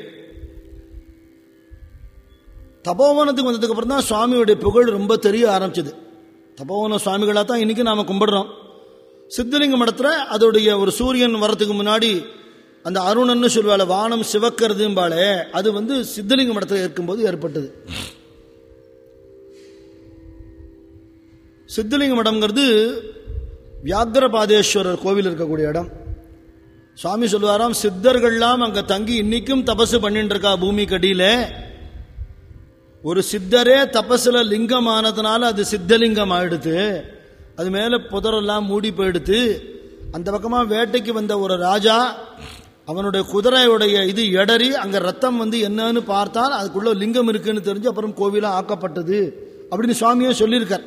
தபோவனத்துக்கு வந்ததுக்கு அப்புறம் தான் சுவாமியுடைய புகழ் ரொம்ப தெரிய ஆரம்பிச்சது. தபோவன சுவாமிகளாக தான் இன்றைக்கி நாம கும்பிடுறோம். சித்தலிங்க மடத்தில் அதோடைய ஒரு சூரியன் வரத்துக்கு முன்னாடி அந்த அருணன்னு சொல்வாள் வானம் சிவக்கிறதும்பாளே அது வந்து சித்தலிங்க மடத்தில் இருக்கும்போது ஏற்பட்டது. சித்தலிங்க மடம்ங்கிறது வியாகரபாதேஸ்வரர் கோவில் இருக்கக்கூடிய இடம். சுவாமி சொல்லுவாராம் சித்தர்கள்லாம் அங்க தங்கி இன்னைக்கும் தபசு பண்ணிட்டு இருக்கா பூமி கடியில ஒரு சித்தரே தபசுல லிங்கம் ஆனதுனால அது சித்தலிங்கம் ஆயிடுத்து அது மேல புதரெல்லாம் மூடி போயிடுத்து அந்த பக்கமா வேட்டைக்கு வந்த ஒரு ராஜா அவனுடைய குதிரையுடைய இது எடறி அங்க ரத்தம் வந்து என்னன்னு பார்த்தால் அதுக்குள்ள லிங்கம் இருக்குன்னு தெரிஞ்சு அப்புறம் கோவிலா ஆக்கப்பட்டது அப்படின்னு சுவாமியே சொல்லியிருக்கார்.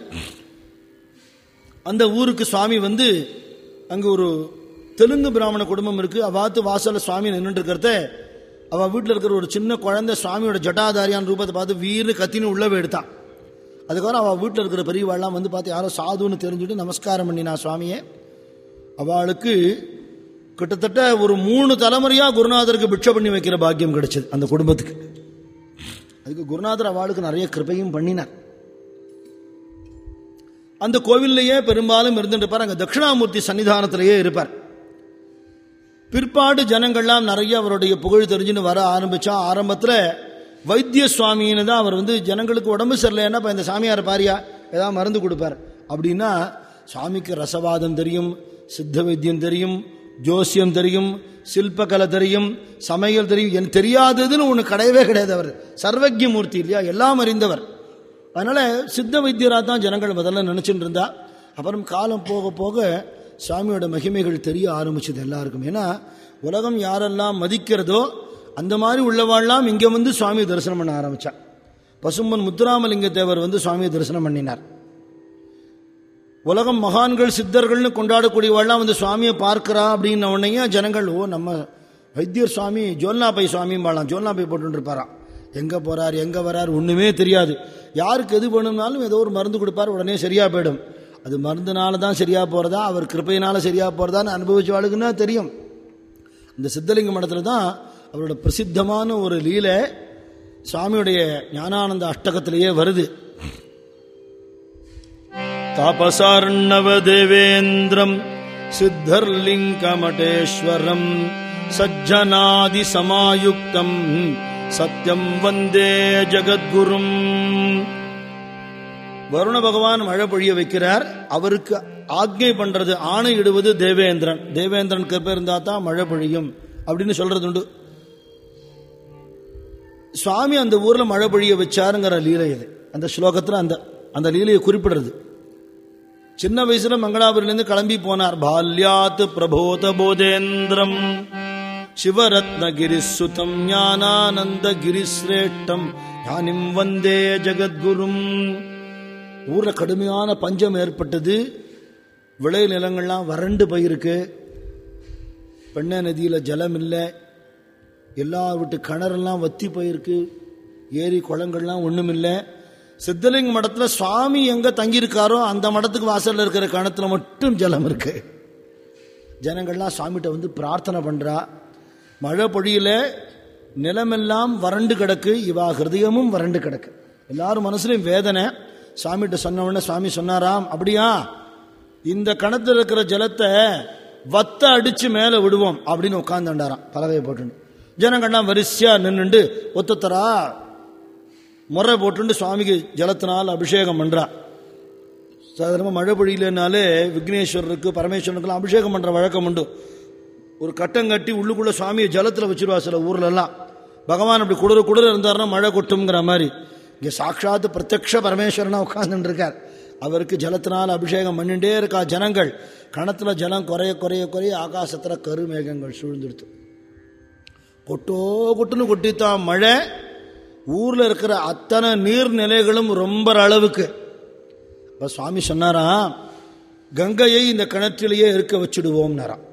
அந்த ஊருக்கு சுவாமி வந்து அங்க ஒரு தெலுங்கு பிராமண குடும்பம் இருக்கு. அவாத்து வாசலில் சுவாமி நின்றுட்டு இருக்கிறத அவ வீட்டில் இருக்கிற ஒரு சின்ன குழந்தை சுவாமியோட ஜட்டாதாரியான ரூபத்தை பார்த்து வீர்னு கத்தின்னு உள்ளவே எடுத்தான் அதுக்கப்புறம் அவள் வீட்டில் இருக்கிற பெரியவாள்லாம் வந்து பார்த்து யாரோ சாதுன்னு தெரிஞ்சுட்டு நமஸ்காரம் பண்ணினா சுவாமியே. அவளுக்கு கிட்டத்தட்ட ஒரு மூணு தலைமுறையா குருநாதருக்கு பிட்சை பண்ணி வைக்கிற பாக்கியம் கிடைச்சது அந்த குடும்பத்துக்கு. அதுக்கு குருநாதர் அவளுக்கு நிறைய கிருபையும் பண்ணினார். அந்த கோவில்லையே பெரும்பாலும் இருந்துட்டு அங்கே அங்க தட்சிணாமூர்த்தி சன்னிதானத்திலேயே இருப்பார். பிற்பாடு ஜனங்கள்லாம் நிறைய அவருடைய புகழ் தெரிஞ்சுன்னு வர ஆரம்பிச்சா ஆரம்பத்தில் வைத்திய சுவாமின்னு தான் அவர் வந்து ஜனங்களுக்கு உடம்பு சரியில்லைன்னா இப்போ இந்த சாமியார் பாரியா? ஏதாவது மருந்து கொடுப்பார். அப்படின்னா சுவாமிக்கு ரசவாதம் தெரியும் சித்த வைத்தியம் தெரியும் ஜோசியம் தெரியும் சில்பகலை தெரியும் சமையல் தெரியும். என் தெரியாததுன்னு ஒன்று கிடையவே கிடையாது அவர். சர்வஜ்ய மூர்த்தி இல்லையா? எல்லாம் அறிந்தவர். அதனால் சித்த வைத்தியராக தான் ஜனங்கள் முதல்ல நினச்சிட்டு இருந்தா. அப்புறம் காலம் போக போக சுவாமியோட மகிமைகள் தெரிய ஆரம்பிச்சது எல்லாருக்கும். ஏன்னா உலகம் யாரெல்லாம் மதிக்கிறதோ அந்த மாதிரி உள்ளவாழ்லாம் இங்கே வந்து சுவாமி தரிசனம் பண்ண ஆரம்பித்தான் பசும்பன் முத்துராமலிங்க தேவர் வந்து சுவாமியை தரிசனம் பண்ணினார். உலகம் மகான்கள் சித்தர்கள்னு கொண்டாடக்கூடியவாள்லாம் வந்து சுவாமியை பார்க்கிறா அப்படின்ன உடனே ஜனங்கள் ஓ நம்ம வைத்தியர் சுவாமி ஜோல்னாபை சுவாமியும் பாடலாம் ஜோல்னாபை போட்டு எங்கே போகிறார் எங்கே வரார் ஒன்றுமே தெரியாது. யாருக்கு எது வேணும்னாலும் ஏதோ ஒரு மருந்து கொடுப்பார் உடனே சரியாக போயிடும். அது மருந்துனால தான் சரியாக போகிறதா அவர் கிருப்பையினால சரியாக போகிறதான்னு அனுபவிச்சவாளுக்குன்னா தெரியும். இந்த சித்தலிங்க மடத்தில் தான் அவரோட பிரசித்தமான ஒரு லீலை சுவாமியுடைய ஞானானந்த அஷ்டகத்திலேயே வருது. तापसार्णवदेवेन्द्रम् सिद्धर्लिङ्गमटेश्वरम् सज्जनादिसमायुक्तम् सत्यम् वन्दे जगद्गुरुम् வருண பகவான் மழை பொழிய வைக்கிறார் அவருக்கு ஆக்ஞை பண்றது ஆணையிடுவது தேவேந்திரன் தேவேந்திரன் கிருப்பை இருந்தா தான் மழை பொழியும் அப்படின்னு சொல்றது உண்டு சுவாமி அந்த ஊர்ல மழை பொழிய வச்சாருங்கிற லீலை இது அந்த ஸ்லோகத்துல அந்த அந்த லீலையை குறிப்பிடுறது சின்ன வயசுல மங்களாபுரிலிருந்து கிளம்பி போனார். பால்யாத் பிரபோத போதேந்திரம். சிவரத்னகிரி சுதம் ஞானானந்தகிரிஸ்ரேஷ்டம் ஞானிம் வந்தே ஜகத்குரும். ஊர்ல கடுமையான பஞ்சம் ஏற்பட்டது. விளை நிலங்கள்லாம் வறண்டு போயிருக்கு. பெண்ண நதியில ஜலம் இல்லை. எல்லா வீட்டு கிணறெல்லாம் வத்தி போயிருக்கு. ஏரி குளங்கள்லாம் ஒன்றும் இல்லை சித்தலிங்க மடத்துல சுவாமி எங்க தங்கியிருக்காரோ அந்த மடத்துக்கு வாசல்ல இருக்கிற கணத்துல மட்டும் ஜலம் இருக்கு. ஜனங்கள்லாம் சுவாமிகிட்ட வந்து பிரார்த்தனை பண்றா. மழை பொழியில நிலமெல்லாம் வறண்டு கிடக்கு இவா ஹிருதயமும் வறண்டு கிடக்கு. எல்லாரும் மனசுலையும் வேதனை. சுவாமிகிட்ட சொன்ன சுவாமி சொன்னாராம் அப்படியா இந்த கணத்துல இருக்கிற ஜலத்தை வத்த அடிச்சு மேல விடுவோம் அப்படின்னு உட்காந்துண்டாராம் பலவையை போட்டு ஜனங்கள்லாம் வரிசையா நின்றுண்டு ஒத்தத்தரா முறை போட்டுண்டு சுவாமிக்கு ஜலத்தினால் அபிஷேகம் பண்ணுறா சாதாரணமாக மழை பொழியிலனாலே விக்னேஸ்வரருக்கு பரமேஸ்வரனுக்குலாம் அபிஷேகம் பண்ணுற வழக்கம் உண்டு. ஒரு கட்டம் கட்டி உள்ளுக்குள்ளே சுவாமியை ஜலத்தில் வச்சிருவா சில ஊர்லெல்லாம். பகவான் அப்படி குளிர குளிர இருந்தாருன்னா மழை கொட்டுங்கிற மாதிரி. இங்கே சாட்சாத்து பிரத்யக்ஷ பரமேஸ்வரனாக உட்காந்துருக்கார் அவருக்கு ஜலத்தினால் அபிஷேகம் பண்ணிகிட்டே இருக்கா ஜனங்கள். கணத்தில் ஜலம் குறைய குறைய குறைய ஆகாசத்தில் கருமேகங்கள் சூழ்ந்துடுத்து. கொட்டோ கொட்டுன்னு கொட்டித்தான் மழை. ஊரில் இருக்கிற அத்தனை நீர்நிலைகளும் ரொம்ப அளவுக்கு. இப்போ சுவாமி சொன்னாராம் கங்கையை இந்த கிணற்றிலேயே இருக்க வச்சுடுவோம்னாராம்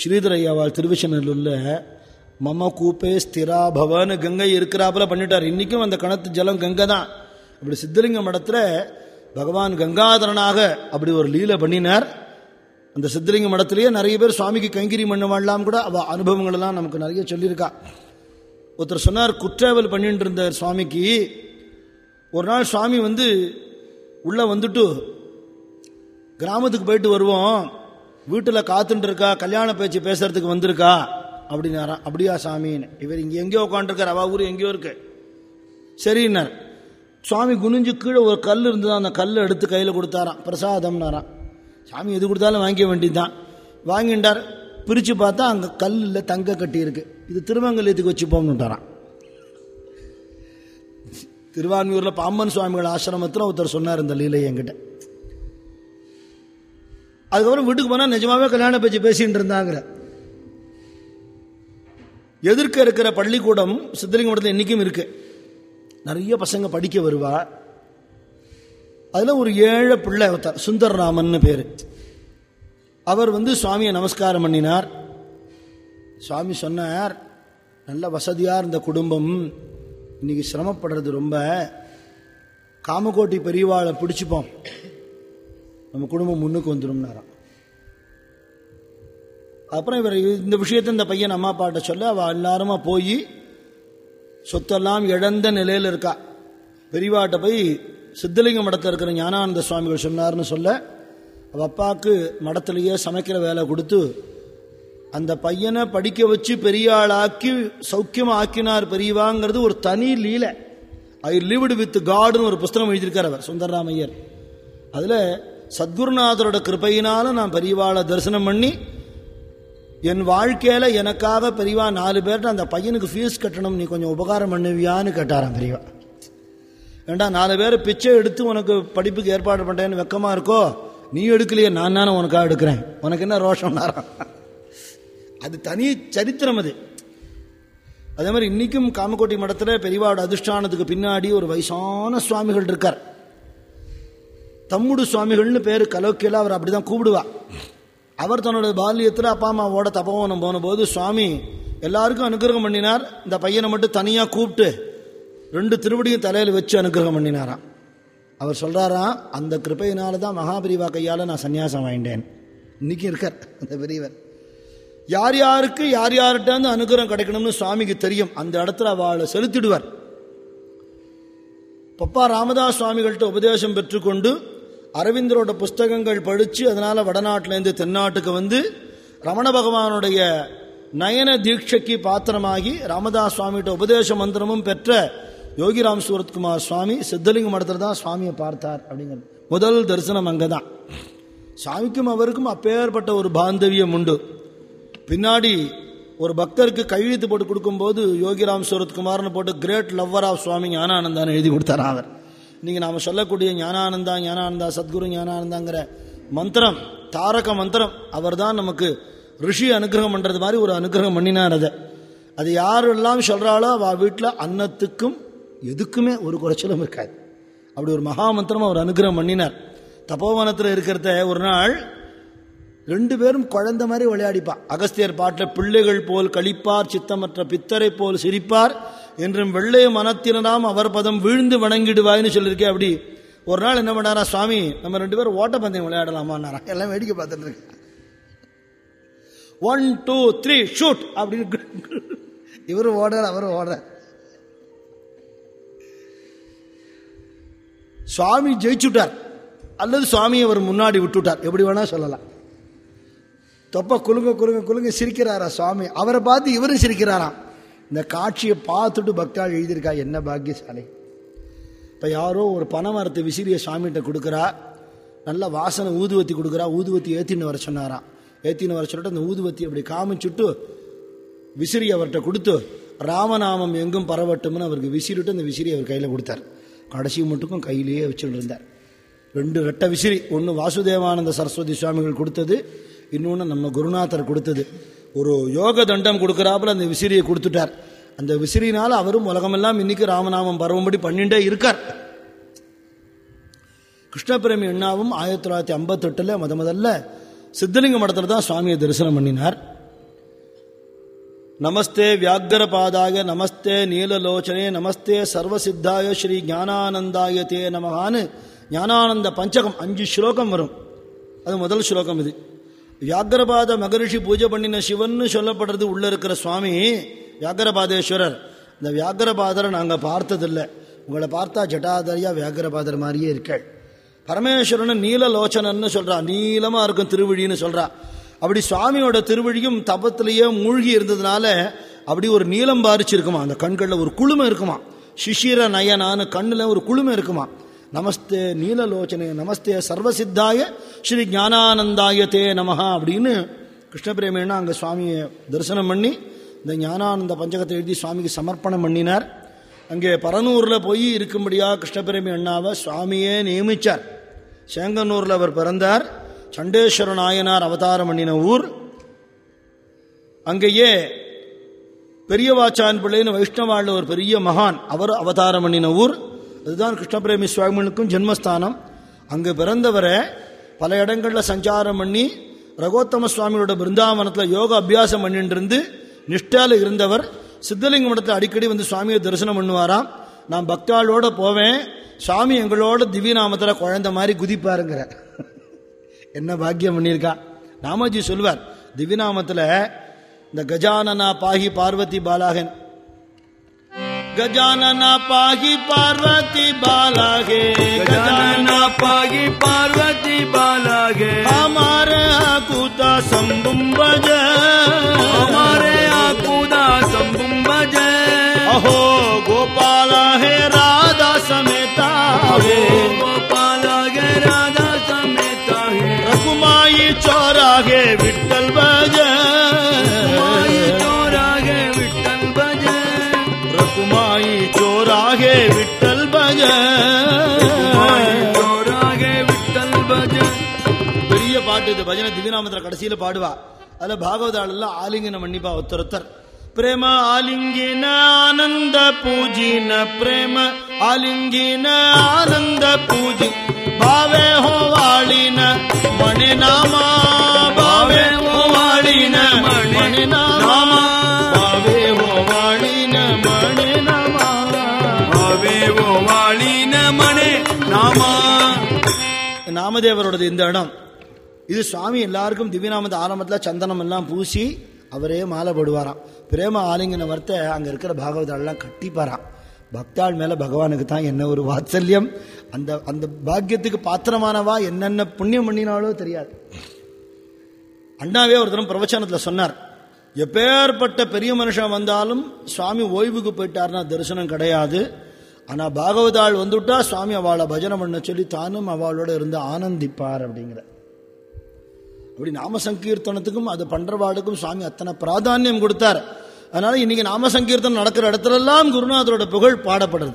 ஸ்ரீதர் ஐயாவால் திருவிசநல்லூர்ல மம கூப்பே ஸ்திரா பவன் கங்கை இருக்கிறாப்புல பண்ணிட்டார். இன்றைக்கும் அந்த கிணத்து ஜலம் கங்கை தான். அப்படி சித்தலிங்க மடத்தில் பகவான் கங்காதரனாக அப்படி ஒரு லீலை பண்ணினார். அந்த சித்தலிங்க மடத்திலேயே நிறைய பேர் சுவாமிக்கு கைங்கிரி மண்ணு வாழலாம் கூட அவள் அனுபவங்கள்லாம் நமக்கு நிறைய சொல்லியிருக்கா. ஒருத்தர் சொன்னார் குற்றாவல் பண்ணிட்டு இருந்த சுவாமிக்கு. ஒரு நாள் சுவாமி வந்து உள்ளே வந்துட்டு கிராமத்துக்கு போயிட்டு வருவோம். வீட்டில் காத்துட்டு இருக்கா கல்யாண பேச்சு பேசுறதுக்கு வந்திருக்கா? அப்படின்னாராம் அப்படியா சாமின்னு. இவர் இங்கே எங்கேயோ உட்காந்துருக்கார் அவா ஊர் எங்கேயோ இருக்கு. சரின்னார். சுவாமி குனிஞ்சு கீழே ஒரு கல் இருந்தது அந்த கல் எடுத்து கையில் கொடுத்தாராம். பிரசாதம்னாராம் சாமி எது கொடுத்தாலும் வாங்கிக்க வேண்டியதுதான். வாங்கிட்டார் பிரித்து பார்த்தா அங்கே கல்லில் தங்க கட்டியிருக்கு இது திருமங்கலத்துக்கு வச்சுப்போம்னுட்டாராம் திருவான்மியூரில் பாம்பன் சுவாமிகள் ஆசிரமத்தில் ஒருத்தர் சொன்னார் இந்த லீலை என்கிட்ட. அதுக்கப்புறம் வீட்டுக்கு போனால் நிஜமாவே கல்யாண பேச்சு பேசிகிட்டு இருந்தாங்கிற. எதிர்க்க இருக்கிற பள்ளிக்கூடம் சித்தலிங்க இன்றைக்கும் இன்னைக்கும் இருக்கு. நிறைய பசங்க படிக்க வருவா. அதில் ஒரு ஏழை பிள்ளை ஒருத்தர் சுந்தரராமன் பேர். அவர் வந்து சுவாமியை நமஸ்காரம் பண்ணினார். சுவாமி சொன்னார் நல்ல வசதியாக இருந்த குடும்பம். இன்னைக்கு சிரமப்படுறது ரொம்ப. காமகோட்டி பெரியவாளை பிடிச்சிப்போம். நம்ம குடும்பம் முன்னுக்கு வந்துடும்னாராம் அப்புறம் இவர் இந்த விஷயத்தை இந்த பையன் அம்மா அப்பாட்ட சொல்ல அவள் எல்லாருமா போய் சொத்தெல்லாம் இழந்த நிலையில் இருக்கா. பெரியவாட்ட போய் சித்தலிங்க மடத்தில் இருக்கிற ஞானானந்த சுவாமிகள் சொன்னார்னு சொல்ல அவள் அப்பாவுக்கு மடத்திலேயே சமைக்கிற வேலை கொடுத்து அந்த பையனை படிக்க வச்சு பெரிய ஆளாக்கி சௌக்கியம் ஆக்கினார் பெரியவாங்கிறது ஒரு தனி லீலை. ஐ லிவ்டு வித் காடுன்னு ஒரு புஸ்தகம் எழுதியிருக்கார் அவர் சுந்தரராமையர். அதில் சத்குருநாதரோட கிருப்பையினால நான் பெரியவாளை தரிசனம் பண்ணி என் வாழ்க்கையில எனக்காக பெரியவா நாலு பேர்ட்ட அந்த பையனுக்கு ஃபீஸ் கட்டணும் நீ கொஞ்சம் உபகாரம் பண்ணுவியான்னு கேட்டாராம் பெரியவா. ஏண்டா நாலு பேர் பிச்சை எடுத்து உனக்கு படிப்புக்கு ஏற்பாடு பண்ணுறேன்னு வெக்கமா இருக்கோ? நீ எடுக்கலையே நான் தானே உனக்காக எடுக்கிறேன். உனக்கு என்ன ரோஷம்னாரான் அது தனி சரித்திரம் அது. அதே மாதிரி இன்றைக்கும் காமக்கோட்டி மடத்தில் பெரியவாவோட அதிஷ்டானத்துக்கு பின்னாடி ஒரு வயசான சுவாமிகள் இருக்கார். தம்முடு சுவாமிகள்னு பேர் கலோக்கியில் அவர் அப்படிதான் கூப்பிடுவா. அவர் தன்னோட பால்யத்தில் அப்பா அம்மாவோட தபோவனம் போனபோது சுவாமி எல்லாருக்கும் அனுகிரகம் பண்ணினார். இந்த பையனை மட்டும் தனியாக கூப்பிட்டு ரெண்டு திருவடியும் தலையில் வச்சு அனுகிரகம் பண்ணினாராம். அவர் சொல்கிறாராம் அந்த கிருப்பையினால தான் மகாபிரிவா கையால் நான் சன்னியாசம் வாங்கிட்டேன் இன்றைக்கும் இருக்கார் அந்த பெரியவர். யார் யாருக்கு யார் யார்கிட்ட இருந்து அனுகிரகம் கிடைக்கணும்னு சுவாமிக்கு தெரியும் அந்த இடத்துல அவளை செலுத்திடுவார். பப்பா ராமதாஸ் சுவாமிகள்கிட்ட உபதேசம் பெற்றுக்கொண்டு அரவிந்தரோட புஸ்தகங்கள் படித்து அதனால் வடநாட்டிலேருந்து தென்னாட்டுக்கு வந்து ரமண பகவானுடைய நயன தீட்சைக்கு பாத்திரமாகி ராமதாஸ் சுவாமிகிட்ட உபதேச மந்திரமும் பெற்ற யோகிராம் சூரத்குமார் சுவாமி சித்தலிங்க மடத்தில் தான் சுவாமியை பார்த்தார் அப்படிங்கிறது முதல் தரிசனம் அங்கே தான் சுவாமிக்கும் அவருக்கும் அப்பேற்பட்ட ஒரு பாந்தவியம் உண்டு. பின்னாடி ஒரு பக்தருக்கு கையெழுத்து போட்டு கொடுக்கும்போது யோகிராம் சூரத்குமார்னு போட்டு கிரேட் லவ்வர் ஆஃப் சுவாமி ஞானானந்தான்னு எழுதி கொடுத்தார் அவர். நீங்கள் நாம சொல்லக்கூடிய ஞானானந்தா ஞானானந்தா சத்குரு ஞானானந்தாங்கிற மந்திரம் தாரக மந்திரம் அவர் தான் நமக்கு ரிஷி அனுகிரகம் பண்ணுறது மாதிரி ஒரு அனுகிரகம் பண்ணினார் அதை. அது யாரெல்லாம் சொல்கிறாளோ அவள் வீட்டில் அன்னத்துக்கும் எதுக்குமே ஒரு குறைச்சலும் இருக்காது. அப்படி ஒரு மகாமந்திரம் அவர் அனுகிரகம் பண்ணினார். தபோவனத்தில் இருக்கிறத ஒரு நாள் ரெண்டு பேரும் குழந்தை மாதிரி விளையாடிப்பா. அகஸ்தியர் பாட்டில் பிள்ளைகள் போல் கழிப்பார் சித்தமற்ற பித்தரை போல் சிரிப்பார் என்றும் வெள்ளை மனத்தினாம் அவர் பதம் வீழ்ந்து வணங்கிடுவாய்னு சொல்லியிருக்கேன் அப்படி. ஒரு நாள் என்ன பண்ணாரா சுவாமி நம்ம ரெண்டு பேரும் ஓட்டப்பந்தயம் விளையாடலாமான்னாரா? எல்லாம் வேடிக்கை பார்த்துட்டு இருக்கு ஒன் டூ த்ரீ ஷூட் அப்படின்னு இவரும் ஓடுறார் அவரும் ஓடுறார். சுவாமி ஜெயிச்சுட்டார். அல்லது சுவாமி அவர் முன்னாடி விட்டுட்டார். எப்படி வேணா சொல்லலாம். தொப்ப குலுங்க குலுங்க குலுங்க சிரிக்கிறாரா சுவாமி? அவரை பார்த்து இவரும் சிரிக்கிறாராம். இந்த காட்சியை பார்த்துட்டு பக்தாள் எழுதியிருக்கா என்ன பாக்கியசாலி? இப்போ யாரோ ஒரு பனைமரத்தை விசிறிய சுவாமிகிட்ட கொடுக்குறா நல்ல வாசனை ஊதுவத்தி கொடுக்குறா ஊதுவத்தி ஏற்றின்னு வர சொன்னாராம். ஏற்றின்னு வர சொல்லிட்டு அந்த ஊதுவத்தி அப்படி காமிச்சுட்டு விசிறி அவர்கிட்ட கொடுத்து ராமநாமம் எங்கும் பரவட்டும்னு அவருக்கு விசிறிட்டு அந்த விசிறி அவர் கையில் கொடுத்தார். கடைசி மட்டுக்கும் கையிலேயே வச்சுட்டு இருந்தார். ரெண்டு ரெட்ட விசிறி ஒன்று வாசுதேவானந்த சரஸ்வதி சுவாமிகள் கொடுத்தது இன்னொன்று நம்ம குருநாதர் கொடுத்தது. ஒரு யோக தண்டம் கொடுக்குறாப்புல அந்த விசிறியை கொடுத்துட்டார். அந்த விசிறினால அவரும் உலகமெல்லாம் இன்னைக்கு ராமநாமம் பரவும்படி பண்ணிட்டே இருக்கார். கிருஷ்ணபிரமி அண்ணாவும் ஆயிரத்தி தொள்ளாயிரத்தி ஐம்பத்தெட்டில் முத முதல்ல சித்தலிங்க மடத்தில் தான் சுவாமியை தரிசனம் பண்ணினார். நமஸ்தே வியாகரபாதாய நமஸ்தே நீலலோச்சனே நமஸ்தே சர்வசித்தாய ஸ்ரீ ஞானானந்தாய தே நமகான்னு ஞானானந்த பஞ்சகம் அஞ்சு ஸ்லோகம் வரும். அது முதல் ஸ்லோகம் இது. வியாகரபாத மகரிஷி பூஜை பண்ணின சிவன்னு சொல்லப்படுறது உள்ள இருக்கிற சுவாமி வியாகரபாதேஸ்வரர் இந்த வியாகரபாதரை நாங்கள் பார்த்ததில்லை. உங்களை பார்த்தா ஜட்டாதரியா வியாகரபாதர் மாதிரியே இருக்காள். பரமேஸ்வரன் நீலலோச்சனன்னு சொல்றா. நீளமா இருக்கும் திருவிழின்னு சொல்றா. அப்படி சுவாமியோட திருவழியும் தபத்திலேயே மூழ்கி இருந்ததுனால அப்படி ஒரு நீளம் பாரிச்சிருக்குமா. அந்த கண்களில் ஒரு குழுமை இருக்குமா. சிஷிர நயனான்னு கண்ணில் ஒரு குழுமை இருக்குமா. நமஸ்தே நீலலோச்சனை நமஸ்தே சர்வசித்தாய ஸ்ரீ ஞானானந்தாய தே நமஹா அப்படின்னு கிருஷ்ணபிரேமேனா அங்கே சுவாமியை தரிசனம் பண்ணி இந்த ஞானானந்த பஞ்சகத்தை எழுதி சுவாமிக்கு சமர்ப்பணம் பண்ணினார். அங்கே பரனூரில் போய் இருக்கும்படியா கிருஷ்ணபிரமி அண்ணாவை சுவாமியே நியமித்தார் சேங்கனூரில் அவர் பிறந்தார். சண்டேஸ்வர நாயனார் அவதாரம் பண்ணின ஊர். அங்கேயே பெரியவாச்சான் பிள்ளைன்னு வைஷ்ணவாளில் ஒரு பெரிய மகான் அவர் அவதாரம் பண்ணின ஊர். அதுதான் கிருஷ்ணபிரேமி சுவாமிகளுக்கும் ஜென்மஸ்தானம். அங்கே பிறந்தவரை பல இடங்களில் சஞ்சாரம் பண்ணி ரகோத்தம சுவாமியோட பிருந்தாவனத்தில் யோக அபியாசம் பண்ணிட்டு இருந்து நிஷ்டால இருந்தவர் சித்தலிங்க மடத்தில் அடிக்கடி வந்து சுவாமியை தரிசனம் பண்ணுவாராம். நான் பக்தாளோட போவேன். சுவாமி எங்களோட திவ்யநாமத்தில் குழந்த மாதிரி குதிப்பாருங்கிற. என்ன பாக்கியம் பண்ணியிருக்கா? நாமஜி சொல்வார் திவ்யநாமத்தில் இந்த கஜானனா பாகி பார்வதி பாலாகன் गजानन पाही पार्वती बाला गे गजानन पाही पार्वती बाला गे हमारे आकुदा संबुम बजे। हमारे आकुदा संबुम बजे। अहो பாட்டு இது பஜனை திவ்யநாமத்தில் கடைசியில் பாடுவா. அதில் பாகவதாள் எல்லாம் ஆலிங்கனம் பண்ணிப்பா ஒருத்தர் ஒருத்தர் பிரேம ஆலிங்கின ஆனந்த பூஜின பிரேம ஆலிங்கின ஆனந்த பூஜி. பாவே ஹோ வாழின மணி நாமா பாவே ஹோ வாழின மணி நாமா பாவே ஹோ வாழின மணி நாமா ஆவே ஓ வாழின மனே நாமா நாமதேவரோடது இந்த இடம். இது சுவாமி எல்லாருக்கும் திவ்யநாமத ஆரம்பத்தில் சந்தனம் எல்லாம் பூசி அவரே மாலை போடுவாராம். பிரேம ஆலிங்கன வார்த்தை அங்கே இருக்கிற பாகவதாள்லாம் கட்டிப்பாராம். பக்தாள் மேலே பகவானுக்கு தான் என்ன ஒரு வாத்சல்யம்? அந்த அந்த பாக்கியத்துக்கு பாத்திரமானவா என்னென்ன புண்ணியம் பண்ணினாலோ தெரியாது. அண்ணாவே ஒருத்தரும் பிரவச்சனத்தில் சொன்னார். எப்பேற்பட்ட பெரிய மனுஷன் வந்தாலும் சுவாமி ஓய்வுக்கு போயிட்டார்னா தரிசனம் கிடையாது. ஆனால் பாகவதாள் வந்துவிட்டா சுவாமி அவளை பஜனை பண்ண சொல்லி தானும் அவளோட இருந்து ஆனந்திப்பார் அப்படிங்கிற அப்படி நாம சங்கீர்த்தனத்துக்கும் அது பண்றவாடுக்கும் சுவாமி அத்தனை பிராதானியம் கொடுத்தார். அதனால இன்னைக்கு நாம சங்கீர்த்தனம் நடக்கிற இடத்துலெல்லாம் குருநாதரோட புகழ் பாடப்படுது.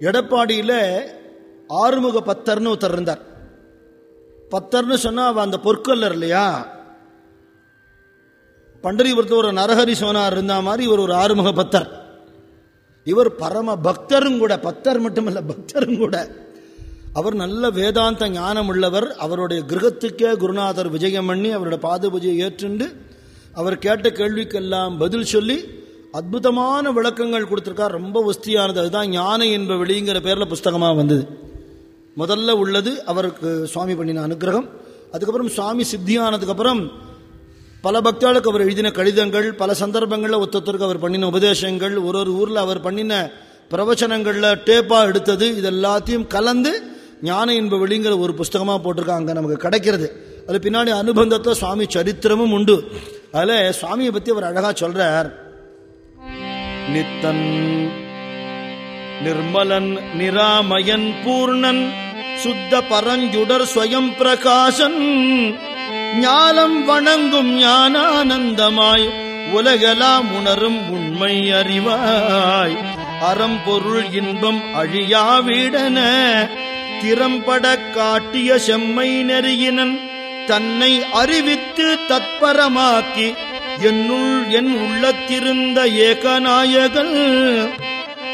எடப்பாடியில் ஆறுமுக பத்தர்னு ஒருத்தர் இருந்தார். பத்தர்னு சொன்னா அவள் அந்த பொற்கொல்லர் இல்லையா? பண்டரிபுரத்தில் ஒரு நரஹரி சோனார் இருந்தா மாதிரி இவர் ஒரு ஆறுமுக பத்தர். இவர் பரம பக்தரும் கூட பக்தர் மட்டுமல்ல பக்தரும் கூட அவர் நல்ல வேதாந்த ஞானம் உள்ளவர் அவருடைய கிரகத்துக்கே குருநாதர் விஜயம் பண்ணி அவருடைய பாத பூஜையை ஏற்றுண்டு அவர் கேட்ட கேள்விக்கெல்லாம் பதில் சொல்லி அற்புதமான விளக்கங்கள் கொடுத்துருக்கார். ரொம்ப உஸ்தியானது. அதுதான் ஞான என்ப வெளிங்கிற பேரில் புஸ்தகமாக வந்தது. முதல்ல உள்ளது அவருக்கு சுவாமி பண்ணின அனுகிரகம். அதுக்கப்புறம் சுவாமி சித்தியானதுக்கப்புறம் பல பக்தர்களுக்கு அவர் எழுதின கடிதங்கள் பல சந்தர்ப்பங்களில் ஒருத்தருக்கு அவர் பண்ணின உபதேசங்கள் ஒரு ஒரு ஊரில் அவர் பண்ணின பிரவச்சனங்களில் டேப்பாக எடுத்தது இது எல்லாத்தையும் கலந்து ஞான என்ப வெளிங்கிற ஒரு புஸ்தகமாக போட்டிருக்காங்க நமக்கு கிடைக்கிறது. அது பின்னாடி அனுபந்தத்தில் சுவாமி சரித்திரமும் உண்டு. அதில் சுவாமியை பற்றி அவர் அழகாக சொல்கிறார் நித்தன் நிர்மலன் நிராமயன் பூர்ணன் சுத்த பரஞ்சுடர் ஸ்வயம் பிரகாசன் ஞானம் வணங்கும் ஞானானந்தமாய் உலகலாம் உணரும் உண்மை அறிவாய் அறம்பொருள் இன்பம் அழியாவிடன திறம்பட காட்டிய செம்மை நெறியினன் தன்னை அறிவித்து தத்பரமாக்கி என்னுள் என் உள்ளத்திருந்த ஏகநாயகன்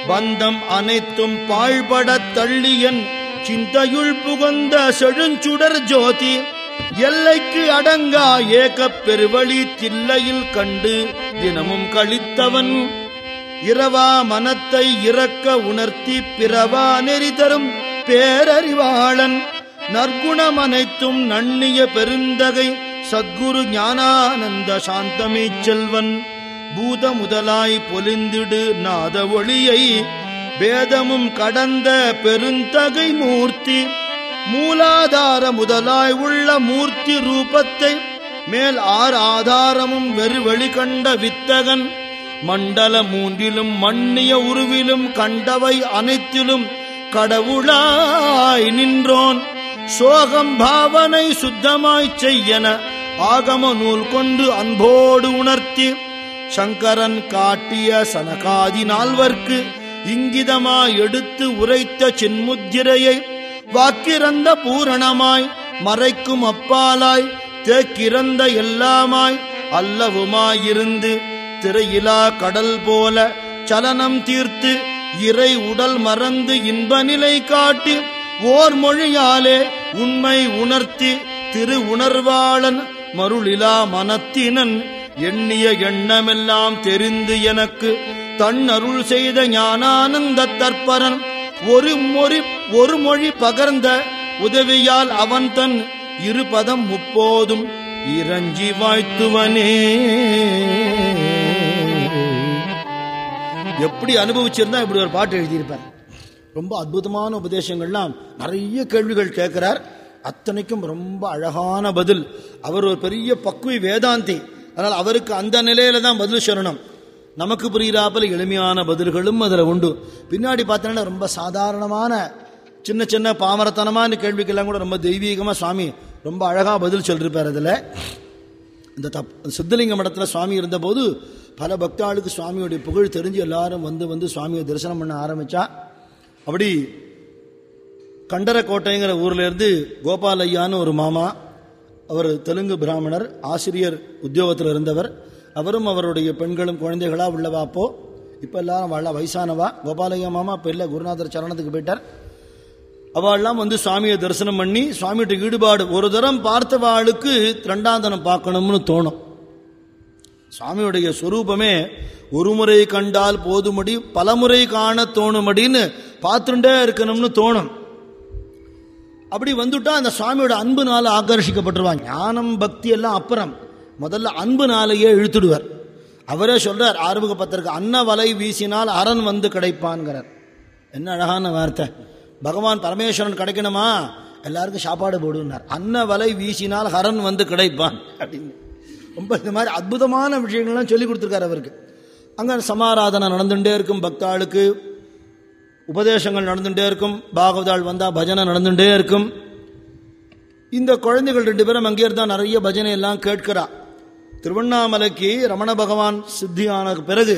பந்தம் அனைத்தும் பாழ்படத் தள்ளியன் சிந்தையுள் புகுந்த செழுஞ்சுடர் ஜோதி எல்லைக்கு அடங்கா ஏகப் பெருவழி தில்லையில் கண்டு தினமும் கழித்தவன் இரவா மனத்தை இறக்க உணர்த்தி பிறவா நெறி தரும் பேரறிவாளன் நற்குணமனைத்தும் நன்னிய பெருந்தகை சத்குரு ஞானானந்த சாந்தமே செல்வன். பூத முதலாய் பொலிந்திடு நாத ஒளியை வேதமும் கடந்த பெருந்தகை மூர்த்தி. மூலாதார முதலாய் உள்ள மூர்த்தி ரூபத்தை மேல் ஆறு ஆதாரமும் வெறு கண்ட வித்தகன். மண்டல மூன்றிலும் மண்ணிய உருவிலும் கண்டவை அனைத்திலும் கடவுளாய் நின்றோன். சோகம் பாவனை சுத்தமாய்ச் செய்யன. ஆகம நூல் கொண்டு அன்போடு உணர்த்தி சங்கரன் காட்டிய சனகாதி நால்வர்க்கு இங்கிதமாய் எடுத்து உரைத்த சின்முத்திரையை வாக்கிறந்த பூரணமாய் மறைக்கும் அப்பாலாய் தேக்கிறந்த எல்லாமாய் அல்லவுமாயிருந்து திரையிலா கடல் போல சலனம் தீர்த்து இறை உடல் மறந்து இன்ப நிலை காட்டி ஓர் மொழியாலே உண்மை உணர்த்தி திரு உணர்வாளன் மருளிலா மனத்தினன் எண்ணிய எண்ணமெல்லாம் தெரிந்து எனக்கு தன் அருள் செய்த ஞானானந்த தற்பரன் ஒரு மொழி ஒரு மொழி பகர்ந்த உதவியால் அவன் தன் இருபதம் முப்போதும் இறஞ்சி வாய்த்துவனே. எப்படி அனுபவிச்சிருந்தா இப்படி ஒரு பாட்டு எழுதியிருப்பார்? ரொம்ப அற்புதமான உபதேசங்கள்லாம் நிறைய கேள்விகள் கேட்கிறார். அத்தனைக்கும் ரொம்ப அழகான பதில். அவர் ஒரு பெரிய பக்குவி வேதாந்தி. அதனால் அவருக்கு அந்த நிலையில தான் பதில் சொல்லணும். நமக்கு புரிகிறாப்பில் எளிமையான பதில்களும் அதில் உண்டு. பின்னாடி பார்த்தோன்னா ரொம்ப சாதாரணமான சின்ன சின்ன பாமரத்தனமான கேள்விக்கெல்லாம் கூட ரொம்ப தெய்வீகமாக சுவாமி ரொம்ப அழகாக பதில் சொல்லிருப்பார் அதில். இந்த தப் சித்தலிங்க மடத்தில் சுவாமி இருந்தபோது பல பக்தாளுக்கு சுவாமியுடைய புகழ் தெரிஞ்சு எல்லாரும் வந்து வந்து சுவாமியை தரிசனம் பண்ண ஆரம்பித்தா அப்படி கண்டரக்கோட்டைங்கிற ஊர்லேருந்து கோபால் ஐயான்னு ஒரு மாமா அவர் தெலுங்கு பிராமணர் ஆசிரியர் உத்தியோகத்தில் இருந்தவர். அவரும் அவருடைய பெண்களும் குழந்தைகளாக உள்ளவா அப்போ. இப்போ எல்லாரும் வாழ வயசானவா. கோபாலையா மாமா இப்போ இல்லை குருநாதர் சரணத்துக்கு போயிட்டார். அவள்லாம் வந்து சுவாமியை தரிசனம் பண்ணி சுவாமிகிட்ட ஈடுபாடு. ஒரு தரம் பார்த்தவாளுக்கு ரெண்டாம் தரம் பார்க்கணும்னு தோணும். சுவாமியுடைய சொரூபமே ஒரு முறை கண்டால் போதுமடி பலமுறை காண தோணுமடின்னு பார்த்துட்டே இருக்கணும்னு தோணும். அப்படி வந்துட்டா அந்த சுவாமியோட அன்புனால ஆகர்ஷிக்கப்பட்டுருவான் ஞானம் பக்தி எல்லாம் அப்புறம். முதல்ல அன்புனாலேயே இழுத்துடுவார். அவரே சொல்றார் ஆறுமுக பத்திரிக்கை அன்ன வலை வீசினால் அரண் வந்து கிடைப்பான்கிறார். என்ன அழகான வார்த்தை. பகவான் பரமேஸ்வரன் கிடைக்கணுமா? எல்லாருக்கும் சாப்பாடு போடுனார் அன்ன வலை வீசினால் ஹரன் வந்து கிடைப்பான். அப்படின்னு. ரொம்ப இந்த மாதிரி அற்புதமான விஷயங்கள்லாம் சொல்லி கொடுத்துருக்காரு அவருக்கு. அங்கே சமாராதனை நடந்துகிட்டே இருக்கும் பக்தாளுக்கு. உபதேசங்கள் நடந்துகிட்டே இருக்கும். பாகவதாள் வந்தால் பஜனை நடந்துகிட்டே இருக்கும். இந்த குழந்தைகள் ரெண்டு பேரும் அங்கே இருந்தால் நிறைய பஜனை எல்லாம் கேட்கிறா. திருவண்ணாமலைக்கு ரமண பகவான் சித்தியான பிறகு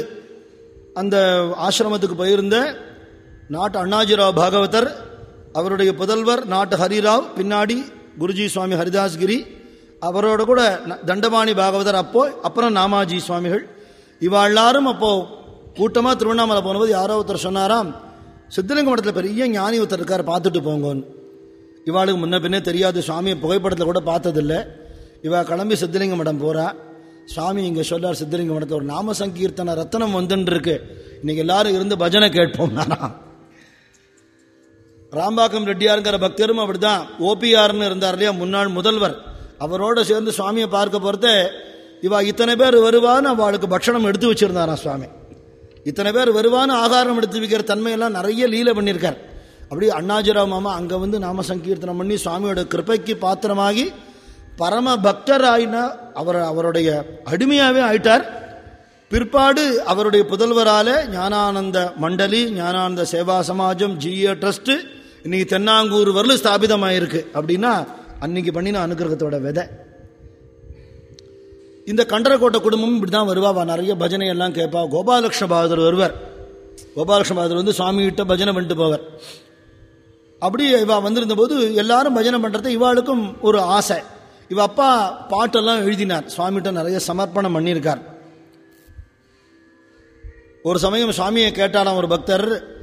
அந்த ஆசிரமத்துக்கு போயிருந்த நாட்டு அண்ணாஜிராவ் பாகவதர் அவருடைய புதல்வர் நாட்டு ஹரிராவ் பின்னாடி குருஜி சுவாமி ஹரிதாஸ்கிரி அவரோட கூட தண்டபாணி பாகவதர் அப்போ அப்புறம் நாமாஜி சுவாமிகள். இவா எல்லாரும் அப்போ கூட்டமாக திருவண்ணாமலை போனபோது யாரோ ஒருத்தர் சொன்னாராம் சித்தலிங்க மடத்தில் பெரிய ஞானி ஒருத்தர் இருக்கார் பார்த்துட்டு போங்கன்னு. இவாளுக்கு முன்ன பின்னே தெரியாது சுவாமியை புகைப்படத்தில் கூட பார்த்ததில்ல. இவா கிளம்பி சித்தலிங்க மடம் போகிறா சுவாமி இங்கே சொல்லார் சித்தலிங்க மடத்தில் ஒரு நாம சங்கீர்த்தன ரத்தனம் வந்துன்னு இருக்கு இன்னைக்கு எல்லாரும் இருந்து பஜனை கேட்போம் நானா. ராம்பாக்கம் ரெட்டியாருங்கிற பக்தரும் அப்படிதான். ஓபிஆர்னு இருந்தார் இல்லையா முன்னாள் முதல்வர். அவரோட சேர்ந்து சுவாமியை பார்க்க போறத இவா இத்தனை பேர் வருவான்னு அவளுக்கு பட்சணம் எடுத்து வச்சிருந்தாராம் சுவாமி. இத்தனை பேர் வருவான்னு ஆகாரம் எடுத்து வைக்கிற தன்மையெல்லாம் நிறைய லீலை பண்ணியிருக்கார். அப்படி அண்ணாஜிராவ் மாமா அங்கே வந்து நாம சங்கீர்த்தனம் பண்ணி சுவாமியோட கிருப்பைக்கு பாத்திரமாகி பரம பக்தர் ஆயினா அவர் அவருடைய அடிமையாகவே ஆயிட்டார். பிற்பாடு அவருடைய புதல்வரால Gnanananda Mandali Gnanananda Seva Samajam G A trust இன்னைக்கு தென்னாங்கூர் வரலும் ஸ்தாபிதமாயிருக்கு. அப்படின்னா அன்னைக்கு பண்ணின அனுகிரகத்தோட விதை. இந்த கண்டரக்கோட்டை குடும்பம் இப்படி தான் வருவா நிறைய பஜனை எல்லாம் கேட்பா. கோபாலகிருஷ்ண பகதூர் வருவார். கோபாலகிருஷ்ண பகதூர் வந்து சுவாமி கிட்ட பஜனை பண்ணிட்டு போவார். அப்படி இவா வந்திருந்த போது எல்லாரும் பஜனை பண்றது இவாளுக்கும் ஒரு ஆசை. இவ அப்பா பாட்டெல்லாம் எழுதினார். சுவாமிகிட்ட நிறைய சமர்ப்பணம் பண்ணியிருக்கார். ஒரு சமயம் சுவாமியை கேட்டாலாம் ஒரு பக்தர்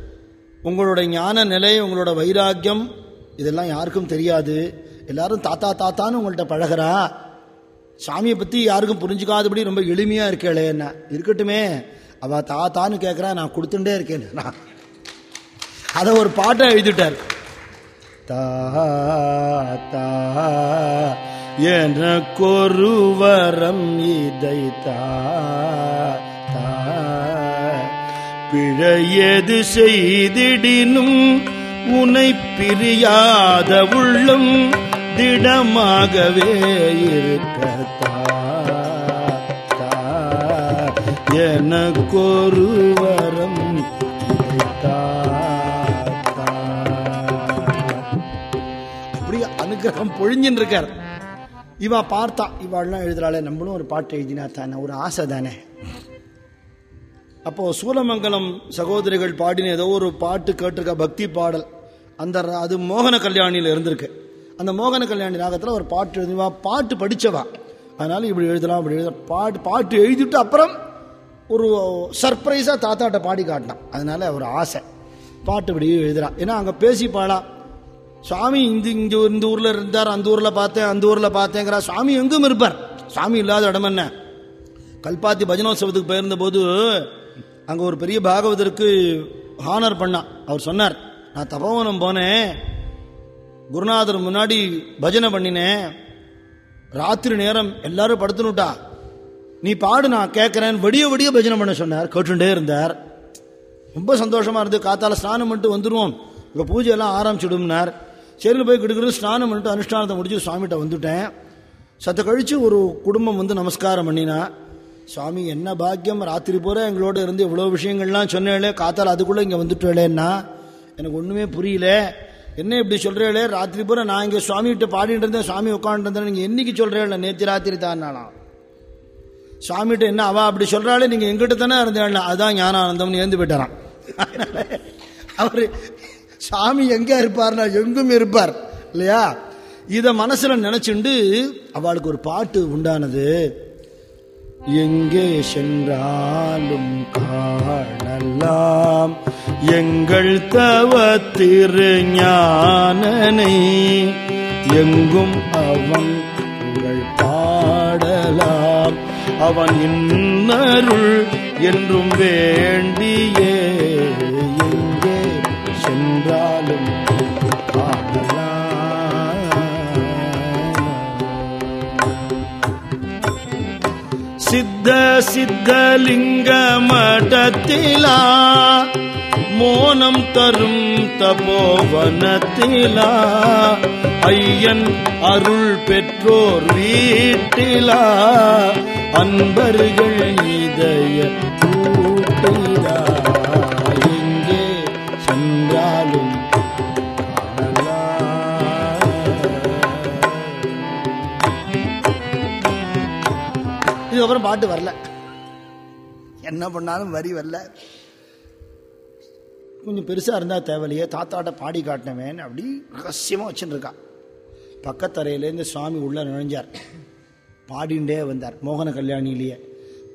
உங்களோட ஞான நிலை உங்களோட வைராக்கியம் இதெல்லாம் யாருக்கும் தெரியாது. எல்லாரும் தாத்தா தாத்தான்னு உங்கள்கிட்ட பழகிறா. சாமியை பற்றி யாருக்கும் புரிஞ்சுக்காதபடி ரொம்ப எளிமையாக இருக்கேளே என்ன? இருக்கட்டுமே. அவ தாத்தான்னு கேட்குறா நான் கொடுத்துட்டே இருக்கேன் நான் அதை ஒரு பாட்டை எழுதிட்டார். தாத்தா எனக்கொரு வரம் இதை தா பிழையது செய்திடினும் உனை பிரியாத உள்ளம் திடமாகவே இருக்கத்தா எனக்கொரு வரம் அப்படியே அனுகிரகம் பொழிஞ்சின்னு இருக்கார் இவா பார்த்தா இவாள்லாம் எழுதுறாளே நம்மளும் ஒரு பாட்டு எழுதினா தானே ஒரு ஆசை தானே? அப்போ சூலமங்கலம் சகோதரிகள் பாடின ஏதோ ஒரு பாட்டு கேட்டிருக்க பக்தி பாடல். அந்த அது மோகன கல்யாணியில் இருந்திருக்கு. அந்த மோகன கல்யாணி ராகத்தில் ஒரு பாட்டு எழுதுவா பாட்டு படித்தவா அதனால இப்படி எழுதலாம் இப்படி எழுத பாட்டு பாட்டு எழுதிட்டு அப்புறம் ஒரு சர்ப்ரைஸாக தாத்தாட்ட பாடி காட்டினான். அதனால ஒரு ஆசை. பாட்டு இப்படி எழுதுறான். ஏன்னா அங்கே பேசி பாடா சுவாமி இந்த இங்க இந்த ஊர்ல இருந்தார் அந்த ஊர்ல பார்த்தேன் அந்த ஊர்ல பார்த்தேங்கிறா சுவாமி எங்கும் இருப்பார். சுவாமி இல்லாத இடம் என்ன? கல்பாத்தி பஜனோத்சவத்துக்கு போயிருந்த போது அங்கே ஒரு பெரிய பாகவதற்கு ஹானர் பண்ணான் அவர் சொன்னார் நான் தபோவனம் போனேன். குருநாதர் முன்னாடி பஜனை பண்ணினேன். ராத்திரி நேரம் எல்லாரும் படுத்துனுட்டா. நீ பாடு நான் கேட்குறேன் வடிய வடிய பஜனை பண்ண சொன்னார். கேட்டுட்டே இருந்தார். ரொம்ப சந்தோஷமாக இருந்து காத்தால் ஸ்நானம் பண்ணிட்டு வந்துருவோம். இப்போ பூஜையெல்லாம் ஆரம்பிச்சுடும்னார். சரின்னு போய் கிடுக்கிறது ஸ்நானம் பண்ணிட்டு அனுஷ்டானத்தை முடிச்சு சுவாமிகிட்ட வந்துட்டேன். சத்த கழிச்சு ஒரு குடும்பம் வந்து நமஸ்காரம் பண்ணினா. சுவாமி என்ன பாக்கியம்? ராத்திரி பூரா எங்களோட இருந்து இவ்வளோ விஷயங்கள்லாம் சொன்னேளே காத்தால அதுக்குள்ளே இங்கே வந்துட்டேளேன்னா? எனக்கு ஒன்றுமே புரியல. என்ன இப்படி சொல்கிறேளே ராத்திரி பூரா நான் இங்கே சுவாமிகிட்ட பாடிட்டு இருந்தேன் சுவாமி உட்காந்துட்டு நீங்கள் என்னைக்கு சொல்கிறேன் நேற்று ராத்திரி தான் நானாம் சுவாமிகிட்ட என்ன அவ அப்படி சொல்றாளே? நீங்க எங்கிட்ட தானே இருந்தேன் அதுதான் ஞானானந்தம்னு ஏந்து போயிட்டாரான் அவரு சாமி எங்க இருப்பார்னா எங்கும் இருப்பார். இல்லையா? இத மனசுல நினைச்சுண்டு அவளுக்கு ஒரு பாட்டு உண்டானது. எங்கே சென்றாலும் காணலாம். எங்கள் தவ திருஞானனை எங்கும் அவன் புகழ் பாடலாம். அவன் இன்னருள் என்றும் வேண்டியே. எங்கே சென்றாலும் சித்த சித்தலிங்க மடத்திலா மோனம் தரும் தபோவனத்திலா ஐயன் அருள் பெற்றோர் வீட்டிலா அன்பர்கள் இதய கூட்டிலா இதுக்கப்புறம் பாட்டு வரல. என்ன பண்ணாலும் வரி வரல. கொஞ்சம் பெருசாக இருந்தால் தேவையில்லையே தாத்தாட்ட பாடி காட்டினவன் அப்படி ரகசியமாக வச்சுட்டு இருக்கா பக்கத்தரையிலேருந்து சுவாமி உள்ள நுழைஞ்சார். பாடிண்டே வந்தார் மோகன கல்யாணிலேயே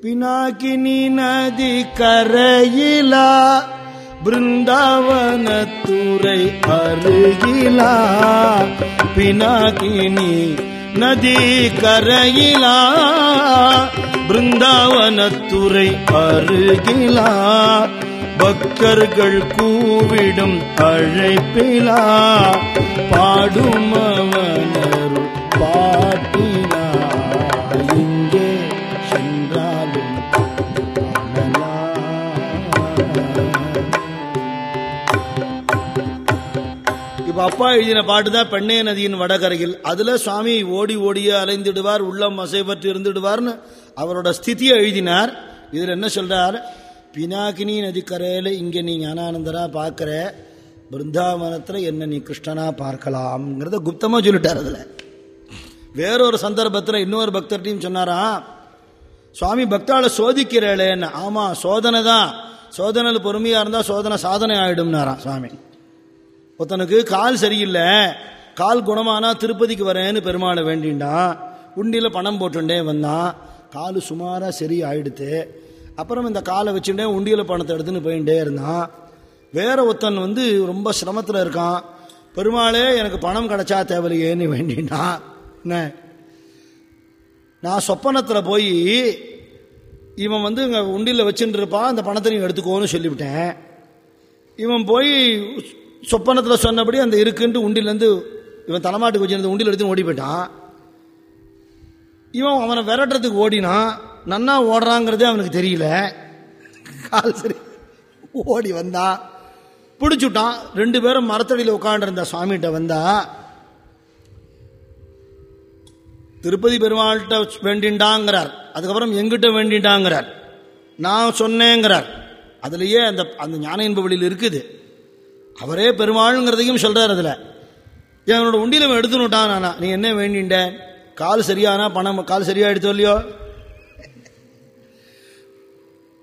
பினாக்கினி நதி கரையிலா பிருந்தாவனத்துறை அருகிலா. பினாக்கினி நதி கரையிலா பிருந்தாவனத்துறை அருகிலா பக்தர்கள் கூவிடும் அழைப்பிலா பாடும் அவன இப்ப அப்பா எழுதின பாட்டு தான் பெண்ணே நதியின் வடகரையில். அதுல சுவாமி ஓடி ஓடியே அலைந்துடுவார் உள்ளம் அசைபற்று இருந்துடுவார்னு அவரோட ஸ்திதியை எழுதினார். இதுல என்ன சொல்றார்? பினாகினி நதிக்கரையில இங்க நீ ஞானானந்தரா பார்க்குற பிருந்தாவனத்துல என்ன நீ கிருஷ்ணனா பார்க்கலாம்ங்கிறத குப்தமா சொல்லிட்டார் அதுல. வேறொரு சந்தர்ப்பத்தில் இன்னொரு பக்தர்கிட்டையும் சொன்னாராம் சுவாமி பக்தாளை சோதிக்கிறேளேன்னு. ஆமாம் சோதனை தான் சோதனையில் பொறுமையாக இருந்தால் சோதனை சாதனை ஆகிடும்னாராம் சுவாமி. ஒருத்தனுக்கு கால் சரியில்லை. கால் குணமானா திருப்பதிக்கு வரேன்னு பெருமாளை வேண்டின்னா உண்டியில் பணம் போட்டுண்டே வந்தான் கால் சுமாராக சரி ஆயிடுத்து அப்புறம் இந்த காலை வச்சுட்டே உண்டியில் பணத்தை எடுத்துன்னு போயிட்டே இருந்தான் வேற ஒருத்தன் வந்து ரொம்ப சிரமத்தில் இருக்கான். பெருமாளே எனக்கு பணம் கிடைச்சா தேவையில்லையேன்னு வேண்டினான் என்ன? நான் சொப்பனத்தில் போய் இவன் வந்து இங்கே உண்டியில் வச்சுட்டு இருப்பான். அந்த பணத்தை நீ எடுத்துக்கோன்னு சொல்லிவிட்டேன். இவன் போய் சொப்பனத்தில் சொன்னபடி அந்த இருக்குன்ட்டு உண்டிலேருந்து இவன் தலைமாட்டுக்கு வச்சிருந்த உண்டியில் எடுத்து ஓடி போயிட்டான் இவன் அவனை விரட்டுறதுக்கு ஓடினான். நன்னா ஓடுறாங்கிறதே அவனுக்கு தெரியல. கால் சரி ஓடி வந்தான் பிடிச்சுட்டான். ரெண்டு பேரும் மரத்தடியில் உட்காண்டிருந்த சுவாமிகிட்ட வந்தா திருப்பதி பெருமாள்கிட்ட வேண்டிண்டாங்கிறார். அதுக்கப்புறம் எங்கிட்ட வேண்டிண்டாங்கிறார். நான் சொன்னேங்கிறார். அதுலேயே அந்த அந்த ஞான இன்ப வழியில் இருக்குது. அவரே பெருமாள்ங்கிறதையும் சொல்றார் அதுல. என்னோட உண்டியில் அவன் எடுத்துனுட்டான் நானா? நீ என்ன வேண்டிண்ட? கால் சரியானா? பணம் கால் சரியா எடுத்து இல்லையோ?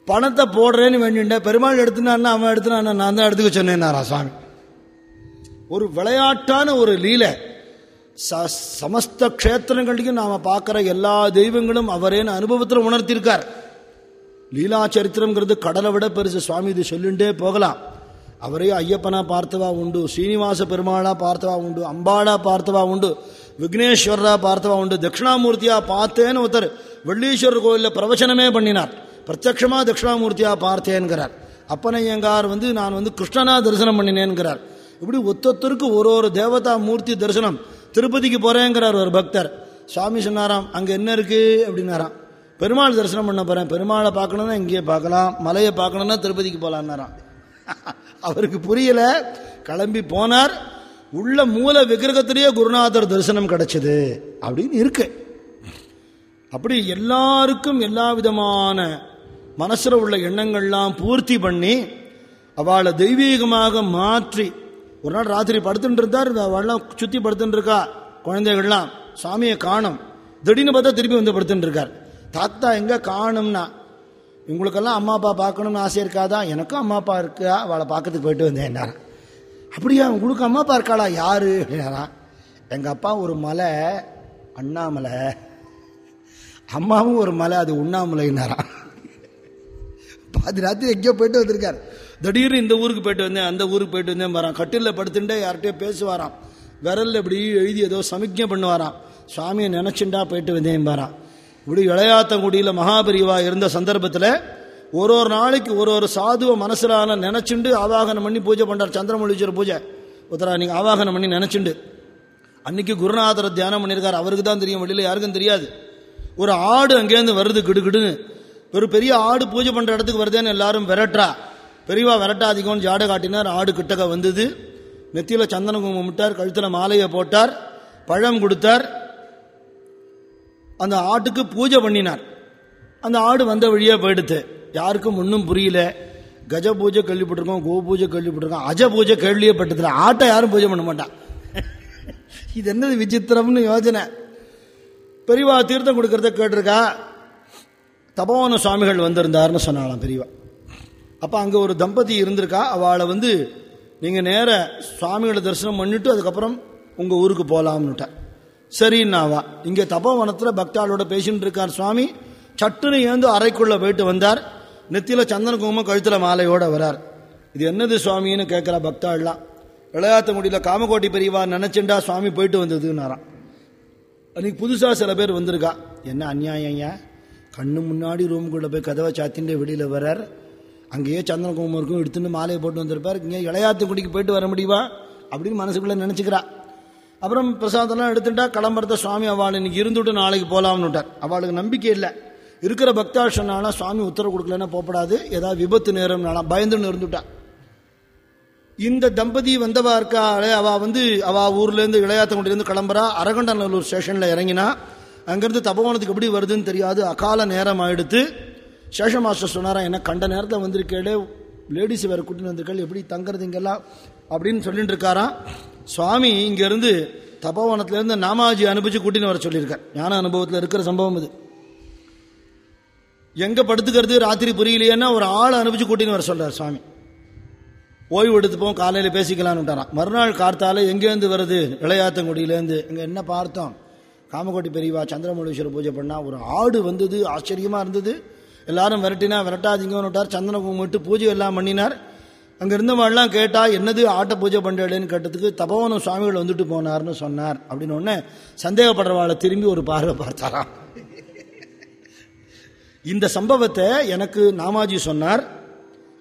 பணத்தை போடுறேன்னு வேண்டிண்ட. பெருமாள் எடுத்துனான்னா அவன் எடுத்துனான்னா நான் தான் எடுத்துக்க சொன்னேன்னாரா சுவாமி. ஒரு விளையாட்டான ஒரு லீலை. ச- சமஸ்த க்ஷேத்திரங்களையும் நாம பார்க்கிற எல்லா தெய்வங்களும் அவரேன்னு அனுபவத்தில் உணர்த்தியிருக்கார். லீலா சரித்திரம்ங்கிறது கடலை விட பெருசு. சுவாமி இது சொல்லிண்டே போகலாம். அவரையும் ஐயப்பனா பார்த்தவா உண்டு சீனிவாச பெருமாளா பார்த்தவா உண்டு அம்பாளா பார்த்தவா உண்டு விக்னேஸ்வரரா பார்த்தவா உண்டு தட்சிணாமூர்த்தியா பார்த்தேன்னு ஒருத்தர் வெள்ளீஸ்வரர் கோயிலில் பிரவச்சனமே பண்ணினார். பிரத்யக்ஷமா தட்சிணாமூர்த்தியா பார்த்தேன்கிறார். அப்பனையங்கார் வந்து நான் வந்து கிருஷ்ணனா தரிசனம் பண்ணினேன்கிறார். இப்படி ஒத்தொத்தருக்கு ஒரு ஒரு தேவதா மூர்த்தி தரிசனம். திருப்பதிக்கு போறேங்கிறார் ஒரு பக்தர். சுவாமி சொன்னாராம் அங்க என்ன இருக்கு? அப்படின்னாராம். பெருமாள் தரிசனம் பண்ண போறேன். பெருமாளை பார்க்கணும்னா இங்கேயே பார்க்கலாம். மலையை பார்க்கணும்னா திருப்பதிக்கு போகலான்னாராம் அவருக்கு புரியல. கிளம்பி போனார். உள்ள மூல விக்கிரகத்திலேயே குருநாதர் தரிசனம் கிடைச்சது அப்படின்னு இருக்கு. அப்படி எல்லாருக்கும் எல்லா விதமான மனசில் உள்ள எண்ணங்கள்லாம் பூர்த்தி பண்ணி அவளை தெய்வீகமாக மாற்றி ஒரு நாள் ராத்திரி படுத்துட்டு இருந்தார் அவள்லாம் சுத்தி படுத்துட்டு இருக்கா குழந்தைகள்லாம். சாமியை காணும். திடீர்னு பார்த்தா திருப்பி வந்து படுத்துட்டு இருக்கார். தாத்தா எங்க காணும்னா உங்களுக்கெல்லாம் அம்மா அப்பா பார்க்கணும்னு ஆசை இருக்காதா? எனக்கும் அம்மா அப்பா இருக்கா? அவளை பார்க்கறதுக்கு போயிட்டு வந்தேன் என்னாரா அப்படியா உங்களுக்கு அம்மா அப்பா இருக்காளா? யாரு? அப்படின்னாரா. எங்கள் அப்பா ஒரு மலை அண்ணாமலை. அம்மாவும் ஒரு மலை அது உண்ணாமலைன்னாராம் பாதி ராத்திரி எங்கேயோ போயிட்டு வந்திருக்கார். திடீர்னு இந்த ஊருக்கு போயிட்டு வந்தேன் அந்த ஊருக்கு போயிட்டு வந்தேன் வரான் கட்டிலில் படுத்துட்டே யார்கிட்டயோ பேசுவாராம். விரல்ல இப்படி எழுதி ஏதோ சமிக்ஞை பண்ணுவாராம். சுவாமியை நினச்சிண்டா போயிட்டு வந்தேன் பாரான். இப்படி இளையாத்தங்குடியில் மகாபிரிவா இருந்த சந்தர்ப்பத்தில் ஒரு ஒரு நாளைக்கு ஒரு ஒரு சாதுவை மனசிலான நினைச்சுண்டு ஆவாகனம் பண்ணி பூஜை பண்ணுறார் சந்திரமொழிச்சர் பூஜை. உத்தரா நீங்கள் ஆவாகனம் பண்ணி நினைச்சுண்டு. அன்னைக்கு குருநாதரை தியானம் பண்ணியிருக்கார் அவருக்கு தான் தெரியும். வெளியில யாருக்கும் தெரியாது. ஒரு ஆடு அங்கேருந்து வருது கிடுகிடுன்னு ஒரு பெரிய ஆடு பூஜை பண்ணுற இடத்துக்கு வருதேன்னு எல்லாரும் விரட்டுறா. பெரியவா விரட்டாதிகம்னு ஜாடை காட்டினார். ஆடு கிட்டக்க வந்தது. நெத்தியில் சந்தன குங்குமம் விட்டார் கழுத்தில் மாலையை போட்டார். பழம் கொடுத்தார். அந்த ஆட்டுக்கு பூஜை பண்ணினார். அந்த ஆடு வந்த வழியாக போயிடுத்து யாருக்கும் ஒன்றும் புரியல. கஜ பூஜை கேள்விப்பட்டிருக்கோம் கோ பூஜை கேள்விப்பட்டிருக்கோம் அஜ பூஜை கேள்வியே பட்டதில்ல. ஆட்டை யாரும் பூஜை பண்ண மாட்டான். இது என்னது விசித்திரம்னு யோசனை. பெரியவா தீர்த்தம் கொடுக்கறத கேட்டிருக்கா? தபோவன சுவாமிகள் வந்திருந்தார்னு சொன்னாலாம் பெரியவா அப்போ அங்கே ஒரு தம்பதி இருந்திருக்கா? அவளை வந்து நீங்கள் நேர சுவாமிகளை தரிசனம் பண்ணிட்டு அதுக்கப்புறம் உங்கள் ஊருக்கு போகலாம்னுட்டேன் சரின்னாவா? இங்க தபோவனத்துல பக்தாளோட பேசிட்டு இருக்கார் சுவாமி. சட்டுன்னு ஏந்து அறைக்குள்ள போயிட்டு வந்தார். நெத்தியில சந்தன குங்குமம் கழுத்துல மாலையோட வரார். இது என்னது சுவாமின்னு கேட்கிறா பக்தாள்லாம் விளையாட்டுங்குடியில காமகோட்டி பெரியவா நினைச்சுண்டா சுவாமி போயிட்டு வந்ததுன்னாராம். அன்னைக்கு புதுசா சில பேர் வந்திருக்கா. என்ன அந்நியாயம் ஏன் கண்ணு முன்னாடி ரூமுக்குள்ள போய் கதவை சாத்திட்டு வெளியில வரார். அங்கேயே சந்தன இருக்கும் எடுத்துன்னு மாலையை போட்டு வந்திருப்பார். இங்கே இளையாத்துக்குடிக்கு போயிட்டு வர முடியுமா? அப்படின்னு மனசுக்குள்ள நினைச்சுக்கிறா. அப்புறம் பிரசாதம்லாம் எடுத்துட்டா கிளம்புறத சுவாமி அவள் இன்னைக்கு இருந்துட்டு நாளைக்கு போகலாம்னு விட்டார் அவளுக்கு நம்பிக்கை இல்லை. இருக்கிற பக்தா சொன்னானா சுவாமி உத்தரவு கொடுக்கலன்னா போகப்படாது ஏதாவது விபத்து நேரம்னாலாம் பயந்துன்னு இருந்துட்டா. இந்த தம்பதி வந்தவா இருக்காளே அவள் வந்து அவள் ஊர்லேருந்து இளையாத்தங்குடியிலேருந்து கிளம்புறா. அரகண்டநல்லூர் ஸ்டேஷனில் இறங்கினா அங்கேருந்து தபோவனத்துக்கு எப்படி வருதுன்னு தெரியாது. அகால நேரம் ஆகிடுத்து சேஷ மாஸ்டர் சொன்னாரா என்ன கண்ட நேரத்தில் வந்திருக்கேளே லேடிஸ் வேறு கூட்டின்னு வந்திருக்கேள் எப்படி தங்குறது இங்கெல்லாம்? அப்படின்னு சொல்லிட்டு இருக்காராம். சுவாமி இங்கேருந்து இருந்து நாமாஜி அனுப்பிச்சு கூட்டின்னு வர சொல்லியிருக்கார். ஞான அனுபவத்தில் இருக்கிற சம்பவம் இது. எங்க படுத்துக்கிறது ராத்திரி புரியலையேன்னா ஒரு ஆள் அனுப்பிச்சு கூட்டின்னு வர சொல்றார் சுவாமி. ஓய்வு எடுத்துப்போம் காலையில் பேசிக்கலான்னு விட்டாராம். மறுநாள் கார்த்தால எங்கேருந்து வருது? இளையாத்தங்குடியிலேருந்து. இங்கே என்ன பார்த்தோம்? காமக்கோட்டி பெரியவா சந்திரமௌலீஸ்வரர் பூஜை பண்ணா ஒரு ஆடு வந்தது ஆச்சரியமாக இருந்தது. எல்லாரும் விரட்டினா விரட்டாதீங்கன்னு விட்டார். சந்தன கும்பிட்டு பூஜை எல்லாம் பண்ணினார். அங்க இருந்தவெல்லாம் கேட்டா என்னது ஆட்ட பூஜை பண்ணுறேன்னு கேட்டதுக்கு தபோவனம் சுவாமிகள் வந்துட்டு போனார்னு சொன்னார். அப்படின்னு உடனே சந்தேகப்படுறவாளை திரும்பி ஒரு பார்வை பார்த்தாராம். இந்த சம்பவத்தை எனக்கு நாமாஜி சொன்னார்.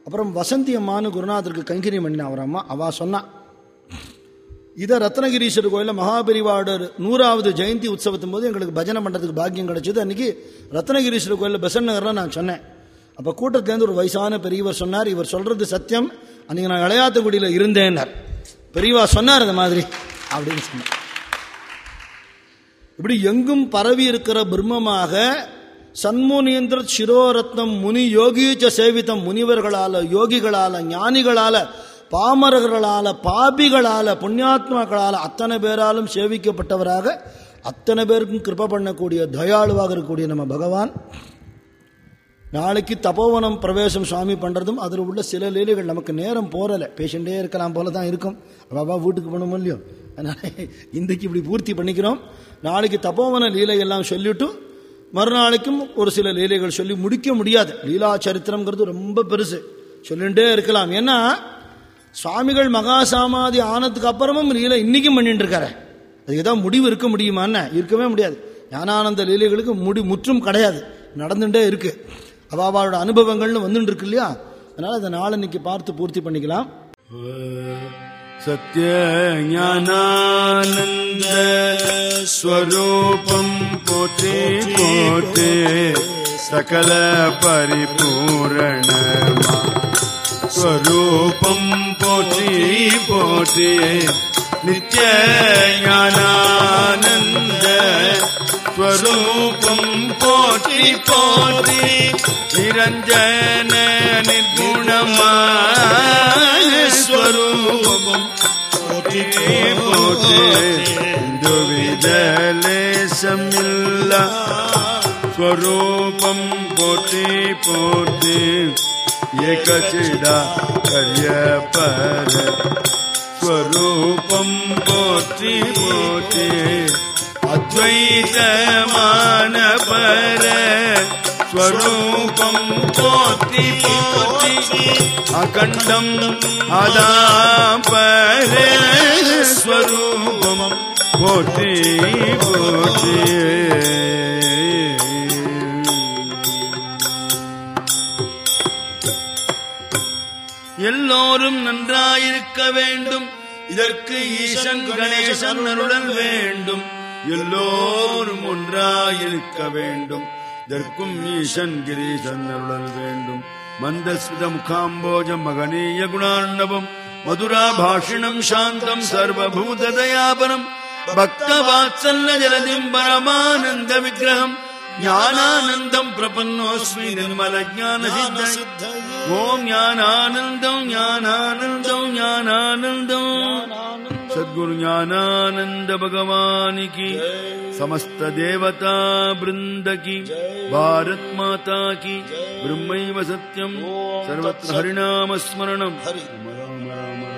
அப்புறம் வசந்தி அம்மான்னு குருநாதருக்கு கங்கிரி பண்ணின அவர் அம்மா அவ சொன்னான் இதை ரத்னகிரீஸ்வரர் கோயிலில் மகாபெரிவாடர் நூறாவது ஜெயந்தி உற்சவத்தும் போது எங்களுக்கு பஜனை பண்ணுறதுக்கு பாக்கியம் கிடச்சிது. அன்னைக்கு ரத்னகிரீஸ்வரர் கோயிலில் பெசன் நகரில் நான் சொன்னேன். அப்போ கூட்டத்திலேருந்து ஒரு வயசான பெரியவர் சொன்னார் இவர் சொல்றது சத்தியம். அன்னைக்கு நான் இளையாத்துக்குடியில் இருந்தேன்னார். பெரியவா சொன்னார் இந்த மாதிரி அப்படின்னு சொன்னார். இப்படி எங்கும் பரவி இருக்கிற பிரம்மமாக சன்முனீந்திர சிரோரத்னம் முனி யோகீச்ச சேவித்தம் முனிவர்களால யோகிகளால ஞானிகளால பாமரர்களால பாபிகளால புண்ணியாத்மாக்களால அத்தனை பேராலும் சேவிக்கப்பட்டவராக அத்தனை பேருக்கும் கிருப பண்ணக்கூடிய தயாளுவாக இருக்கக்கூடிய நம்ம பகவான். நாளைக்கு தபோவனம் பிரவேசம் சுவாமி பண்ணுறதும் அதில் உள்ள சில லீலைகள் நமக்கு நேரம் போகிறலை பேஷண்டே இருக்கலாம் போல தான் இருக்கும். அப்பாவா வீட்டுக்கு போகணும் இல்லையோ? அதனால இன்றைக்கு இப்படி பூர்த்தி பண்ணிக்கிறோம். நாளைக்கு தபோவன லீலை எல்லாம் சொல்லிட்டு மறுநாளைக்கும் ஒரு சில லீலைகள் சொல்லி முடிக்க முடியாது. லீலா சரித்திரம்ங்கிறது ரொம்ப பெருசு. சொல்லிகிட்டே இருக்கலாம். ஏன்னா சுவாமிகள் மகாசாமாதி ஆனதுக்கு அப்புறமும் லீலை இன்றைக்கும் பண்ணிட்டு இருக்காரு. அதுக்கு தான் முடிவு இருக்க முடியுமா என்ன? இருக்கவே முடியாது. ஞானானந்த லீலைகளுக்கு முடி முற்றும் கிடையாது. நடந்துட்டே இருக்குது அவாவோட அனுபவங்கள்னு வந்துட்டு இருக்கு இல்லையா? அதனால அதை நாளன்னைக்கு பார்த்து பூர்த்தி பண்ணிக்கலாம். சத்ய ஞானந்த ஸ்வரூபம் போட்டி போற்றே சகல பரிபூரணமா. ஸ்வரூபம் போட்டி போற்றே நித்ய ஞானானந்த ஸ்வரூபம் போற்றி போற்றி நிரஞ்சன நிர்குணமான ஸ்வரூபம் போற்றி போற்றி துவிதலேசமில்ல ஸ்வரூபம் போற்றி போற்றி ஏகசிடா கரிய பர ஸ்வரூபம் போற்றி போற்றி அத்வைதமானபர ஸ்வரூபம் போத்தி போத்தி அகண்டம் அதாபர ஸ்வரூபம் போத்தி போத்தி எல்லோரும் நன்றாயிருக்க வேண்டும். இதற்கு ஈசன் கணேசன் அருடன் வேண்டும். எல்லோரும் ஒன்றாயிருக்க வேண்டும் இதற்கும் ஈசன் கிரீசன் அருளல் வேண்டும் மந்தஸ்மித முகாம்போஜம் மகனீய குணார்ணவம் மதுரா பாஷிணம் சாந்தம் சர்வபூததயாபரம் பக்த வாத்சல்ல ஜலதிம் பரமானந்த விக்கிரகம் ஞானானந்தம் பிரபன்னோஸ்மி நிர்மல ஞான சித்த ஓம் ஞானானந்தம் ஞானானந்தம் ஞானானந்தம் सद्गुरु ज्ञानानंद भगवान की समस्त देवता वृंद की भारत माता की ब्रह्मैव सत्यम सर्वत्र हरिनाम स्मरणम राम राम राम